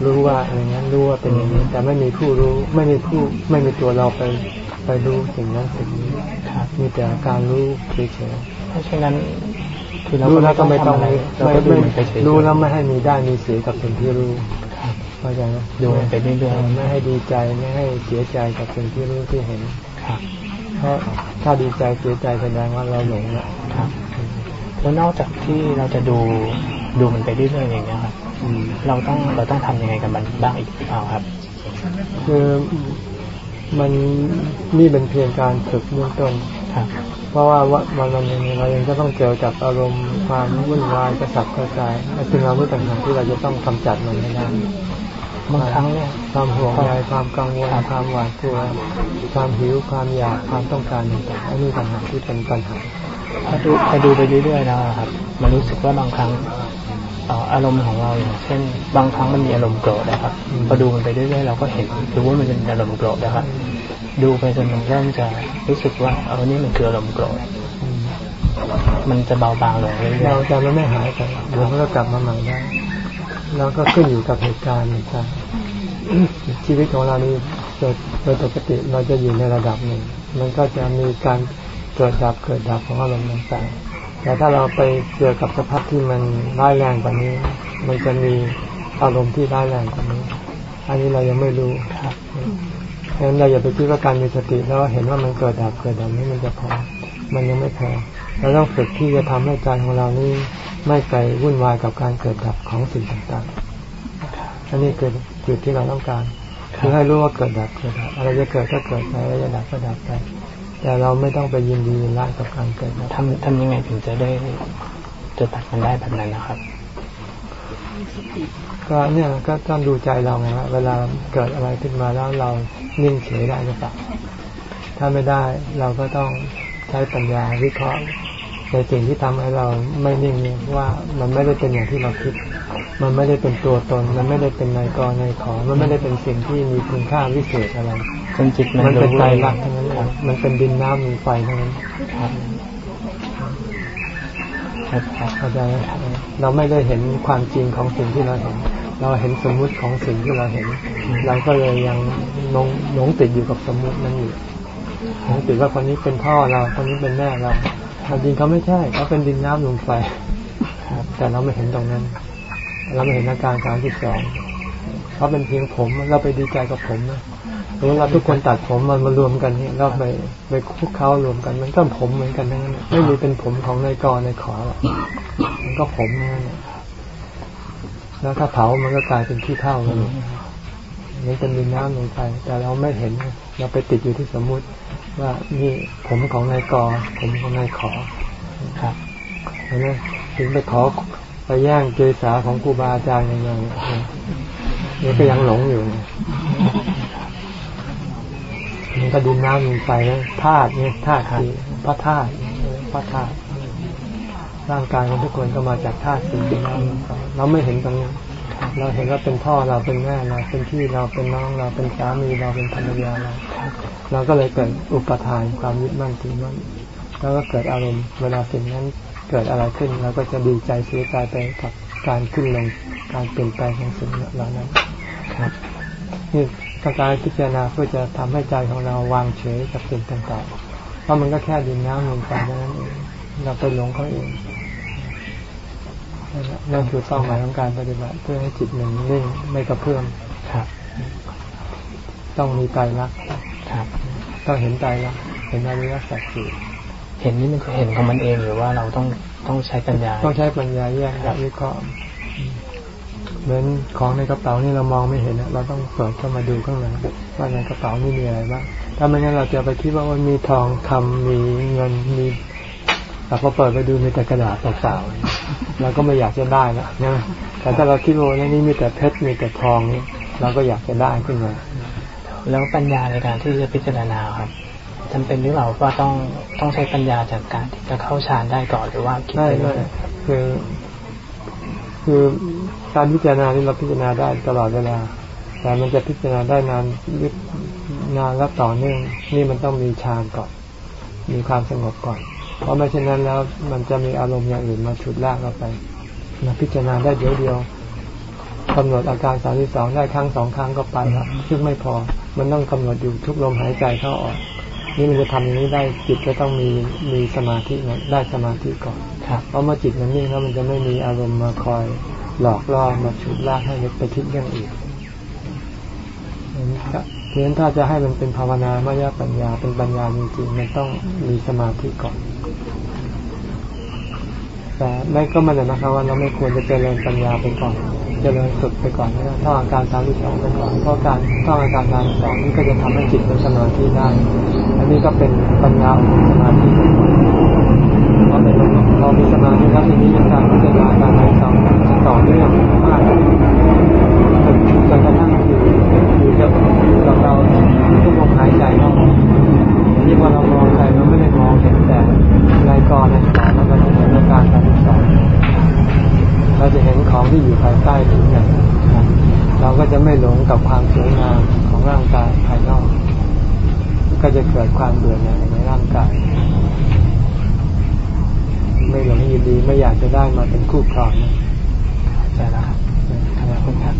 รู้ว่าอย่างนั้นรู้ว่าเป็นอย่างนี้ แต่ไม่มีผู้รู้ไม่มีผู้ไม่มีตัวเราไปไปรู้สิ่งนั้นสิ่งนี้มีแต่การรู้เฉยๆเพราะฉะนั้น รารู้แล้วก็ไม่ต้องทำอะไรเราไม่ก็ดูไม่มันไปเฉยๆรู้แล้วไม่ให้มีได้มีเสียกับสิ่งที่รู้เข้าใจไหมดูมันไปเรื่อยๆไม่ให้ดีใจไม่ให้เสียใจกับสิ่งที่รู้ที่เห็นครับเพราะถ้าดีใจเสียใจแสดงว่าเราหลงละครับแล้วนอกจากที่เราจะดูดูมันไปเรื่อยๆอย่างเงี้ยครับอืมเราต้องเราต้องทำยังไงกับมันบ้างอีกหรือเปล่าครับ คือมันนี่เป็นเพียงการฝึกเบื้องต้นครับ เพราะว่าวันวันหนึ่งเรายังจะต้องเจอกับอารมณ์ความวุ่นวายกระสับกระส่ายและสิ่งเรารู้ต่างๆที่เราจะต้องกำจัดมันให้ได้บางครั้งเนี่ยความห่วงใยความกังวลความหวาดกลัวความหิวความอยากความต้องการต่างๆอันนี้ต่างหากที่เป็นปัญหาพอดูพอดูไปเรื่อยๆแล้วอะครับ มันรู้สึกว่าบางครั้งเอ่ออารมณ์ของเราอย่างเช่น บางครั้งมันมีอารมณ์โกรธนะครับพอดูมันไปเรื่อยๆเราก็เห็นรู้ว่ามันเป็นอารมณ์โกรธนะครับ ดูไปจนมันเริ่มจะรู้สึกว่าเออนี่มันคืออารมณ์โกรธมันจะเบาบางลงเรื่เราจะมันไม่หายไปเดี๋ยวมันก็กลับมาใหม่ได้แล้วก็ขึ้นอยู่กับเหตุการณ์ต่างๆชีวิตของเรานี่โดยโดยปกติเราจะอยู่ในระดับหนึ่ง มันก็จะมีการเกิดดับเกิดดับของอารมณ์ต่างๆแต่ถ้าเราไปเจอกับสภาพที่มันร้ายแรงกว่านี้ มันจะมีอารมณ์ที่ร้ายแรงกว่านี้ อันนี้เรายังไม่รู้ครับ ดังนั้นเราอย่าไปคิดว่าการมีสติแล้วเห็นว่ามันเกิดดับเกิดดับนี้มันจะพอ มันยังไม่พอเราต้องฝึกที่จะทำให้ใจของเรานี่ไม่ไปวุ่นวายกับการเกิดดับของสิ่งต่างๆอันนี้คือจุดที่เราต้องการคือให้รู้ว่าเกิดดับเกิดดับอะไรจะเกิดก็เกิดไปอะไรจะดับก็ดับไป แต่เราไม่ต้องไปยินดียินร้ายกับการเกิดดับๆทำทำยังไงถึงจะได้จะตัดมันได้แบบนั้นนะครับก็เนี่ยก็ต้องดูใจเราไงว่าเวลาเกิดอะไรขึ้นมาแล้วเรา นิ่งเฉยได้หรือเปล่าถ้ถ้าไม่ได้เราก็ต้องใช้ปัญญาวิเคราะห์ในสิ่งที่ทำให้เราไม่นิ่งเนี่ยว่ามันไม่ได้เป็นอย่างที่เราคิด มันไม่ได้เป็นตัวตน มันไม่ได้เป็นนายกรนายขอมันไม่ได้เป็นสิ่งที่มีคุณค่าวิเศษอะไรจนจิตมันมันเป็นรู้ใจเองรักทั้งนั้นเองมันเป็นดินน้ำมีไฟทั้งนั้นครับครับเข้าใจไหมเราไม่ได้เห็นความจริงของสิ่งที่เราเห็น เราเห็นสมมุติของสิ่งที่เราเห็น เราก็เลยยังหลงหลงติดอยู่กับสมมุตินั้นอยู่หลงติดว่าคนนี้เป็นพ่อเราคนนี้เป็นแม่เราความจริงเขาไม่ใช่เขาเป็นดินน้ำลมไฟแต่เราไม่เห็นตรงนั้น เราไม่เห็นอาการสามสิบสองเขาเป็นเพียงผมเราไปดีใจกับผมนะหรือเราทุกคนตัดผมมันมารวมกันเนี่ยเราไปไปคุกเขารวมกันมันก็ผมเหมือนกันนั้นไม่มีเป็นผมของนายกรนายขอหรอกมันก็ผมนั่นแหละ แล้วถ้าเผามันก็กลายเป็นขี้เท่าเลยนี่เป็นดินน้ำลงไป แต่เราไม่เห็นเราไปติดอยู่ที่สมมุติว่านี่ผมของนายกผมของนายขอครับเห็นไหมถึงไปขอไปแย่งเกษาของครูบาอาจารย์อย่างเงี้ยนี่ก็ยังหลงอยู่เนี่ยมันก็ดินน้ำลงไปแล้วธาตุเนี่ยธาตุคือพระธาตุพระธาตุ ร่างกายของทุกคนก็มาจากธาตุสี่ดินน้ำลงไปเราไม่เห็นตรงนี้เราเห็นว่าเป็นพ่อเราเป็นแม่เราเป็นพี่เราเป็นน้องเราเป็นสามีเราเป็นภรรยาเราเราก็เลยเกิดอุปทานความยึดมั่นถือมั่นแล้วก็เกิดอารมณ์เวลาสิ่งนั้นเกิดอะไรขึ้นเราก็จะดีใจเสียใจไปกับการขึ้นลงการเปลี่ยนแปลงของสิ่งเหล่านั้นครับนี่ต้องการพิจารณาเพื่อจะทำให้ใจของเราวางเฉยกับสิ่งต่างๆเพราะมันก็แค่ดินน้ำลมไฟเท่านั้นเองเราไปหลงเขาเอง นั่นแหละนั่นคือเป้าหมายของการปฏิบัติเพื่อให้จิตมันนิ่งไม่กระเพื่อมครับ ต้องมีใจรักษณ์ครับ ต้องเห็นใจรักษณ์เห็นอริยสัจสี่เห็นนี่มันคือเห็นของมันเองหรือว่าเราต้องต้องใช้ปัญญา ต้องใช้ปัญญาแยกแยะวิเคราะห์เหมือนของในกระเป๋านี่เรามองไม่เห็นอะเราต้องเปิดเข้ามาดูข้างในว่าในกระเป๋านี่มีอะไรบ้างถ้าไม่งั้นเราจะไปคิดว่ามันมีทองคำมีเงินมี แต่พอเปิดไปดูมีแต่กระดาษเปล่าๆเราก็ไม่อยากจะได้ละนะแต่ถ้าเราคิดว่าในนี้มีแต่เพชรมีแต่ทองนี่เราก็อยากจะได้ขึ้นมาแล้วปัญญาในการที่จะพิจารณาครับจำเป็นหรือเปล่าว่าต้องต้องใช้ปัญญาจากการที่จะเข้าฌานได้ก่อนหรือว่าคิดไม่ไปไม่เรื่อยคือคือการพิจารณานี่เราพิจารณาได้ตลอดเวลา แต่มันจะพิจารณาได้นานยึดนานและต่อเนื่องนี่มันต้องมีฌานก่อน มีความสงบก่อน เพราะไม่เช่นนั้นแล้วมันจะมีอารมณ์อย่างอื่นมาฉุดลากเราไปมาพิจารณาได้เดียวเดียวกำหนดอาการสามที่สองได้ครั้งสองครั้งก็ไปแล้วซึ่งไม่พอมันต้องกำหนดอยู่ทุกลมหายใจเข้าออก นี่มันจะทำอย่างนี้ได้จิตก็ต้องมีมีสมาธินะได้สมาธิก่อนครับเพราะเมื่อจิตมันนิ่งแล้วมันจะไม่มีอารมณ์มาคอยหลอกล่อมาฉุดลากให้นึกไปคิดเรื่องอื่น เพราะฉะนั้นถ้าจะให้มันเป็นภาวนามายปัญญาเป็นปัญญาจริงๆมันต้องมีสมาธิก่อน แต่ไม่ก็ไม่ได้นะครับว่าเราไม่ควรจะเจริญปัญญาไปก่อนเจริญสุดไปก่อนนะต้องอาการสามที่สองไปก่อนเพราะการต้องอาการสามที่สองนี่ก็จะทำให้จิตเป็นสมาธิได้ อันนี้ก็เป็นปัญญาของสมาธิไปก่อนพอเป็นพอมีสมาธิแล้วทีนี้การพิจารณาการไหนต่อจะต่อเนื่องมากจนจนกระทั่งอยู่อยู่กับกับเราทุกลมหายใจเข้าออกที่ ว่าเรามองใครเราไม่ได้มองเห็นแต่รายกรในสารเราจะเห็นอาการการสอนเราจะเห็นของที่อยู่ภายใต้ผิวหนังเราก็จะไม่หลงกับความสวยงามของร่างกายภายนอก ก็จะเกิดความเบื่อหน่ายในร่างกาย ไม่หลงยินดีไม่อยากจะได้มาเป็นคู่ครองนะใช่แล้วครับขอบคุณครับ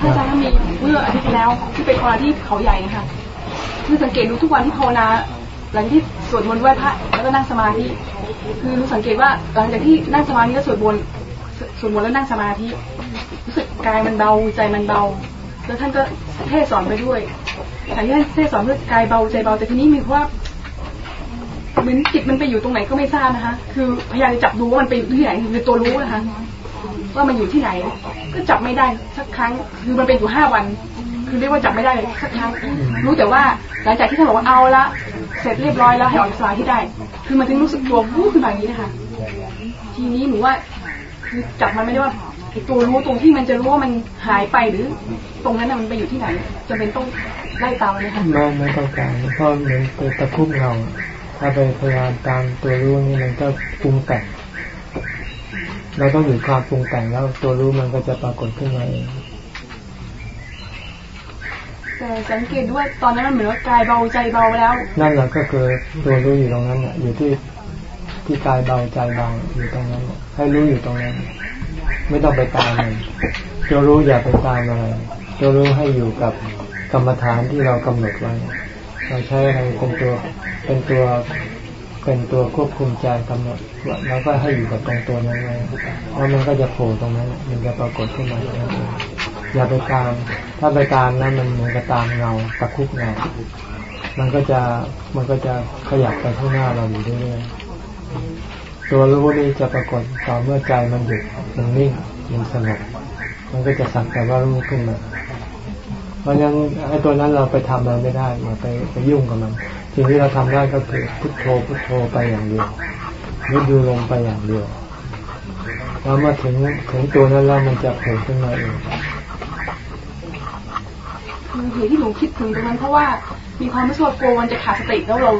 ถ้าอาจารย์มีเมื่ออา ทิตย์ที่แล้วที่ไปภาวนาที่เขาใหญ่นะคะคือสังเกตดูทุกวันที่ภาวนาหลังที่สวดมนต์ไหว้พระแล้วก็นั่งสมาธิคือรู้สังเกตว่าหลังจากที่นั่งสมาธิแล้วสวดมนต์สวดมนต์แล้วนั่งสมาธิรู้สึกกายมันเบาใจมันเบา แล้วท่านก็เทศสอนไปด้วยแต่ที่ท่านเทศสอนเพื่อกายเบาใจเบาแต่ทีนี้มีว่าเหมือนจิตมันไปอยู่ตรงไหนก็ไม่ทราบนะคะ คือพยายามจะจับดูว่ามันไปอยู่ที่ไหนคือตัวรู้นะคะว่ามันอยู่ที่ไหน ก็จับไม่ได้สักครั้ง คือมันเป็นอยู่ห้าวัน คือเรียกว่าจับไม่ได้เลยสักครั้งรู้แต่ว่าหลังจากที่ท่านบอกว่าเอาละเสร็จเรียบร้อยแล้วให้ออกจากสมาธิได้ คือมันถึงรู้สึกตัววูบขึ้นมาอย่างนี้นะคะ ทีนี้หนูว่าคือจับมันไม่ได้ว่าไอ้ตัวรู้ตรงที่มันจะรู้ว่ามันหายไปหรือ ตรงนั้นน่ะมันไปอยู่ที่ไหนจะเป็นต้องไล่ตามมันไหมคะไม่ไม่ต้องการเพราะเหมือนเป็นตะคุบเงาถ้าไปพยายามตามตัวรู้นี่มันก็ปรุงแต่งเราต้องหยุดความปรุงแต่งแล้วตัวรู้มันก็จะปรากฏขึ้นมาเอง แต่สังเกตด้วยตอนนั้นมันเหมือนว่ากายเบาใจเบาแล้ว นั่นแหละก็คือตัวรู้อยู่ตรงนั้นน่ะอยู่ที่ที่กายเบาใจเบาอยู่ตรงนั้น ให้รู้อยู่ตรงนั้น ไม่ต้องไปตามมันตัวรู้อย่าไปตามอะไรตัวรู้ให้อยู่กับกรรมฐานที่เรากำหนดไว้เราใช้อะไรเป็นตัวเป็นตัวเป็นตัวควบคุมใจกำหนดแล้วก็ให้อยู่กับตรงตัวนั้นไว้แล้วมันก็จะโผล่ตรงนั้น มันจะปรากฏขึ้นมาตรงนั้นเอย่าไปตามถ้าไปตามนั้นมันเหมือนกับตามเงาตะคุบเงามันก็จะมันก็จะขยับไปข้างหน้าเราอยู่เรื่อยๆตัวรู้นี่จะปรากฏต่อเมื่อใจมันหยุดมันนิ่งมันสงบมันก็จะสักแต่ว่ารู้ขึ้นมา เพราะฉะนั้นไอ้ตัวนั้นเราไปทำอะไรไม่ได้มาไปไปยุ่งกับมันสิ่งที่เราทำได้ก็คือพุทโธพุทโธไปอย่างเดียวหรือดูลมไปอย่างเดียวแล้วมื่อถึงถึงตัวนั้นแล้วมันจะโผล่ขึ้นมาเอง คือเหตุที่หนูคิดถึงตรงนั้นเพราะว่ามีความรู้สึกว่ากลัวมันจะขาดสติแล้วเรา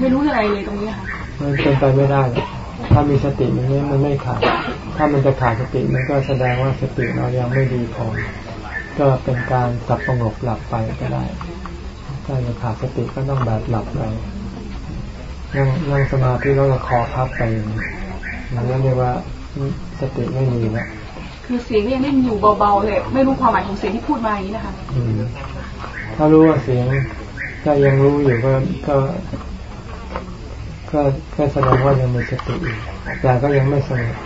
ไม่รู้อะไรเลยตรงนี้ค่ะมันเป็นไปไม่ได้ ถ้ามีสติมันไม่มันไม่ขาด ถ้ามันจะขาดสติมันก็แสดงว่าสติเรายังไม่ดีพอ ก็เป็นการสับประงกหลับไปก็ได้ ถ้าจะขาดสติก็ต้องแบบหลับไปนั่งนั่งสมาธิแล้วก็คอพับไปอย่างนี้มันเรียกว่าสติไม่มีแล้ว คือเสียงยังได้อยู่เบาๆเลยไม่รู้ความหมายของเสียงที่พูดมาอย่างนี้นะคะถ้ารู้ว่าเสียงถ้ายังรู้อยู่ก็ก็ก็ก็แสดงว่ายังมีสติอยู่แต่ก็ยังไม่สงบ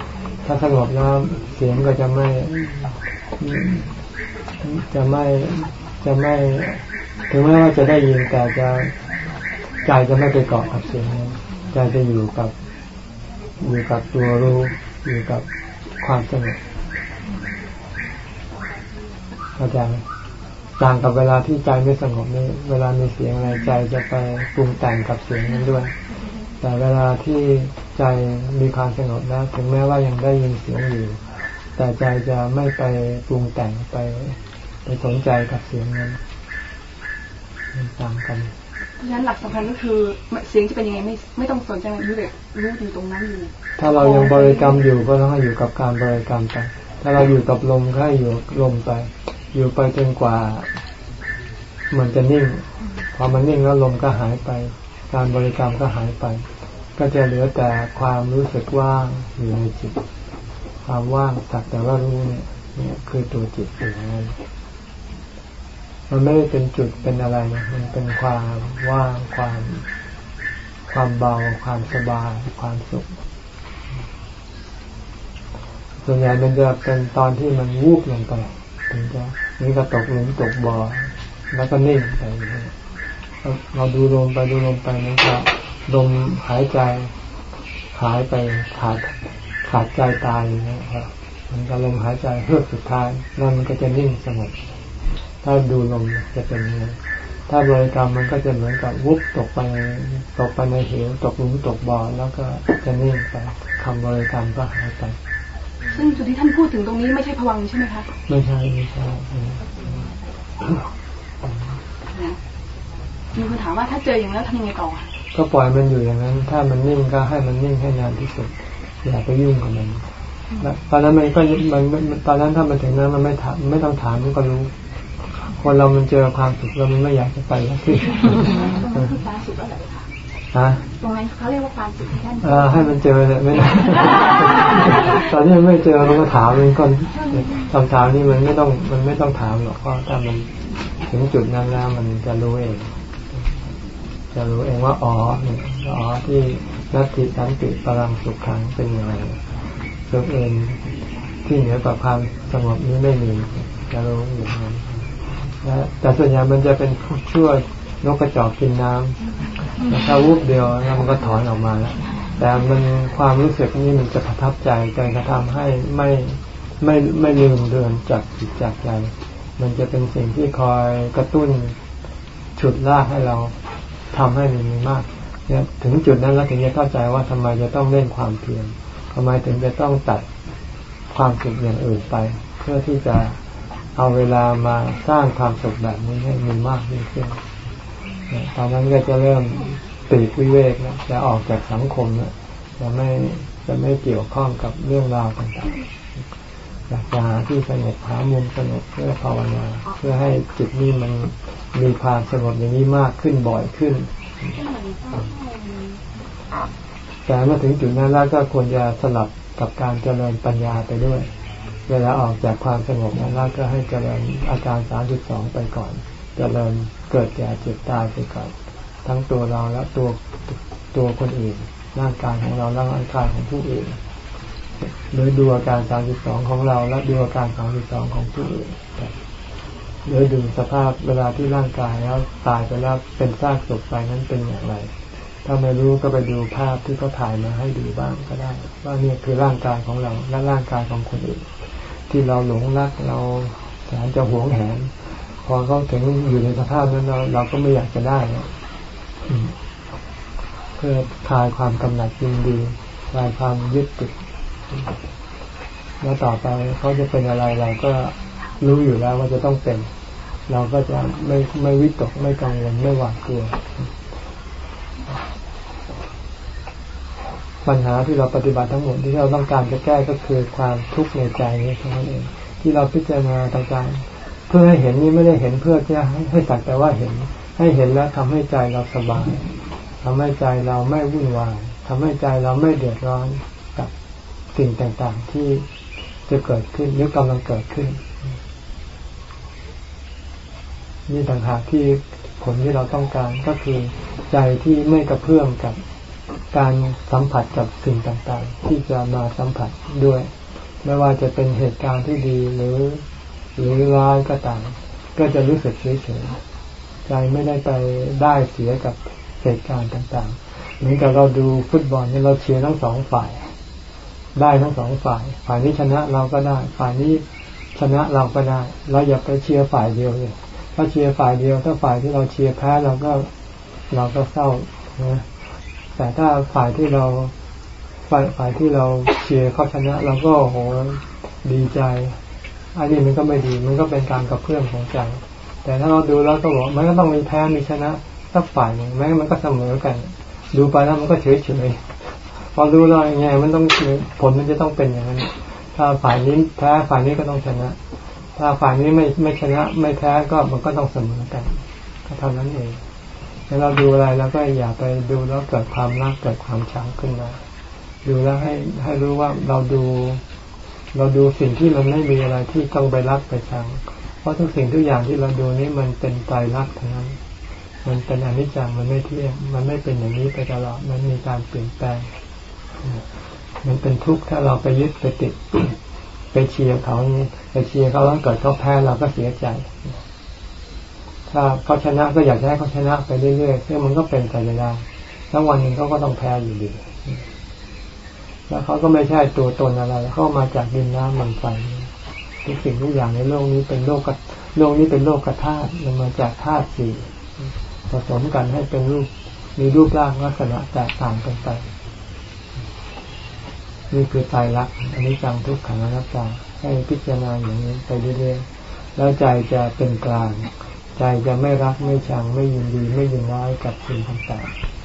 ถ้าสงบแล้วเสียงก็จะไม่ จะไม่จะไม่ถึงแม้ว่าจะได้ยินแต่จะใจจะไม่ไปเกาะกับเสียงนั้นใจจะอยู่กับอยู่กับตัวรู้อยู่กับความสงบ เข้าใจไหมต่างกับเวลาที่ใจไม่สงบนี่เวลามีเสียงอะไรใจจะไปปรุงแต่งกับเสียงนั้นด้วย แต่เวลาที่ใจมีความสงบแล้วถึงแม้ว่ายังได้ยินเสียงอยู่ แต่ใจจะไม่ไปปรุงแต่งไปไปสนใจกับเสียงนั้นมันต่างกันเพราะฉะนั้นหลักสำคัญก็คือเสียงจะเป็นยังไงไม่ไม่ต้องสนใจมันรู้เลยรู้อยู่ตรงนั้นอยู่ ถ้าเรายังบริกรรมอยู่ก็ต้องให้อยู่กับการบริกรรมไป ถ้าเราอยู่กับลมก็ให้อยู่กับลมไป อยู่ไปจนกว่า มันจะนิ่ง พอมันนิ่งแล้วลมก็หายไป การบริกรรมก็หายไป ก็จะเหลือแต่ความรู้สึกว่างอยู่ในจิต ความว่างสักแต่ว่ารู้เนี่ยเนี่ยคือตัวจิตอยู่นั้นมันไม่ได้เป็นจุดเป็นอะไร มันเป็นความว่างความ ความเบา ความสบาย ความสุข ส่วนใหญ่มันจะเป็นตอนที่มันวูบลงไปถึงจะ นี่ก็ตกหลุมตกบ่อแล้วก็นิ่งไปเราดูลมไปดูลมไปมันจะลมหายใจหายไปขาดขาดใจตายอย่างนี้ครับมันจะลมหายใจเพื่อสุดท้ายแล้วมันก็จะนิ่งสงบถ้าดูลมจะเป็นอย่างนี้ถ้าบริกรรมมันก็จะเหมือนกับวุบตกไปตกไปในเหวตกหลุมตกบ่อแล้วก็จะนิ่งไปคำบริกรรมก็หายไป ซึ่งจุดที่ท่านพูดถึงตรงนี้ไม่ใช่พวังค์ใช่ไหมคะไม่ใช่ไม่ใช่มีคนถามว่าถ้าเจออย่างนั้นแล้วทำยังไงต่อก็ปล่อยมันอยู่อย่างนั้น ถ้ามันนิ่งก็ให้มันนิ่งให้นานที่สุดอย่าไปยุ่งกับมันแล้วตอนนั้นมันก็มันมันตอนนั้นถ้ามันถึงนั้นมันไม่ถามไม่ต้องถามมันก็รู้ คนเรามันเจอความสุขแล้วมันไม่อยากจะไปแล้วที่ ฮะตรงนั้นเขาเรียกว่าความสุขที่ท่านเออให้มันเจอเลยไม่ได้ตอนนี้มันไม่เจอมันก็ถามมันก่อนคำถามนี่มันไม่ต้องมันไม่ต้องถามหรอกเพราะถ้ามันถึงจุดนั้นแล้วมันจะรู้เอง จะรู้เองว่าอ๋อเนี่ยอ๋อที่นัตติสันติปรังสุขขังเป็นยังไงสุขเองที่เหนือกว่าความสงบนี้ไม่มีจะรู้อย่างนั้นและแต่ส่วนใหญ่มันจะเป็นช่วย นกกระจอกกินน้ำแต่ถ้าวุบเดียวแล้วมันก็ถอนออกมาแล้วแต่มันความรู้สึกนี้มันจะประทับใจใจกระทำให้ไม่ไม่ไม่ลืมเดือนจากจิตจากใจ มันจะเป็นสิ่งที่คอยกระตุ้นฉุดลากให้เราทำให้มันมีมากเนี่ยถึงจุดนั้นแล้วถึงจะเข้าใจว่าทำไมจะต้องเล่นความเพียรทำไมถึงจะต้องตัดความสุขอย่างอื่นไป เพื่อที่จะเอาเวลามาสร้างความสุขแบบนี้ให้มีมากยิ่งขึ้น ตอนนั้นก็จะเริ่มปีกวิเวกนะจะออกจากสังคมนะจะไม่จะไม่เกี่ยวข้องกับเรื่องราวต่างๆอยากจะหาที่สงบหามุมสงบเพื่อภาวนา เพื่อให้จิตนี้มันมีความสงบอย่างนี้มากขึ้นบ่อยขึ้น แต่เมื่อถึงจุดนั้นแล้วก็ควรจะสลับกับการเจริญปัญญาไปด้วย เวลาออกจากความสงบนั้นแล้วก็ให้เจริญอาการสามจุดสองไปก่อน เจริญ เกิดแก่เจ็บตายไปก่อนทั้งตัวเราและตัวตัวคนอื่น ร่างกายของเราและร่างกายของผู้อื่นหรือดูอาการสามจุดสองของเราและดูอาการสามจุดสองของผู้อื่นหรือดูสภาพเวลาที่ร่างกายแล้วตายไปแล้วเป็นซากศพไปนั้นเป็นอย่างไร ถ้าไม่รู้ก็ไปดูภาพที่เขาถ่ายมาให้ดูบ้างก็ได้ ว่านี่คือร่างกายของเราและร่างกายของคนอื่น ที่เราหลงรักเราแสนจะหวงแหน พอเขาถึงอยู่ในสภาพนั้นเราเราก็ไม่อยากจะได้นะเพื่อคลายความกำหนัดยินดีคลายความยึดติดแล้วต่อไปเขาจะเป็นอะไรเราก็รู้อยู่แล้วว่าจะต้องเป็น เราก็จะไม่ไม่วิตกไม่กังวลไม่หวาดกลัวปัญหาที่เราปฏิบัติทั้งหมดที่เราต้องการจะแก้ก็คือความทุกข์ในใจนี้เท่านั้นเองที่เราพิจารณาต่างๆ เพื่อให้เห็นนี่ไม่ได้เห็นเพื่อจะให้สักแต่ว่าเห็น ให้เห็นแล้วทำให้ใจเราสบายทำให้ใจเราไม่วุ่นวายทำให้ใจเราไม่เดือดร้อนกับสิ่งต่างๆที่จะเกิดขึ้นหรือกำลังเกิดขึ้น นี่ต่างหากที่ผลที่เราต้องการก็คือใจที่ไม่กระเพื่อมกับการสัมผัสกับสิ่งต่างๆ ที่จะมาสัมผัสด้วย ไม่ว่าจะเป็นเหตุการณ์ที่ดีหรือ หรือร้ายก็ตามก็จะรู้สึกเฉยๆใจไม่ได้ไปได้เสียกับเหตุการณ์ต่างๆเหมือนกับเราดูฟุตบอลเนี่ยเราเชียร์ทั้งสองฝ่าย ได้ทั้งสองฝ่าย ฝ่ายนี้ชนะเราก็ได้ ฝ่ายนี้ชนะเราก็ได้ เราอย่าไปเชียร์ฝ่ายเดียวเลยถ้าเชียร์ฝ่ายเดียว ถ้าฝ่ายที่เราเชียร์แพ้เราก็เราก็เศร้านะแต่ถ้าฝ่ายที่เราฝ่ายฝ่ายที่เราเชียร์เขาชนะ เราก็โหดีใจ อันนี้มันก็ไม่ดี มันก็เป็นการกระเพื่อมของใจ แต่ถ้าเราดูแล้วก็บอกมันก็ต้องมีแพ้มีชนะสักฝ่ายหนึ่งแม้มันก็เสมอกัน ดูไปแล้วมันก็เฉยเฉยพอรู้แล้วยังไงมันต้องผลมันจะต้องเป็นอย่างนั้น ถ้าฝ่ายนี้แพ้ฝ่ายนี้ก็ต้องชนะ ถ้าฝ่ายนี้ไม่ไม่ชนะไม่แพ้ก็มันก็ต้องเสมอกันก็เท่านั้นเองถ้าเราดูอะไรแล้วก็อย่าไปดูแล้วเกิดความรักเกิดความชังขึ้นมา ดูแล้วให้ให้รู้ว่าเราดู เราดูสิ่งที่มันไม่มีอะไรที่ต้องไปรักไปชัง เพราะทุกสิ่งทุกอย่างที่เราดูนี้มันเป็นใจรักทั้งนั้น มันเป็นอนิจจังมันไม่เที่ยง มันไม่เป็นอย่างนี้ไปตลอด มันมีการเปลี่ยนแปลง มันเป็นทุกข์ถ้าเราไปยึดไปติด ไปเชียร์เขาไปเชียร์เขาแล้วเกิดเขาแพ้เราก็เสียใจ ถ้าเขาชนะก็อยากให้เขาชนะไปเรื่อยๆซึ่งมันก็เป็นไปไม่ได้แล้ววันหนึ่งเขาก็ต้องแพ้อยู่ดี แล้วเขาก็ไม่ใช่ตัวตนอะไรเขามาจากดินน้ำมันไฟทุกสิ่งทุกอย่างในโลกนี้เป็นโลกโลกนี้เป็นโลกกธาตุมันมาจากธาตุสี่ผสมกันให้เป็นรูปมีรูปร่างลักษณะแตกต่างกันไปนี่คือตายรักอันนี้จังทุกขังอนัตตาให้พิจารณาอย่างนี้ไปเรื่อยๆแล้วใจจะเป็นกลาง ใจจะไม่รักไม่ชังไม่ยินดีไม่ยินร้ายกับสิ่งต่างๆ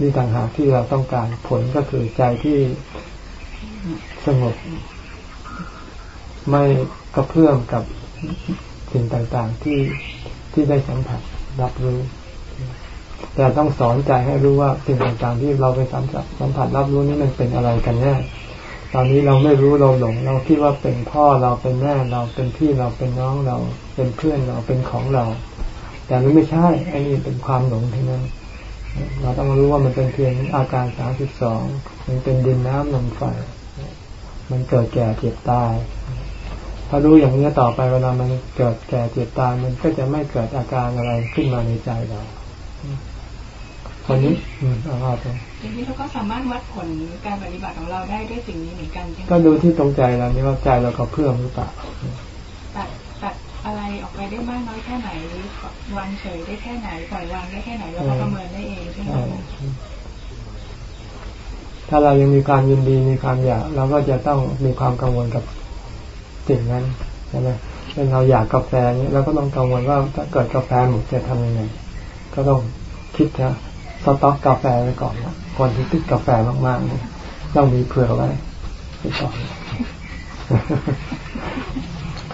นี่ต่างหากที่เราต้องการผลก็คือใจที่สงบ ไม่กระเพื่อมกับสิ่งต่างๆที่ที่ได้สัมผัสรับรู้ แต่ต้องสอนใจให้รู้ว่าสิ่งต่างๆ ที่เราไปสัมผัสสัมผัสรับรู้นี่มันเป็นอะไรกันแน่ตอนนี้เราไม่รู้เราหลง เราคิดว่าเป็นพ่อเราเป็นแม่เราเป็นพี่เราเป็นน้องเรา เป็นเพื่อนเราเป็นของเรา แต่มันไม่ใช่อันนี้เป็นความหลงที่นั้น เราต้องรู้ว่ามันเป็นเพียงอาการสามสิบสองมันเป็นดินน้ำลมไฟมันเกิดแก่เจ็บตายถ้ารู้อย่างนี้ต่อไปเวลามันเกิดแก่เจ็บตายมันก็จะไม่เกิดอาการอะไรขึ้นมาในใจเราคนนี้อืมเอาไปอย่างนี้เราก็สามารถวัดผลการปฏิบัติของเราได้ด้วยสิ่งนี้เหมือนกันใช่ไหมก็ดูที่ตรงใจเรานี่ว่าใจเราเขาเพื่อมหรือเปล่าตัดตัด อะไรออกไปได้มากน้อยแค่ไหนวางเฉยได้แค่ไหนปล่อยวางได้แค่ไหนเราก็ประเมินได้เองใช่ไหมใช่ถ้าเรายังมีความยินดีมีความอยาก เราก็จะต้องมีความกังวลกับสิ่งนั้นใช่ไหมเช่นเราอยากกาแฟนี้เราก็ต้องกังวลว่าถ้าเกิดกาแฟหมดจะทำยังไงก็ต้องคิดนะสต็อกกาแฟไว้ก่อนนะคนที่ติดกาแฟมากๆเนี่ยต้องมีเผื่อไว้ไปก่อน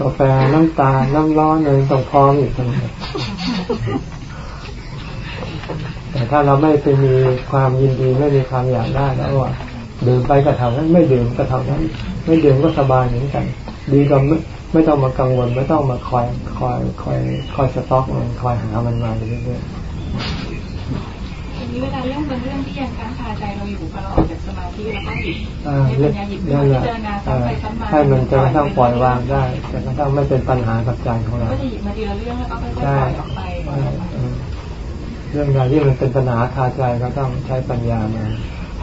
กาแฟน้ำตาลน้ำร้อนเลยต้องพร้อมอีกทั้งแต่ถ้าเราไม่ไปมีความยินดีไม่มีความอยากได้แล้วว่าดื่มไปก็เท่านั้นไม่ดื่มก็เท่านั้น ไม่ดื่มก็สบายเหมือนกัน ดีกว่าไม่ไม่ต้องมากังวลไม่ต้องมาคอยคอยคอยคอยสต็อกมันคอยหามันมาเรื่อยๆ นี้เวลาเรื่องบางเรื่องที่ยังค้างคาใจเราอยู่พอเราออกจากสมาธิเราก็หยิบๆอ่าให้ปัญญาหยิบนั่มานแหพิละจารณาอ่าซ้ำไปซ้ำมาให้มันจะกระทั่งปล่อยวางได้จะกระทั่งไม่เป็นปัญหากับใจของเราก็จะหยิบมาทีละเรื่องแล้วก็ค่อยๆปใช่ล่อยออกไปปล่อยออกไปเออเรื่องใดที่มันเป็นปัญหาคาใจก็ต้องใช้ปัญญามา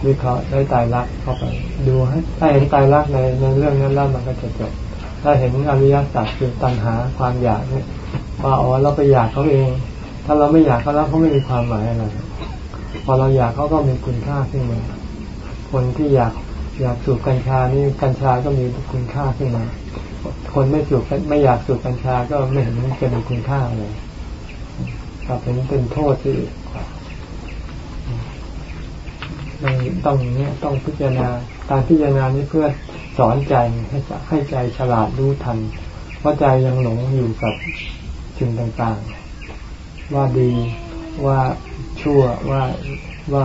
วิเคราะห์ใช้ตายรักษณ์เข้าไป ดูให้ถ้าเห็นตายรักษณ์ในในเรื่องนั้นแล้วมันก็จะจบ ถ้าเห็นอริยสัจคือตัณหาความอยากเนี่ยว่าอ๋อเราไปอยากเขาเอง ถ้าเราไม่อยากเขาแล้วเขาไม่มีความหมายอะไร พอเราอยากเขาก็มีคุณค่าขึ้นมา คนที่อยากอยากสูบกัญชานี่กัญชาก็มีคุณค่าขึ้นมา คนไม่สูบไม่อยากสูบกัญชาก็ไม่เห็นจะมีคุณค่าเลยกลับเป็นเป็นโทษที่มันต้องอย่างนี้ยต้องพิจารณาการพิจารณานี้เพื่อสอนใจให้ให้ใจฉลาดรู้ทันเพราะใจยังหลงอยู่กับสิ่งต่างๆ ว่าดีว่า ชั่วว่าว่า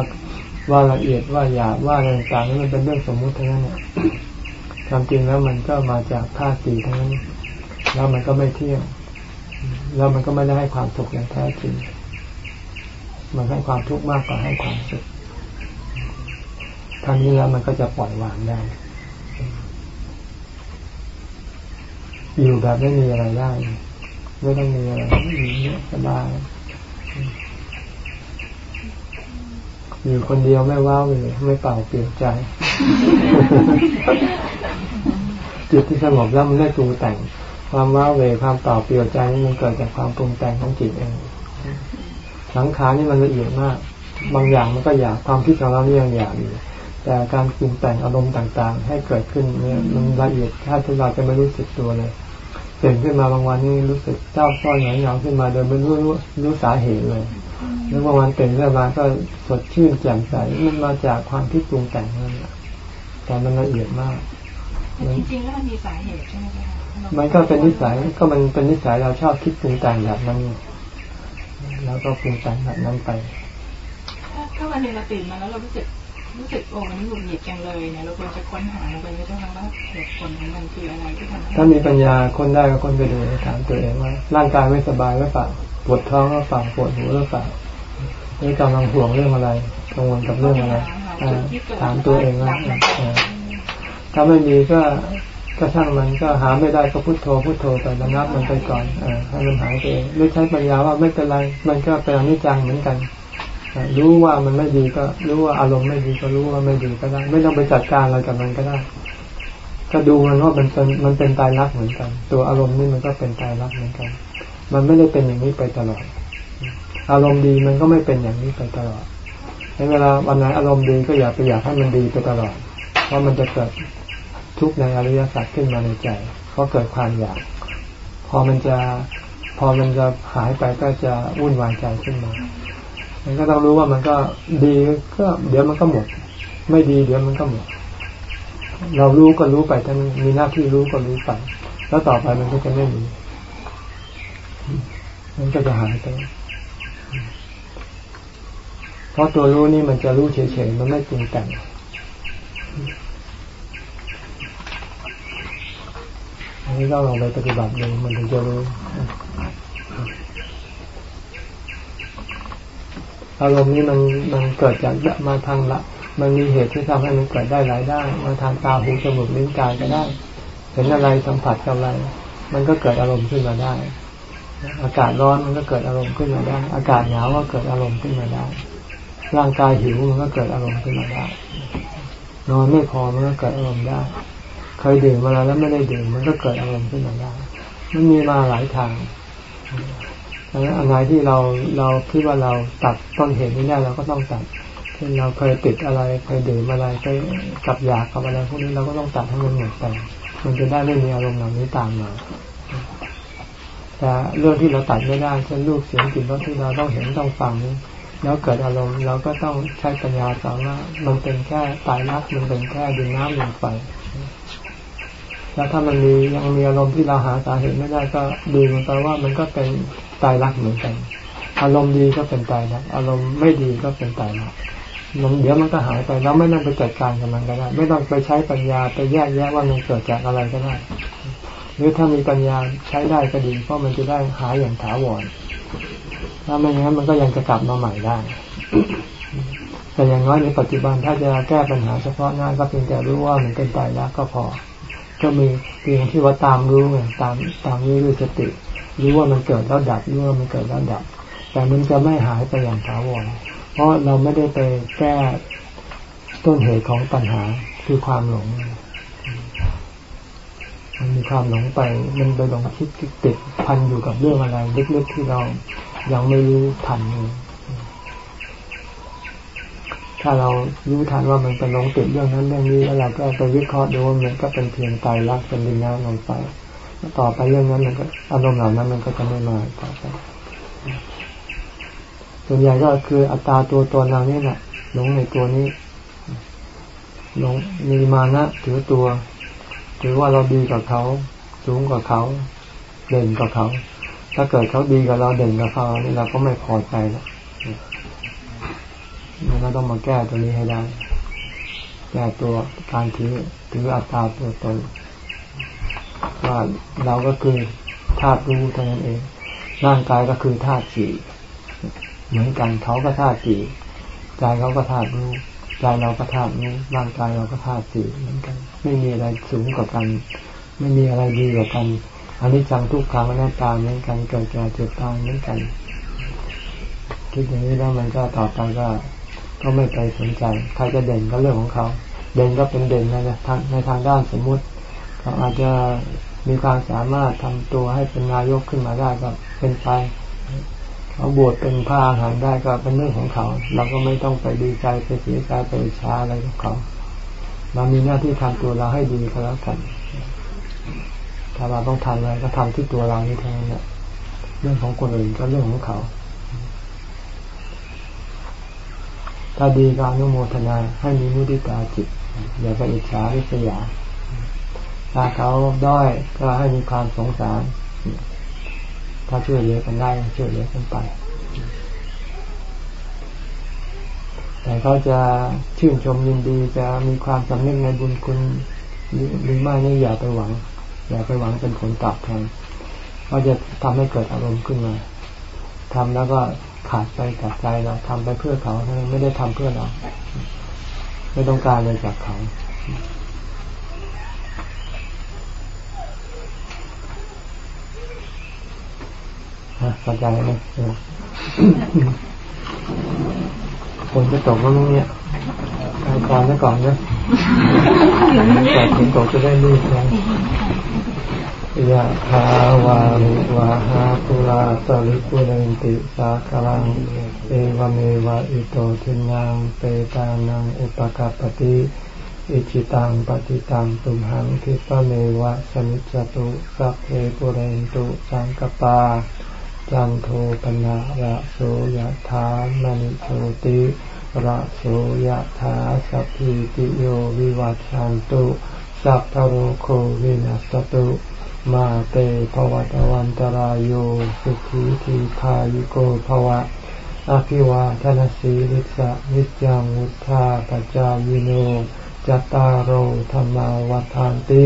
ว่าละเอียดว่าหยาบว่าอะไรต่างๆนี่มันเป็นเรื่องสมมุติทั้งนั้นเนี่ยความจริงแล้วมันก็มาจากธาตุสี่ทั้งนั้น แล้วมันก็ไม่เที่ยงแล้วมันก็ไม่ได้ให้ความสุขอย่างแท้จริง มันให้ความทุกข์มากกว่าให้ความสุขทำนี้แล้วมันก็จะปล่อยวางได้ อยู่แบบไม่มีอะไรได้ ไม่ต้องมีอะไรสบาย อยู่คนเดียวไม่ว้าวเลยไม่เป่าเปลี่ยนใจ จิตที่สงบแล้วมันไม่ปรุงแต่ง ความว้าวเวความต่อเปลี่ยวใจนี่มันเกิดจากความปรุงแต่งของจิตเองสังขารนี่มันละเอียดมาก บางอย่างมันก็อยากความคิดของเราเนี่ยังอยากอยู่แต่การปรุงแต่งอารมณ์ต่างๆ ให้เกิดขึ้นเนี่ยมันละเอียดถ้าเราจะไม่รู้สึกตัวเลยตื่นขึ้นมาบางวันนี่รู้สึกเจ้าซ้อนหงอยเหงาขึ้นมาโดยไม่รู้รู้สาเหตุเลย แล้วบางวันตื่นขึ้นมาก็สดชื่นแจ่มใสมันมาจากความคิดปรุงแต่งนั่นแหละแต่มันละเอียดมากแต่จริงๆแล้วมันมีสาเหตุใช่ไหมคะมันก็เป็นนิสัยก็มันเป็นนิสัยเราชอบคิดปรุงแต่งแบบนั้นแล้วก็ปรุงแต่งแบบนั้นไปถ้าถ้าวันหนึ่งเราตื่นมาแล้วเรารู้สึกรู้สึกโอ้วันนี้หงุดหงิดจังเลยเนี่ยเราควรจะค้นหาลงไปไม่ต้องว่าเหตุผลของมันคืออะไรที่ทำให้ถ้ามีปัญญาคนได้ก็คนไปดูถามตัวเองว่าร่างกายไม่สบายหรือเปล่าปวดท้องหรือเปล่าปวดหัวหรือเปล่า หรือกำลังห่วงเรื่องอะไรกังวลกับเรื่องอะไรอ่าถามตัวเองว่าอ่าถ้าไม่มีก็ก็ช่างมันก็หาไม่ได้ก็พุทโธพุทโธไประงับมันไปก่อนอ่าให้มันหายไปเองหรือใช้ปัญญาว่าไม่เป็นไร มันก็เป็นอนิจจังเหมือนกันอ่ารู้ว่ามันไม่ดีก็รู้ว่าอารมณ์ไม่ดีก็รู้ว่าไม่ดีก็ได้ ไม่ต้องไปจัดการอะไรกับมันก็ได้ ก็ดูมันว่ามันเป็นมันเป็นตายรักเหมือนกัน ตัวอารมณ์นี่มันก็เป็นตายรักเหมือนกัน มันไม่ได้เป็นอย่างนี้ไปตลอด อารมณ์ดีมันก็ไม่เป็นอย่างนี้ไปตลอดในเวลาวันไหนอารมณ์ดีก็อย่าไปอยากให้มันดีไปตลอด เพราะมันจะเกิดทุกข์ในอริยสัจขึ้นมาในใจเพราะเกิดความอยาก พอมันจะพอมันจะหายไปก็จะวุ่นวายใจขึ้นมา มันก็ต้องรู้ว่ามันก็ดีก็เดี๋ยวมันก็หมด ไม่ดีเดี๋ยวมันก็หมด เรารู้ก็รู้ไปถ้ามีหน้าที่รู้ก็รู้ไป แล้วต่อไปมันก็จะไม่มีมันก็จะหายไป ราะตัวรู้นี่มันจะรู้เฉยๆ มันไม่จริงแต่งอันนี้ต้องลองไปปฏิบัติดูมันถึงจะรู้อารมณ์นี้มันมันเกิดจากมาทางละ มันมีเหตุที่ทำให้มันเกิดได้หลายด้านมาทางตาหูจมูกลิ้นกายก็ได้ เห็นอะไรสัมผัสกับอะไร มันก็เกิดอารมณ์ขึ้นมาได้ อากาศร้อนมันก็เกิดอารมณ์ขึ้นมาได้ อากาศหนาวก็เกิดอารมณ์ขึ้นมาได้ ร่างกายหิวมันก็เกิดอารมณ์ขึ้นมาได้ นอนไม่พอมันก็เกิดอารมณ์ได้ เคยดื่มมาแล้วแล้วไม่ได้ดื่มมันก็เกิดอารมณ์ขึ้นมาได้มันมีมาหลายทางดังนั้นอะไรที่เราเราคิดว่าเราตัดต้นเหตุนี้ได้เราก็ต้องตัดเช่นเราเคยติดอะไรเคยดื่มอะไรเคยกับยากับอะไรพวกนี้เราก็ต้องตัดให้มันหมดไปมันจะได้ไม่มีอารมณ์เหล่านี้ตามมาแต่เรื่องที่เราตัดไม่ได้เช่นรูปเสียงกลิ่นรสที่เราต้องเห็นต้องฟังนี้ แล้วเกิดอารมณ์เราก็ต้องใช้ปัญญาสอนว่ามันเป็นแค่ตายรักมันเป็นแค่ดินน้ำลมไฟแล้วถ้ามันมียังมีอารมณ์ที่เราหาสาเหตุไม่ได้ก็ดูมันไปว่ามันก็เป็นตายรักเหมือนกัน อารมณ์ดีก็เป็นตายรักอารมณ์ไม่ดีก็เป็นตายรักมันเดี๋ยวมันก็หายไปเราไม่ต้องไปจัดการกับมันก็ได้ ไม่ต้องไปใช้ปัญญาไปแยกแยะว่ามันเกิดจากอะไรก็ได้ หรือถ้ามีปัญญาใช้ได้ก็ดีเพราะมันจะได้หายอย่างถาวร ถ้าไม่อย่างนั้นมันก็ยังจะกลับมาใหม่ได้ แต่อย่างน้อยในปัจจุบันถ้าจะแก้ปัญหาเฉพาะหน้าก็เพียงแต่รู้ว่ามันเป็นตายแล้วก็พอ ก็มีเพียงที่ว่าตามรู้ไงตามตามรู้ด้วยสติ รู้ว่ามันเกิดแล้วดับรู้ว่ามันเกิดแล้วดับ แต่มันจะไม่หายไปอย่างถาวรเพราะเราไม่ได้ไปแก้ต้นเหตุของปัญหาคือความหลง มันมีความหลงไป มันไปหลงคิดติดพันอยู่กับเรื่องอะไรลึกๆที่เรา ยังไม่รู้ทันเลยถ้าเรารู้ทันว่ามันเป็นหลงติดเรื่องนั้นเรื่องนี้แล้วเราก็ไปวิเคราะห์ดูว่ามันก็เป็นเพียงตายรักเป็นดินน้ำลงไปต่อไปเรื่องนั้นมันก็อารมณ์เหล่านั้นมันก็จะไม่มาต่อไปส่วนใหญ่ก็คืออัตราตัวตนเรานี่แหละหลงในตัวนี้หลงมีมานะถือตัวถือว่าเราดีกับเขา สูงกว่าเขา เด่นกว่าเขา ถ้าเกิดเขาดีกับเราเด่นกับเขาเนี่เราก็ไม่พอใจแล้วเราต้องมาแก้ตัวนี้ให้ได้ แก้ตัวการถือถืออัตตาตัวตนว่าเราก็คือธาตุรู้เท่านั้นเอง ร่างกายก็คือธาตุสี่เหมือนกันเขาก็ธาตุสี่ใจเขาก็ธาตุรู้ใจเราก็ธาตุรู้ร่างกายเราก็ธาตุสี่เหมือนกัน ไม่มีอะไรสูงกว่ากัน ไม่มีอะไรดีกว่ากัน อันนี้จังทุกครั้งหน้าตาเหมือนกันเกิดแก่เจ็บตายเหมือนกันคิดอย่างนี้แล้วมันก็ต่อไปก็ก็ไม่ไปสนใจ ใครจะเด่นก็เรื่องของเขา เด่นก็เป็นเด่นนะทางในทางด้านสมมุติเขาอาจจะมีความสามารถทำตัวให้เป็นนายกขึ้นมาได้ก็เป็นไป เขาบวชเป็นพระอาหารได้ก็เป็นเรื่องของเขา เราก็ไม่ต้องไปดีใจไปเสียใจไปช้าอะไรกับเขา เรามีหน้าที่ทำตัวเราให้ดีก็แล้วกัน ถ้าเราต้องทำอะไรก็ทำที่ตัวเรานี่เท่านั้นแหละเรื่องของคนอื่นก็เรื่องของเขา ถ้าดีก็อนุโมทนาให้มีมุติตาจิต อย่าไปอิจฉาริษยา ถ้าเขาด้อยก็ให้มีความสงสาร ถ้าช่วยเหลือกันได้ช่วยเหลือกันไป แต่เขาจะชื่นชมยินดีจะมีความสำนึกในบุญคุณหรือไม่นี่อย่าไปหวัง อย่าไปหวังเป็นผลตอบแทนเขาจะทำให้เกิดอารมณ์ขึ้นมาทำแล้วก็ขาดไปจากใจเราทำไปเพื่อเขาไม่ได้ทำเพื่อเรา ไม่ต้องการเลยจากเขาเข้าใจไหมฝนจะตกแล้วมั้งเนี่ยทางคอนซะก่อนนะ ก่อนฝนตกจะได้รีบนะยะทาวาริวาหาปุราสลิปุเรนติสาคลัง เอวเมวะอิโตทินังเปตานังอุปกาปติอิจิตังปฏิตังตุมหังคิปะเมวะสมิจตุสัพเพปุเรนตุสังกปาจันโทปนะระโสยะถามณิโชติ ระโสยถาสัพพิติโยวิวัชชันตุสัพพโรโควินัสตุมาเตภวัตวันตรายโยสุขีทีพายุโกภวะ อภิวาทนสีลิสะนิจังวุธาปจายโนจตารโอธรรมาวัฏานติ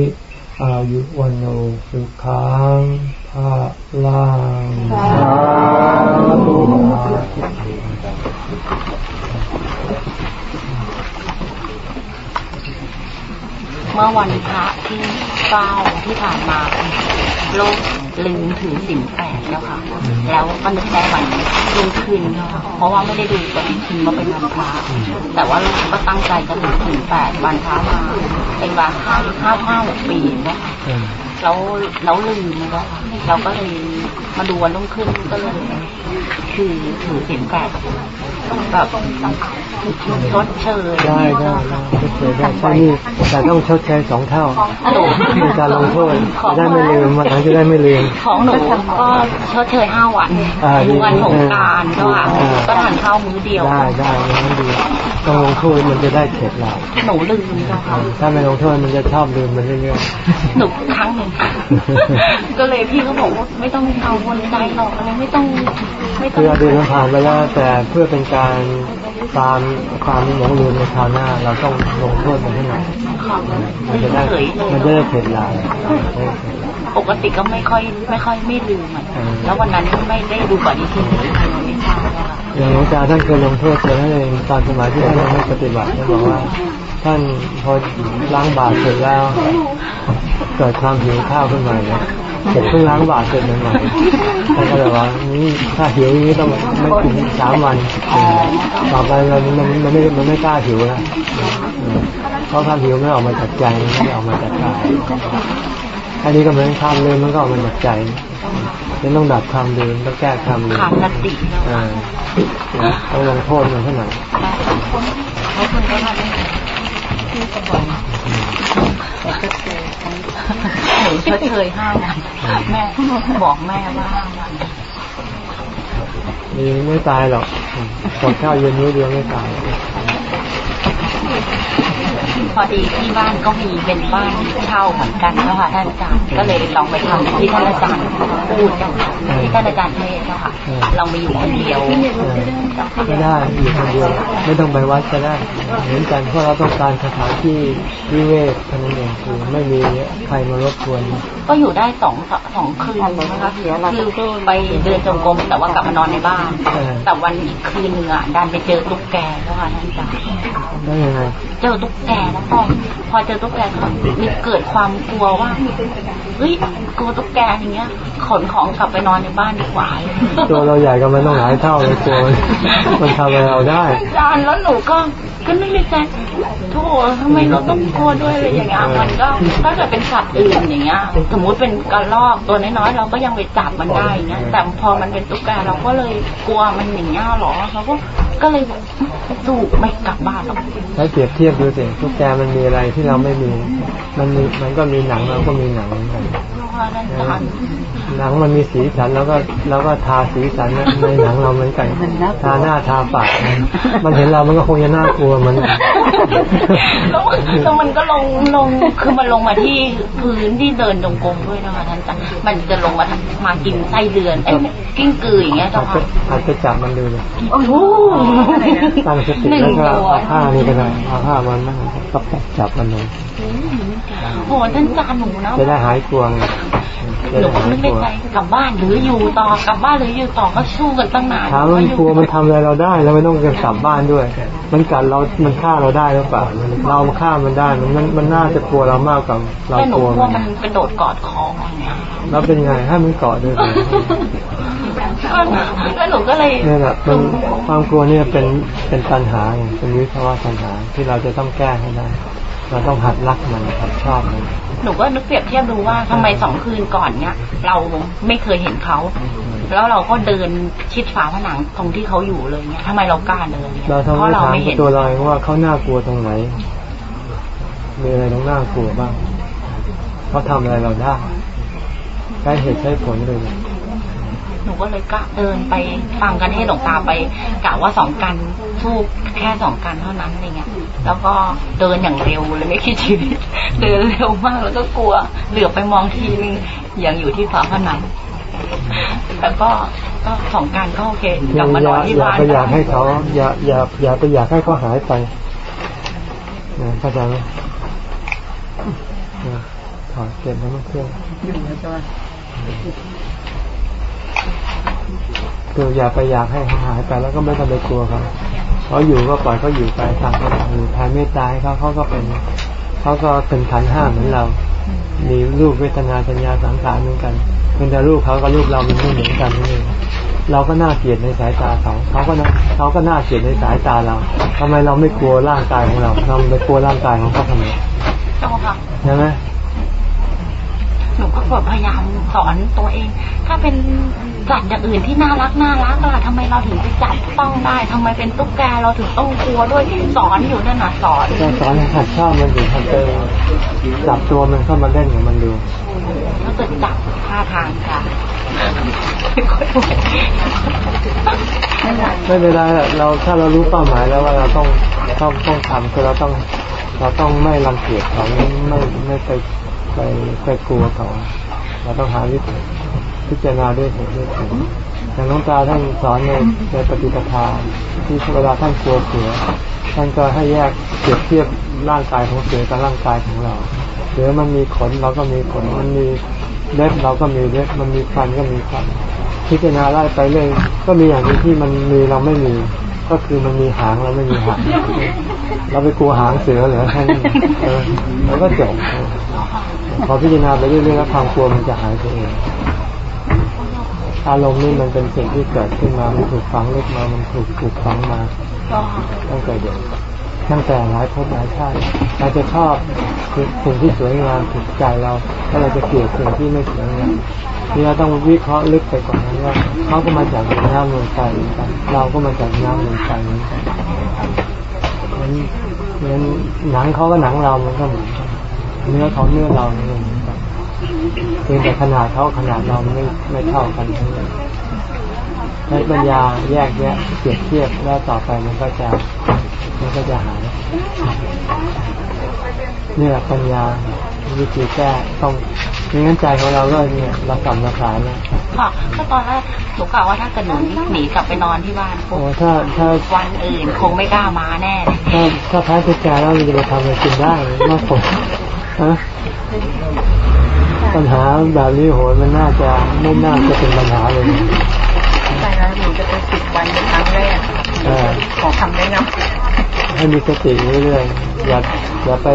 อายุวันโอสุขังภาลังสาธุ เมื่อวันพระที่เก้าที่ผ่านมาโลกลืมถือสินแปดแล้วค่ะ แล้วก็นึกได้วันรุ่งขึ้นค่ะเพราะว่าไม่ได้ดูปฏิทินมาเป็นวันพระแต่ว่าลูกก็ตั้งใจจะถือสินแปดวันพระมาเป็นวันห้าห้าห้าหกปีนะคะอืมแล้วแล้วลืมนะคะเราก็เลย มาดูวันรุ่งขึ้นก็เลยคือถือสินแปดแบบชดเชยได้ได้ชดเชยได้ใช่นี่แต่ต้องชดใช้สองเท่าเป็นการลงโทษจะได้ไม่ลืมวันหลังจะได้ไม่ลืมของหนูก็ชดเชยห้าวันดีวันสงกรารก็ก็ทานข้าวมื้อเดียวได้ได้อย่างนั้นดีต้องลงโทษมันจะได้เข็ดเราหนูลืมเจ้าค่ะถ้าไม่ลงโทษมันจะชอบลืมมันเรื่อยๆหนูครั้งหนึ่งก็เลยพี่ก็บอกว่าไม่ต้องเอาวนใจหรอกอะไรไม่ต้องไม่ๆต้อคืงออดีตมันผ่านไปแล้วแต่เพื่อเป็นการตามความหลงลืมในคราวหน้า เราต้องลงโทษมันให้หน่อยของมันจะได้เฉยๆเลยมันจะได้เข็ดเราปกติก็ไม่ค่อยไม่ค่อยไม่ลืมอะอืมแล้ววันนั้นไม่ได้ดูปฏิทินเลยไม่ทราบว่าอย่างหลวงตาท่านเคยลงโทษตัวท่านเองตอนสมัยที่ท่านยังไม่ปฏิบัติท่านบอกว่าท่านพอล้างบาตรเสร็จแล้วเกิดความหิวข้าวขึ้นมาเนี่ย เสร็จเพิ่งล้างบาตรเสร็จใหม่ๆท่านก็เลยว่านี่ถ้าหิวอย่างนี้ต้องไม่กินสามวันต่อไปมันมันมันไม่มันไม่กล้าหิวแล้วอืมเพราะความหิวไม่ออกมาจากใจไม่ได้ออกมาจากกายอันนี้ก็เหมือนความลืมมันก็ออกมาจากใจฉะนั้นต้องดับความลืมต้องแก้ความลืมขาดสติแล้วอ่าต้องลงโทษมันเท่าไหร่ เขาคนก็มาได้ที่สบายหนูก็เคยห้าวันแม่บอกแม่ว่าห้าวันมีไม่ตายหรอกกดข้าวเย็นนิ้เดียวไม่ตายพอดีที่บ้านก็มีเป็นบ้านเช่าเหมือนกันแล้วค่ะท่านอาจารย์ก็เลยลองไปทำที่ท่านอาจารย์พูดเจ้าค่ะที่ท่านอาจารย์เทศน์เจ้าค่ะลองไปอยู่คนเดียวก็ได้อยู่คนเดียวไม่ต้องไปวัดก็ได้เหมือนกันเพราะเราต้องการสถานที่วิเวกเท่านั้นเองคือไม่มีใครมารบกวนก็อยู่ได้สองสองคืนนะคะคือไปเดินจงกรมแต่ว่ากลับมานอนในบ้านเออแต่วันอีกคืนหนึ่งอะดันไปเจอตุ๊กแกแล้วค่ะท่านอาจารย์ได้ยังไงงบ เจอตุ๊กแกแล้วพอพอเจอตุ๊กแกก็มีเกิดความกลัวว่าเฮ้ยกลัวตุ๊กแกอย่างเงี้ย ขนของกลับไปนอนในบ้านดีกว่าตัวเราใหญ่กับมันต้องหลายเท่าเลยตัวมันมันทำอะไรเราได้อาจารย์แล้วหนูก็ก็นึกในใจโธ่ทำไมเราต้องกลัวด้วยอะไรอย่างเงี้ยมันก็ถ้าเกิดเป็นสัตว์อื่นอย่างเงี้ยสมมุติเป็นกระรอกตัวน้อยๆเราก็ยังไปจับมันได้อย่างเงี้ยแต่พอมันเป็นตุ๊กแกเราก็เลยกลัวมันอย่างเงี้ยหรอเราก็ก็เลยสู้ไม่กลับบ้านหรอกแล้วเปรียบเทียบดูสิทุกแกมันมีอะไรที่เราไม่มี มันมีมันก็มีหนังเราก็มีหนังเหมือนกัน เพราะว่าอาจารย์หนังมันมีสีสันแล้วก็แล้วก็ทาสีสันในหนังเราเหมือนกันทาหน้าทาปากมันเห็นเรามันก็คงจะน่ากลัวมันแล้วแล้วมันก็ลงลงคือมันลงมาที่พื้นที่เดินจงกรมด้วยนะคะท่านอาจารย์มันจะลงมาทำมากินไส้เดือนเอ้ยกิ้งกืออย่างเงี้ยอาเจ้าจจะค่ะอาจจะจับมันดูเลยโอ้โหตั้งสติหนึ่งแล้วก็ตัวเอาผ้านี่ก็ได้เอาผ้ามันนั่งก็จับมันเลยโอ้โหท่านอาจารย์หนูนะจะได้หายกลัวไงจะหนูได้หายนึกกในลัวใจกลับบ้านหรืออยู่ต่อกลับบ้านหรืออยู่ต่อก็สู้กันตั้งนานถามว่ามันกลัวมันทำอะไรเราได้เราไม่ต้องกลับบ้านด้วย มันกัดเรา มันฆ่าเราได้หรือเปล่าเราฆ่ามันได้ มันมันมันน่าจะกลัวเรามากกว่าเราแต่หนูกลัวกลัวมันมันเป็นโดดกอดคออย่างเงี้ยแล้วเป็นไงให้มันเกาะด้วยเลยแล้วหนูก็เลยนี่แหละมันความกลัวเนี่ยเป็นเป็นปัญหาไงเป็นวิภาวะปัญหาที่เราจะต้องแก้ให้ได้ เราต้องหัดรักมันหัดชอบมัน หนูก็นึกเปรียบเทียบดูว่าทำไมสองคืนก่อนเนี้ยเราไม่เคยเห็นเขาแล้วเราก็เดินชิดฝาผนังตรงที่เขาอยู่เลยเนี้ยทำไมเรากล้าเดินเนี่ยเพราะเราไม่เห็นตัวเราเองว่าเขาน่ากลัวตรงไหนมีอะไรต้องน่ากลัวบ้างเขาทำอะไรเราได้ใช้เหตุใช้ผลเลย หนูก็เลยกล้าเดินไปฟังกันให้หลวงตาไปกะว่าสองกันสู้แค่สองกันเท่านั้นอะไรเงี้ย แล้วก็เดินอย่างเร็วเลยไม่คิดชีวิตเดินเร็วมากแล้วก็กลัว เหลือบไปมองทีนึงยังอยู่ที่ฝาผนังแล้วก็ก็สองการก็โอเคกลับมานอนที่อย่าบ้านไปอยากให้เขา อย่าอย่าอย่าไปอยากให้เขาหายไปนะเข้าใจไหมนะถอดเก็บน้ำมันเครื่อง คืออย่าไปอยากให้เขาหายไปแล้วก็ไม่ต้องไปกลัวเขาเขาอยู่ก็ปล่อยเขาอยู่ไปต่างคนต่างอยู่แผ่เมตตาให้เขาเขาก็เป็นเขาก็เป็นขันห้าเหมือนเรา มีรูปเวทนาสัญญาสังขารเหมือนกันเพียงแต่รูปเขากับรูปเรามันไม่เหมือนกันนี่เองเราก็น่าเกลียดในสายตาเขาเขาก็เขาก็น่าเกลียดในสายตาเราทำไมเราไม่กลัวร่างกายของเราเราไปกลัวร่างกายของเขาทำไมเจ้าค่ะใช่ไหมหนูก็แบบพยายามสอนตัวเอง ถ้าเป็น สัตว์อย่างอื่นที่น่ารักน่ารักล่ะทำไมเราถึงไปจับต้องได้ทำไมเป็นตุ๊กแกเราถึงต้องกลัวด้วยสอนอยู่นั่นน่ะสอนก็สอนให้หัดชอบมันอยู่หัดเจอจับตัวมันเข้ามาเล่นกับมันดูถ้าเกิดจับท่าทางค่ะไม่เป็นไรหรอกเราถ้าเรารู้เป้าหมายแล้วว่าเราต้องต้องต้องทำคือเราต้องเราต้องไม่รังเกียจเขาไม่ไม่ไม่ไปไปไปกลัวเขาเราต้องหาวิธี พิจารณาด้วยเหตุด้วยผลอย่างน้องตาท่านสอนในในปฏิปทาที่เวลาท่านกลัวเสือท่านก็ให้แยกเปรียบเทียบร่างกายของเสือกับร่างกายของเรา เสือมันมีขนเราก็มีขนมันมีเล็บเราก็มีเล็บมันมีฟันก็มีฟันพิจารณาไล่ไปเรื่อยก็มีอย่างนี้ที่มันมีเราไม่มี ก็คือมันมีหางเราไม่มีหางเราไปกลัวหางเสือเหรอแค่นั้นเออแล้วก็จบพอพิจารณาไปเรื่อยๆแล้วความกลัวมันจะหายไปเอง อารมณ์นี่มันเป็นสิ่งที่เกิดขึ้นมา มันถูกฝังลึกมา มันถูกถูกฝังมาตั้งแต่เด็กตั้งแต่หลายภพหลายชาติเราจะชอบสิ่งที่สวยงามถูกใจเราแล้วเราจะเกลียดสิ่งที่ไม่สวยงามนี่เราต้องวิเคราะห์ลึกไปกว่านั้นว่าเขาก็มาจากน้ำเมืองไฟเหมือนกันเราก็มาจากน้ำเมืองไฟเหมือนกันเหมือนเหมือนหนังเขาก็หนังเรามันก็เหมือนกันเนื้อเของเนื้อเราเหมือนกัน เพียงแต่ขนาดเขาขนาดเราไม่ไม่เท่ากันทั้งนั้นใช้ปัญญาแยกแยะเปรียบเทียบแล้วต่อไปมันก็จะมันก็จะหายนี่แหละปัญญาวิธีแก้ต้องมีงั้นใจของเราก็เนี่ยเราสั่นเราสายแล้วค่ะก็ตอนแรกหนูกล่าวว่าถ้าเกิดหนูหนีกลับไปนอนที่บ้านปุ๊โอ้บถ้าถ้าวันอื่นคงไม่กล้ามาแน่เลยถ้าถ้าแพ้ทุกใจแล้วมันจะไปทำอะไรกินได้มากกว่าฮะ ปัญหาแบบนี้โหมันน่าจะไม่น่าจะเป็นปัญหาเลยไปแล้วหนูจะไปสิบวันเป็นครั้งแรกเออขอทำได้นะให้มีสติเรื่อยๆอย่าอย่าไป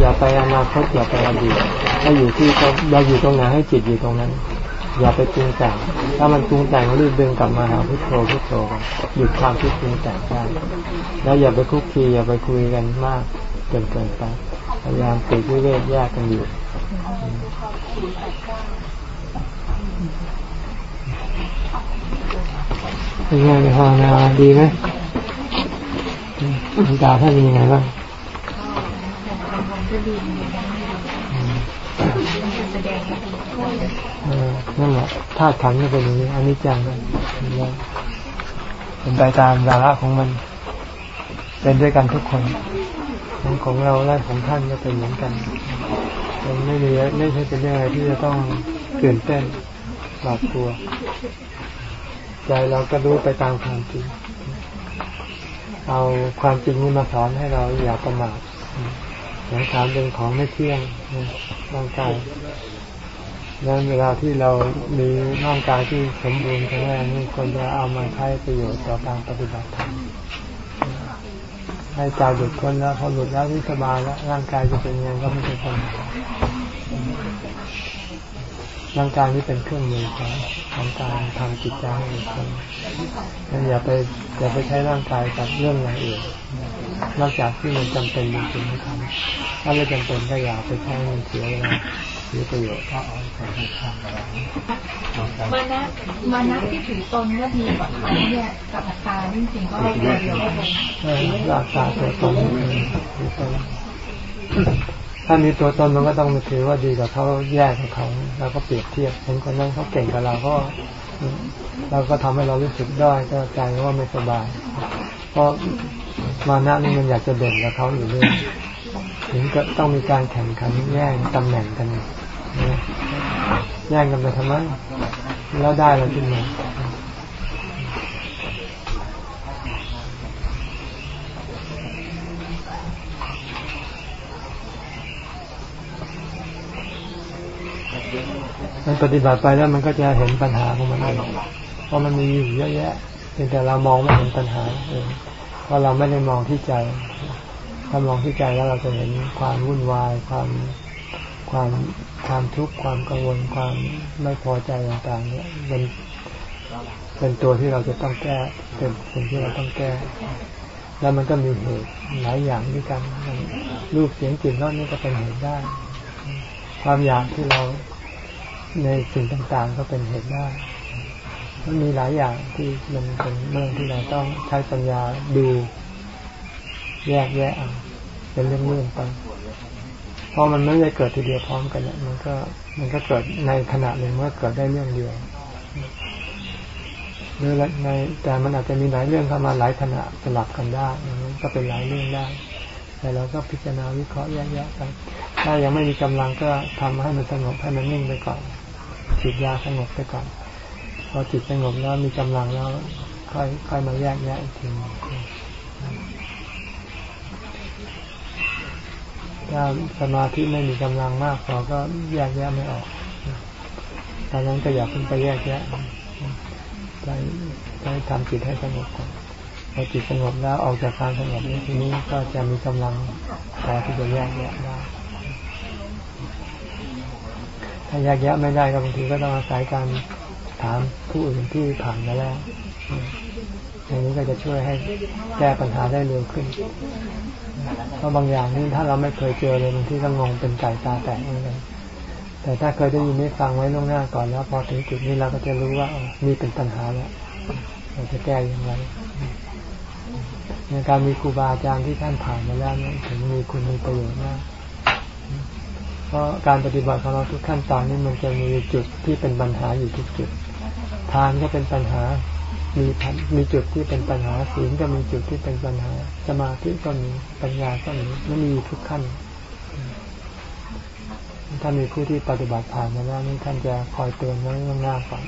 อย่าไปอนาคตอย่าไปอดีตถ้าอยู่ที่ตรงเราอยู่ตรงไหนให้จิตอยู่ตรงนั้น อย่าไปปรุงแต่งถ้ามันปรุงแต่งรีบดึงกลับมาหาพุทโธพุทโธก่อนหยุดความคิดปรุงแต่งได้แล้วอย่าไปคุกคีอย่าไปคุยกันมากเกินเกินไปพยายามติดวิเวกแยกกันอยู่ เป็นไงในภาวนาดีไหมหลวงตาท่านเป็นยังไงบ้างนั่นแหละธาตุขันธ์ก็เป็นอย่างนี้อันนี้จังนะเป็นไปตามวาระของมัน เป็นด้วยกันทุกคน ของของเราและของท่านก็เป็นเหมือนกันมันไม่มีไม่ใช่เป็นเรื่องอะไรที่จะต้องตื่นเต้นหวาดกลัวใจเราก็รู้ไปตามความจริง เอาความจริงนี้มาสอนให้เราอย่าประมาทสังขารเป็นของไม่เที่ยงร่างกายนั้นเวลาที่เรามีร่างกายที่สมบูรณ์แข็งแรงนี่ควรจะเอามาใช้ประโยชน์ต่อการปฏิบัติธรรม ให้ใจหลุดพ้นแล้วพอหลุดแล้วที่สบายแล้วร่างกายจะเป็นยังไงก็ไม่เป็นปัญหาร่างกายนี้เป็นเครื่องมือของของการทำจิตใจให้หลุดพ้นงั้นอย่าไปอย่าไปใช้ร่างกายกับเรื่องอย่างอื่นนอกจากที่มันจำเป็นจริงๆให้ทำถ้าไม่จำเป็นก็อย่าไปใช้มันเสียเวลา เสียประโยชน์ก็เอาไปทำมานะมานะที่ถือตนว่าดีกว่าเขาเนี่ยกับอัตตาจริงๆก็ตัวเดียวกันเออรักษาตัวตนให้ดีตัวตนถ้ามีตัวตนมันก็ต้องมาถือว่าดีกับเขาแย่กับเขาเราก็เปรียบเทียบเห็นคนนั้นเขาเก่งกับเราก็เราก็ทำให้เรารู้สึกด้อยก็ใจว่าไม่สบาย เพราะมานะนี่มันอยากจะเด่นกับเขาอยู่เรื่อย ถึงก็ต้องมีการแข่งขันแย่งตำแหน่งกันแย่งกันไปทำไมแล้วได้เราขึ้นมามันปฏิบัติไปแล้วมันก็จะเห็นปัญหาของมันเองเพราะมันมีอยู่เยอะแยะเพียงแต่เรามองไม่เห็นปัญหาเองเพราะเราไม่ได้มองที่ใจ ถ้ามองที่ใจแล้วเราจะเห็นความวุ่นวาย ความความความทุกข์ความกังวลความไม่พอใจต่างๆเนี่ยมันเป็นตัวที่เราจะต้องแก้เป็นสิ่งที่เราต้องแก้ แล้วมันก็มีเหตุหลายอย่างด้วยกันรูปเสียงกลิ่นรสนี่ก็เป็นเหตุได้ ความอยากที่เราในสิ่งต่างๆ ก็เป็นเหตุได้มันมีหลายอย่างที่มันเป็นเรื่องที่เราต้องใช้ปัญญาดู แยกแยะเอา เป็นเรื่องๆไปพอมันไม่ได้เกิดทีเดียวพร้อมกันเนี่ยมันก็มันก็เกิดในขณะหนึ่งเมื่อเกิดได้เรื่องเดียวหรือในแต่มันอาจจะมีหลายเรื่องเข้ามาหลายขณะสลับกันได้งั้นก็เป็นหลายเรื่องได้แต่เราก็พิจารณาวิเคราะห์แยกๆไปถ้ายังไม่มีกำลังก็ทำให้มันสงบให้มันนิ่งไปก่อนจิตยาสงบไปก่อนพอจิตสงบแล้วมีกำลังแล้วค่อยค่อยมาแยกแยะอีกที ถ้าสมาธิไม่มีกำลังมากพอก็แยกแยะไม่ออกตอนนั้นก็อยากขึ้นไปแยกแยะใช้ใช้ทำจิตให้สงบก่อนพอจิตสงบแล้วออกจากการสงบนี้ทีนี้ก็จะมีกำลังพอที่จะแยกแยะได้ถ้าแยกแยะไม่ได้ก็บางทีก็ต้องอาศัยการถามผู้อื่นที่ผ่านมาแล้วอย่างนี้ก็จะช่วยให้แก้ปัญหาได้เร็วขึ้น เพราะบางอย่างนี่ถ้าเราไม่เคยเจอเลยบางทีก็งงเป็นไก่ตาแตกเหมือนกันแต่ถ้าเคยได้ยินได้ฟังไว้ล่วงหน้าก่อนแล้ว พอถึงจุดนี้เราก็จะรู้ว่านี่เป็นปัญหาแล้วเราจะแก้อย่างไรในการมีครูบาอาจารย์ที่ท่านผ่านมาแล้วนี่ถึงมีคุณมีประโยชน์มากเพราะการปฏิบัติของเราทุกขั้นตอนนี่มันจะมีจุดที่เป็นปัญหาอยู่ทุกจุด ทานก็เป็นปัญหา มีมีจุดที่เป็นปัญหาศีลก็มีจุดที่เป็นปัญหา สมาธิก็มีปัญญาก็มีมันมีทุกขั้น ถ้ามีผู้ที่ปฏิบัติผ่านมาแล้วนี่ท่านจะคอยเตือนไว้ล่วงหน้าก่อน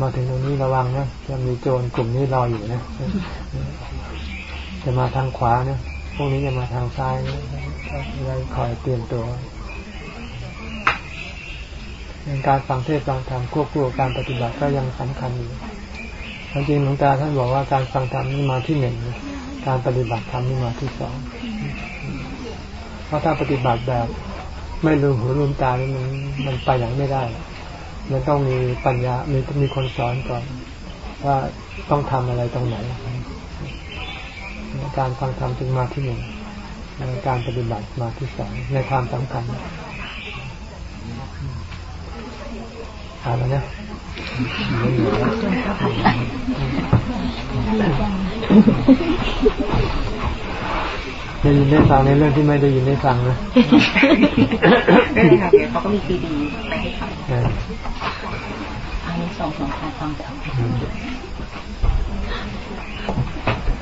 มาถึงตรงนี้ระวังนะจะมีโจรกลุ่มนี้รออยู่นะจะมาทางขวานะพวกนี้จะมาทางซ้ายนะได้คอยเตือนตัวการฟังเทศฟังธรรมควบคู่กับการปฏิบัติก็ยังสำคัญอยู่ จริงหลวงตาท่านบอกว่าการฟังธรรมนี่มาที่หนึ่งการปฏิบัติธรรมนี่มาที่สองเพราะถ้าปฏิบัติแบบไม่ลืมหูลืมตานี่มันมันไปอย่างไม่ได้มันต้องมีปัญญา มีมีคนสอนก่อน ว่าต้องทำอะไรตรงไหน การฟังธรรมจึงมาที่หนึ่งการปฏิบัติมาที่สองในความสำคัญอ่านแล้วนะ ได้ยินได้ฟังในเรื่องที่ไม่ได้ยินได้ฟังนะได้ค่ะเดี๋ยวเขาก็มีซีดีไปให้ฟังอันนี้สองสองการฟัง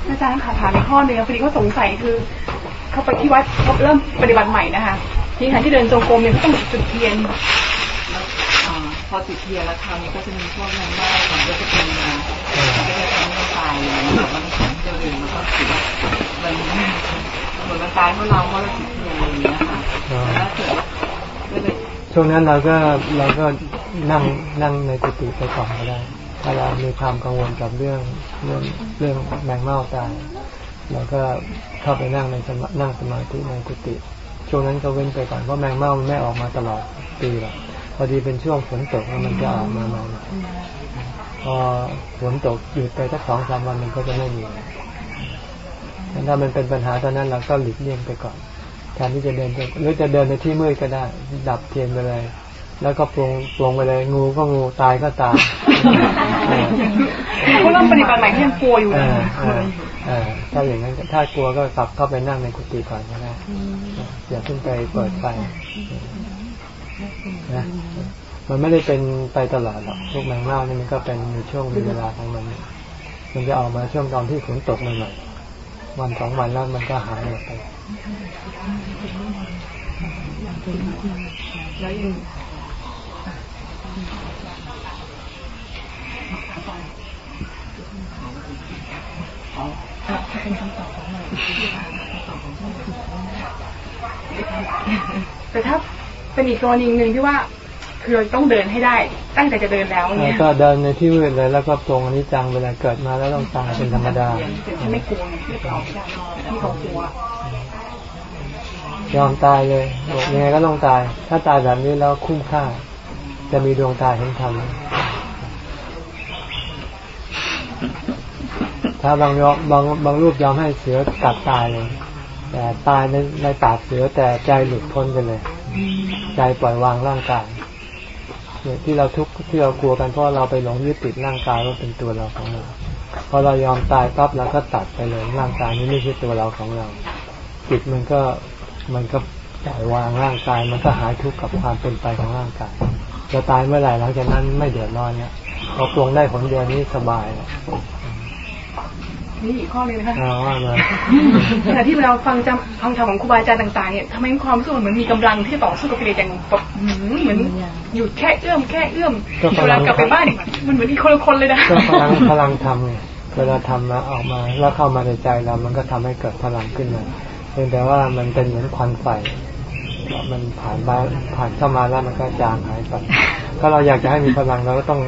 อาจารย์ค่ะถามในข้อหนึ่งพอดีเขาสงสัยคือ เขาไปที่วัดเขาเริ่มปฏิบัติใหม่นะคะที่ขณะที่เดินจงกรมเนี่ยเขาต้องจุดเทียน พอจุดเทียนแล้วคราวนี้ก็จะมีพวกนั้นได้มันก็จะเป็นมาก็จะทำให้ตายอย่างนี้แบบมันเจอเองมันก็ถือว่ามันเหมือนมันตายเพราะเราเพราะเราจุดเทียนอย่างนี้ค่ะแล้วเกิดช่วงนั้นเราก็เราก็นั่งนั่งในกุฏิไปก่อนก็ได้ถ้าเรามีความกังวลกับเรื่องเรื่องเรื่องแมงเม่าตายเราก็เข้าไปนั่งในสมานั่งสมาธิในกุฏิช่วงนั้นก็เว้นไปก่อนเพราะแมงเม่ามันไม่ออกมาตลอดปีหรอก พอดีเป็นช่วงฝนตกแล้วมันจะออกมาใหม่พอฝนตกหยุดไปสักสองสามวันมันก็จะไม่มีถ้ามันเป็นปัญหาตอนนั้นเราก็หลีกเลี่ยงไปก่อนแทนที่จะเดินหรือจะเดินในที่มืดก็ได้ ดับเทียนไปเลย แล้วก็ปลงปลงไปเลย งูก็งูตายก็ตายเขาเริ่มปฏิบัติใหม่ที่ยังกลัวอยู่นะถ้าอย่างนั้นถ้ากลัวก็กลับเข้าไปนั่งในกุฏิก่อนก็ได้อย่าขึ้นไปเปิดไฟ นะมันไม่ได้เป็นไปตลอดหรอกพวกแมงเม่านี่มันก็เป็นในช่วงเวลาของมัน มันจะออกมาช่วงตอนที่ฝนตกหม่ๆวันสองวันแล้วมันก็หายหมดไปแต่ถ้า เป็นอีกกรณีหนึ่งที่ว่าคือเราต้องเดินให้ได้ ตั้งแต่จะเดินแล้วเนี่ยก็เดินในที่มืดเลยแล้วก็ตรงอนิจจังเวลาเกิดมาแล้วต้องตายเป็นธรรมดาไม่กลัวไม่กลัวที่เขากลัวยอมตายเลยบอกยังไงก็ต้องตาย ถ้าตายแบบนี้แล้วคุ้มค่า จะมีดวงตาเห็นธรรมถ้าบางยบางบางรูปยอมให้เสือกัดตายเลย แต่ตายในในปากเสือแต่ใจหลุดพ้นไปเลย ใจปล่อยวางร่างกายเนี่ยที่เราทุกข์ที่เรากลัวกันเพราะเราไปหลงยึดติดร่างกายว่าเป็นตัวเราของเราพอเรายอมตายปั๊บเราก็ตัดไปเลยร่างกายนี้ไม่ใช่ตัวเราของเรา จิตมันก็มันก็ปล่อยวางร่างกาย มันก็หายทุกข์กับความเป็นไปของร่างกายจะตายเมื่อไหร่หลังจากนั้นไม่เดือดร้อนเนี่ยพอปวงได้ผลเดียวนี้สบายแล้ว นี่อีกข้อเลยนะคะเอาว่ามาขณะที่เราฟังจำฟังธรรมของครูบาอาจารย์ต่างๆเนี่ยทำไมมีความรู้สึกว่าเหมือนมีกำลังที่จะต่อสู้กับกิเลสอย่างแบบหืมเหมือนอยู่แค่เอื้อมแค่เอื้อมเวลากลับไปบ้านมันเหมือนอีกคนละคนเลยนะก็พลังพลังทำไงเวลาทำมาออกมา แล้วเข้ามาในใจเรา มันก็ทำให้เกิดพลังขึ้นมาเพียงแต่ว่ามันเป็นเหมือนควันไฟมันผ่านมาผ่านเข้ามาแล้วมันก็จางหายไปถ้าเราอยากจะให้มีพลังเราก็ต้อง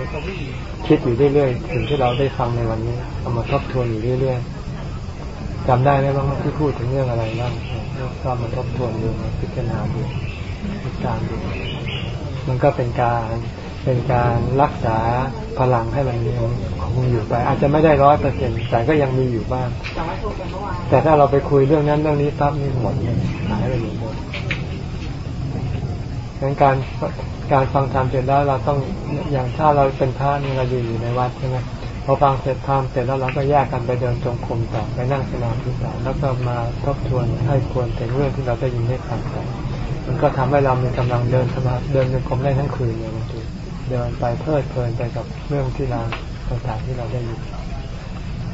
คิดอยู่เรื่อยๆถึงที่เราได้ฟังในวันนี้เอามาทบทวนอยู่เรื่อยๆจำได้ไหมบ้างว่าที่พูดถึงเรื่องอะไรบ้างก็มาทบทวนดูมาพิจารณาดูพิจารณาดูมันก็เป็นการเป็นการรักษาพลังให้มันยังคงอยู่ไป อาจจะไม่ได้ร้อยเปอร์เซ็นแต่ก็ยังมีอยู่บ้าง แต่ถ้าเราไปคุยเรื่องนั้นเรื่องนี้ปั๊บนี่หมดเลยหายไปหมดเลย งั้นการการฟังธรรมเสร็จแล้วเราต้องอย่างถ้าเราเป็นพระนี่เราอยู่อยู่ในวัดใช่ไหมพอฟังเสร็จธรรมเสร็จแล้วเราก็แยกกันไปเดินจงกรมต่อไปนั่งสมาธิต่อแล้วก็มาทบทวนให้ควรถึงเรื่องที่เราได้ยินได้ฟังไปมันก็ทำให้เรามีกำลังเดินสมาเดินจงกรมได้ทั้งคืนเลยบางทีเดินไปเพลิดเพลินไปกับเรื่องที่เราต่างๆที่เราได้ยิน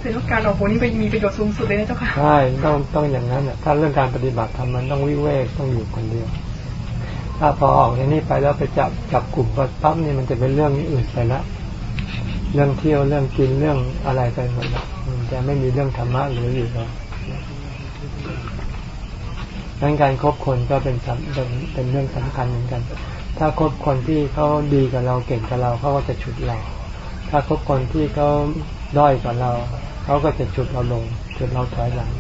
คือต้องการออกโหนี่ไปมีประโยชน์สูงสุดเลยนะเจ้าค่ะใช่ต้องต้องอย่างนั้นอะถ้าเรื่องการปฏิบัติธรรมมันต้องวิเวกต้องอยู่คนเดียว ถ้าพอออกอย่างนี้ไปแล้วไปจับจับกลุ่มปั๊บนี่มันจะเป็นเรื่องอื่นไปละเรื่องเที่ยวเรื่องกินเรื่องอะไรไปหมดละมันจะไม่มีเรื่องธรรมะเหลืออยู่แล้วดังการคบคนก็เป็นสเป็นเป็นเรื่องสำคัญเหมือนกัน ถ้าคบคนที่เขาดีกับเราเก่งกับเราเขาก็จะฉุดเรา ถ้าคบคนที่เขาด้อยกว่าเราเขาก็จะฉุดเราลงฉุดเราถอยหลัง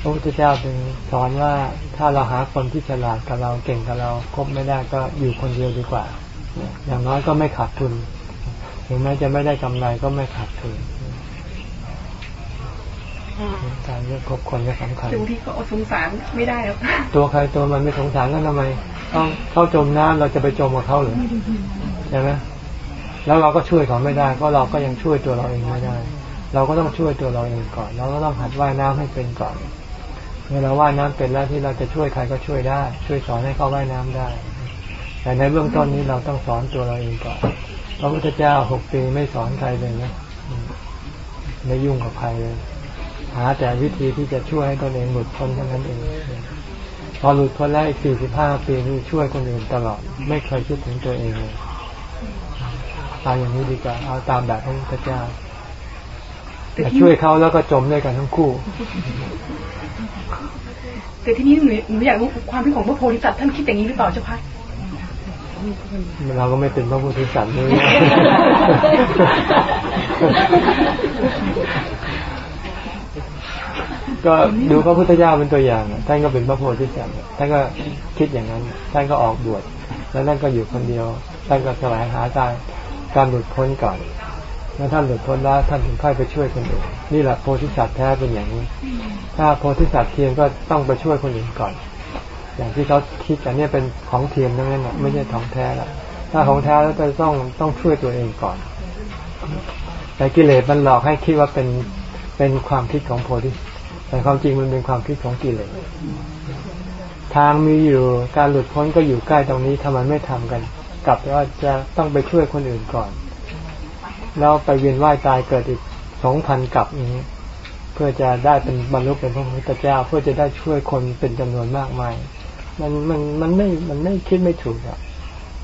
พระพุทธเจ้าจึงสอนว่าถ้าเราหาคนที่ฉลาดกับเราเก่งกับเราคบไม่ได้ก็อยู่คนเดียวดีกว่า อย่างน้อยก็ไม่ขาดทุน ถึงแม้จะไม่ได้กำไรก็ไม่ขาดทุนการเลือกคบคนก็สำคัญดูที่เขาสงสารไม่ได้ครับตัวใครตัวมันไม่สงสารกันทำไมต้องเขาจมน้ำเราจะไปจมกับเขาหรือใช่ไหมแล้วเราก็ช่วยเขาไม่ได้เพราะเราก็ยังช่วยตัวเราเองไม่ได้ เราก็ต้องช่วยตัวเราเองก่อน เราก็ต้องหัดว่ายน้ำให้เป็นก่อน เมื่อเราว่ายน้ำเป็นแล้วที่เราจะช่วยใครก็ช่วยได้ ช่วยสอนให้เขาว่ายน้ำได้ แต่ในเบื้องต้นนี้เราต้องสอนตัวเราเองก่อนพระพุทธเจ้าหกปีไม่สอนใครเลยนะไม่ยุ่งกับใครเลยหาแต่วิธีที่จะช่วยให้ตนเองหลุดพ้นเท่านั้นเองพอหลุดพ้นแล้วอีกสี่สิบห้าปีนี่ช่วยคนอื่นตลอด ไม่เคยคิดถึงตัวเองเลยเอาอย่างนี้ดีกว่าเอาตามแบบพระพุทธเจ้าแต่ช่วยเขาแล้วก็จมด้วยกันทั้งคู่ แต่ที่นี้หนูหนูอยากรู้ความคิดของพระโพธิสัตว์ท่านคิดอย่างนี้หรือเปล่าเจ้าค่ะเราก็ไม่เป็นพระโพธิสัตว์ด้วยก็ดูพระพุทธเจ้าเป็นตัวอย่างท่านก็เป็นพระโพธิสัตว์ท่านก็คิดอย่างนั้น ท่านก็ออกบวชแล้วท่านก็อยู่คนเดียว ท่านก็แสวงหาการการหลุดพ้นก่อน แล้วท่านหลุดพ้นแล้วท่านถึงค่อยไปช่วยคนอื่นนี่แหละโพธิสัตว์แท้เป็นอย่างนี้ ถ้าโพธิสัตว์เทียมก็ต้องไปช่วยคนอื่นก่อน อย่างที่เขาคิดกันเนี่ยเป็นของเทียมทั้งนั้นไม่ใช่ของแท้ละถ้าของแท้แล้วจะต้องต้องช่วยตัวเองก่อน แต่กิเลสมันหลอกให้คิดว่าเป็นเป็นความคิดของโพธิแต่ความจริงมันเป็นความคิดของกิเลสทางมีอยู่การหลุดพ้นก็อยู่ใกล้ตรงนี้ทำไมไม่ทำกัน กลับว่าจะต้องไปช่วยคนอื่นก่อน แล้วไปเวียนว่ายตายเกิดอีกสองพันกับนี้ เพื่อจะได้เป็นบรรลุเป็นพระพุทธเจ้า เพื่อจะได้ช่วยคนเป็นจำนวนมากมาย มันมันมันไม่มันไม่คิดไม่ถูกอะ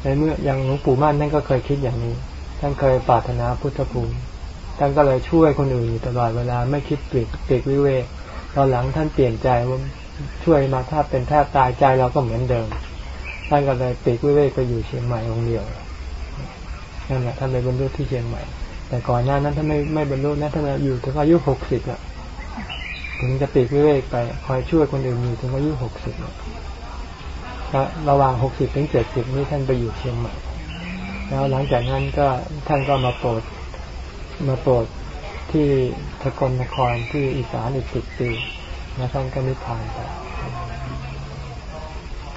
ในเมื่ออย่างหลวงปู่มั่นท่านก็เคยคิดอย่างนี้ ท่านเคยปรารถนาพุทธภูมิท่านก็เลยช่วยคนอื่นอยู่ตลอดเวลาไม่คิดปลีกปลีกวิเวกตอนหลังท่านเปลี่ยนใจว่าช่วยมาถ้าเป็นแทบตายใจเราก็เหมือนเดิม ท่านก็เลยปลีกวิเวกไปอยู่เชียงใหม่องเดียว นั่นแหละท่านไปบรรลุที่เชียงใหม่ แต่ก่อนหน้านั้นท่านไม่ไม่บรรลุนะท่านอยู่ถึงอายุหกสิบอะถึงจะปีกวิเวกไปคอยช่วยคนอื่นอยู่ถึงอายุหกสิบระหว่างหกสิบถึงเจ็ดสิบนี้ท่านไปอยู่เชียงใหม่ แล้วหลังจากนั้นก็ท่านก็มาโปรดมาโปรดที่ทกลนครที่อีสานอีกสิบปีแล้วท่านก็นิพพานไป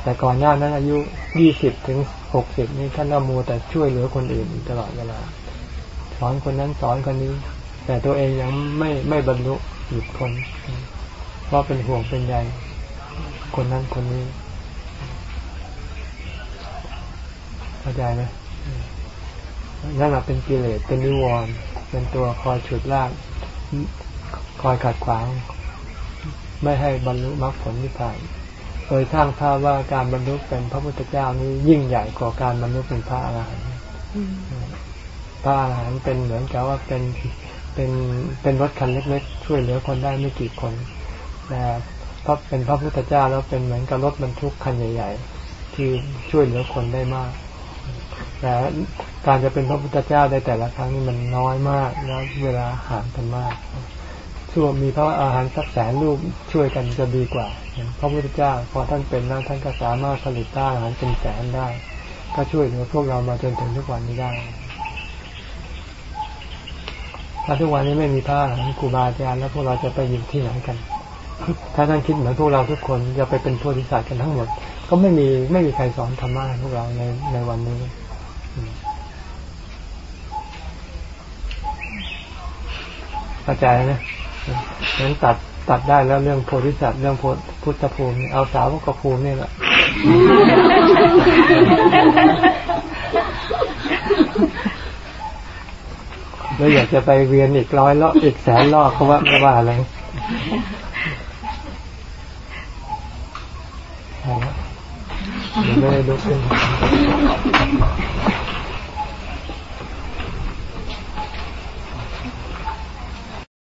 แต่ก่อนหน้านั้นอายุยี่สิบถึงหกสิบนี่ท่านก็มัวแต่ช่วยเหลือคนอื่นตลอดเวลา สอนคนนั้นสอนคนนี้ แต่ตัวเองยังไม่ไม่บรรลุหยุดคนเพราะเป็นห่วงเป็นใยคนนั้นคนนี้เข้าใจไหมนั่นแหละเป็นกิเลสเป็นนิวรณ์เป็นตัวคอยฉุดลากคอยขัดขวาง ไม่ให้บรรลุมรรคผลนิพพาน โดยสร้างภาพว่าการบรรลุเป็นพระพุทธเจ้านี้ยิ่งใหญ่กว่าการบรรลุเป็นพระอรหันต์พระอรหันต์เป็นเหมือนกับว่าเป็นเป็นเป็นรถคันเล็กๆช่วยเหลือคนได้ไม่กี่คนแต่พระเป็นพระพุทธเจ้าแล้วเป็นเหมือนกับรถบรรทุกคันใหญ่ ๆ ที่ช่วยเหลือคนได้มากแต่การจะเป็นพระพุทธเจ้าได้แต่ละครั้งนี่มันน้อยมากแล้วเวลาห่างกันมากช่วมีพระอาหารสักแสนรูปช่วยกันจะดีกว่า พระพุทธเจ้าพอท่านเป็นแล้วท่านก็สามารถผลิตอาหารเป็นแสนได้ ก็ช่วยเหลือพวกเรามาจนถึงทุกวันนี้ได้ถ้าทุกวันนี้ไม่มีพระอาหารครูบาอาจารย์แล้วพวกเราจะไปอยู่ที่ไหนกัน ถ้าท่านคิดเหมือนพวกเราทุกคนจะไปเป็นโพธิสัตว์กันทั้งหมด ก็ไม่มีไม่มีใครสอนธรรมะให้พวกเราในในวันนี้เข้าใจนะงั้นตัด ตัดได้แล้วเรื่องโพธิสัตว์เรื่องพุทธภูมิเอาสาวกภูมินี่แหละแล้วอยากจะไปเวียนอีกร้อยรอบอีกแสนรอบเขาว่าไม่ว่าอะไรไม่ได้ลุกขึ้น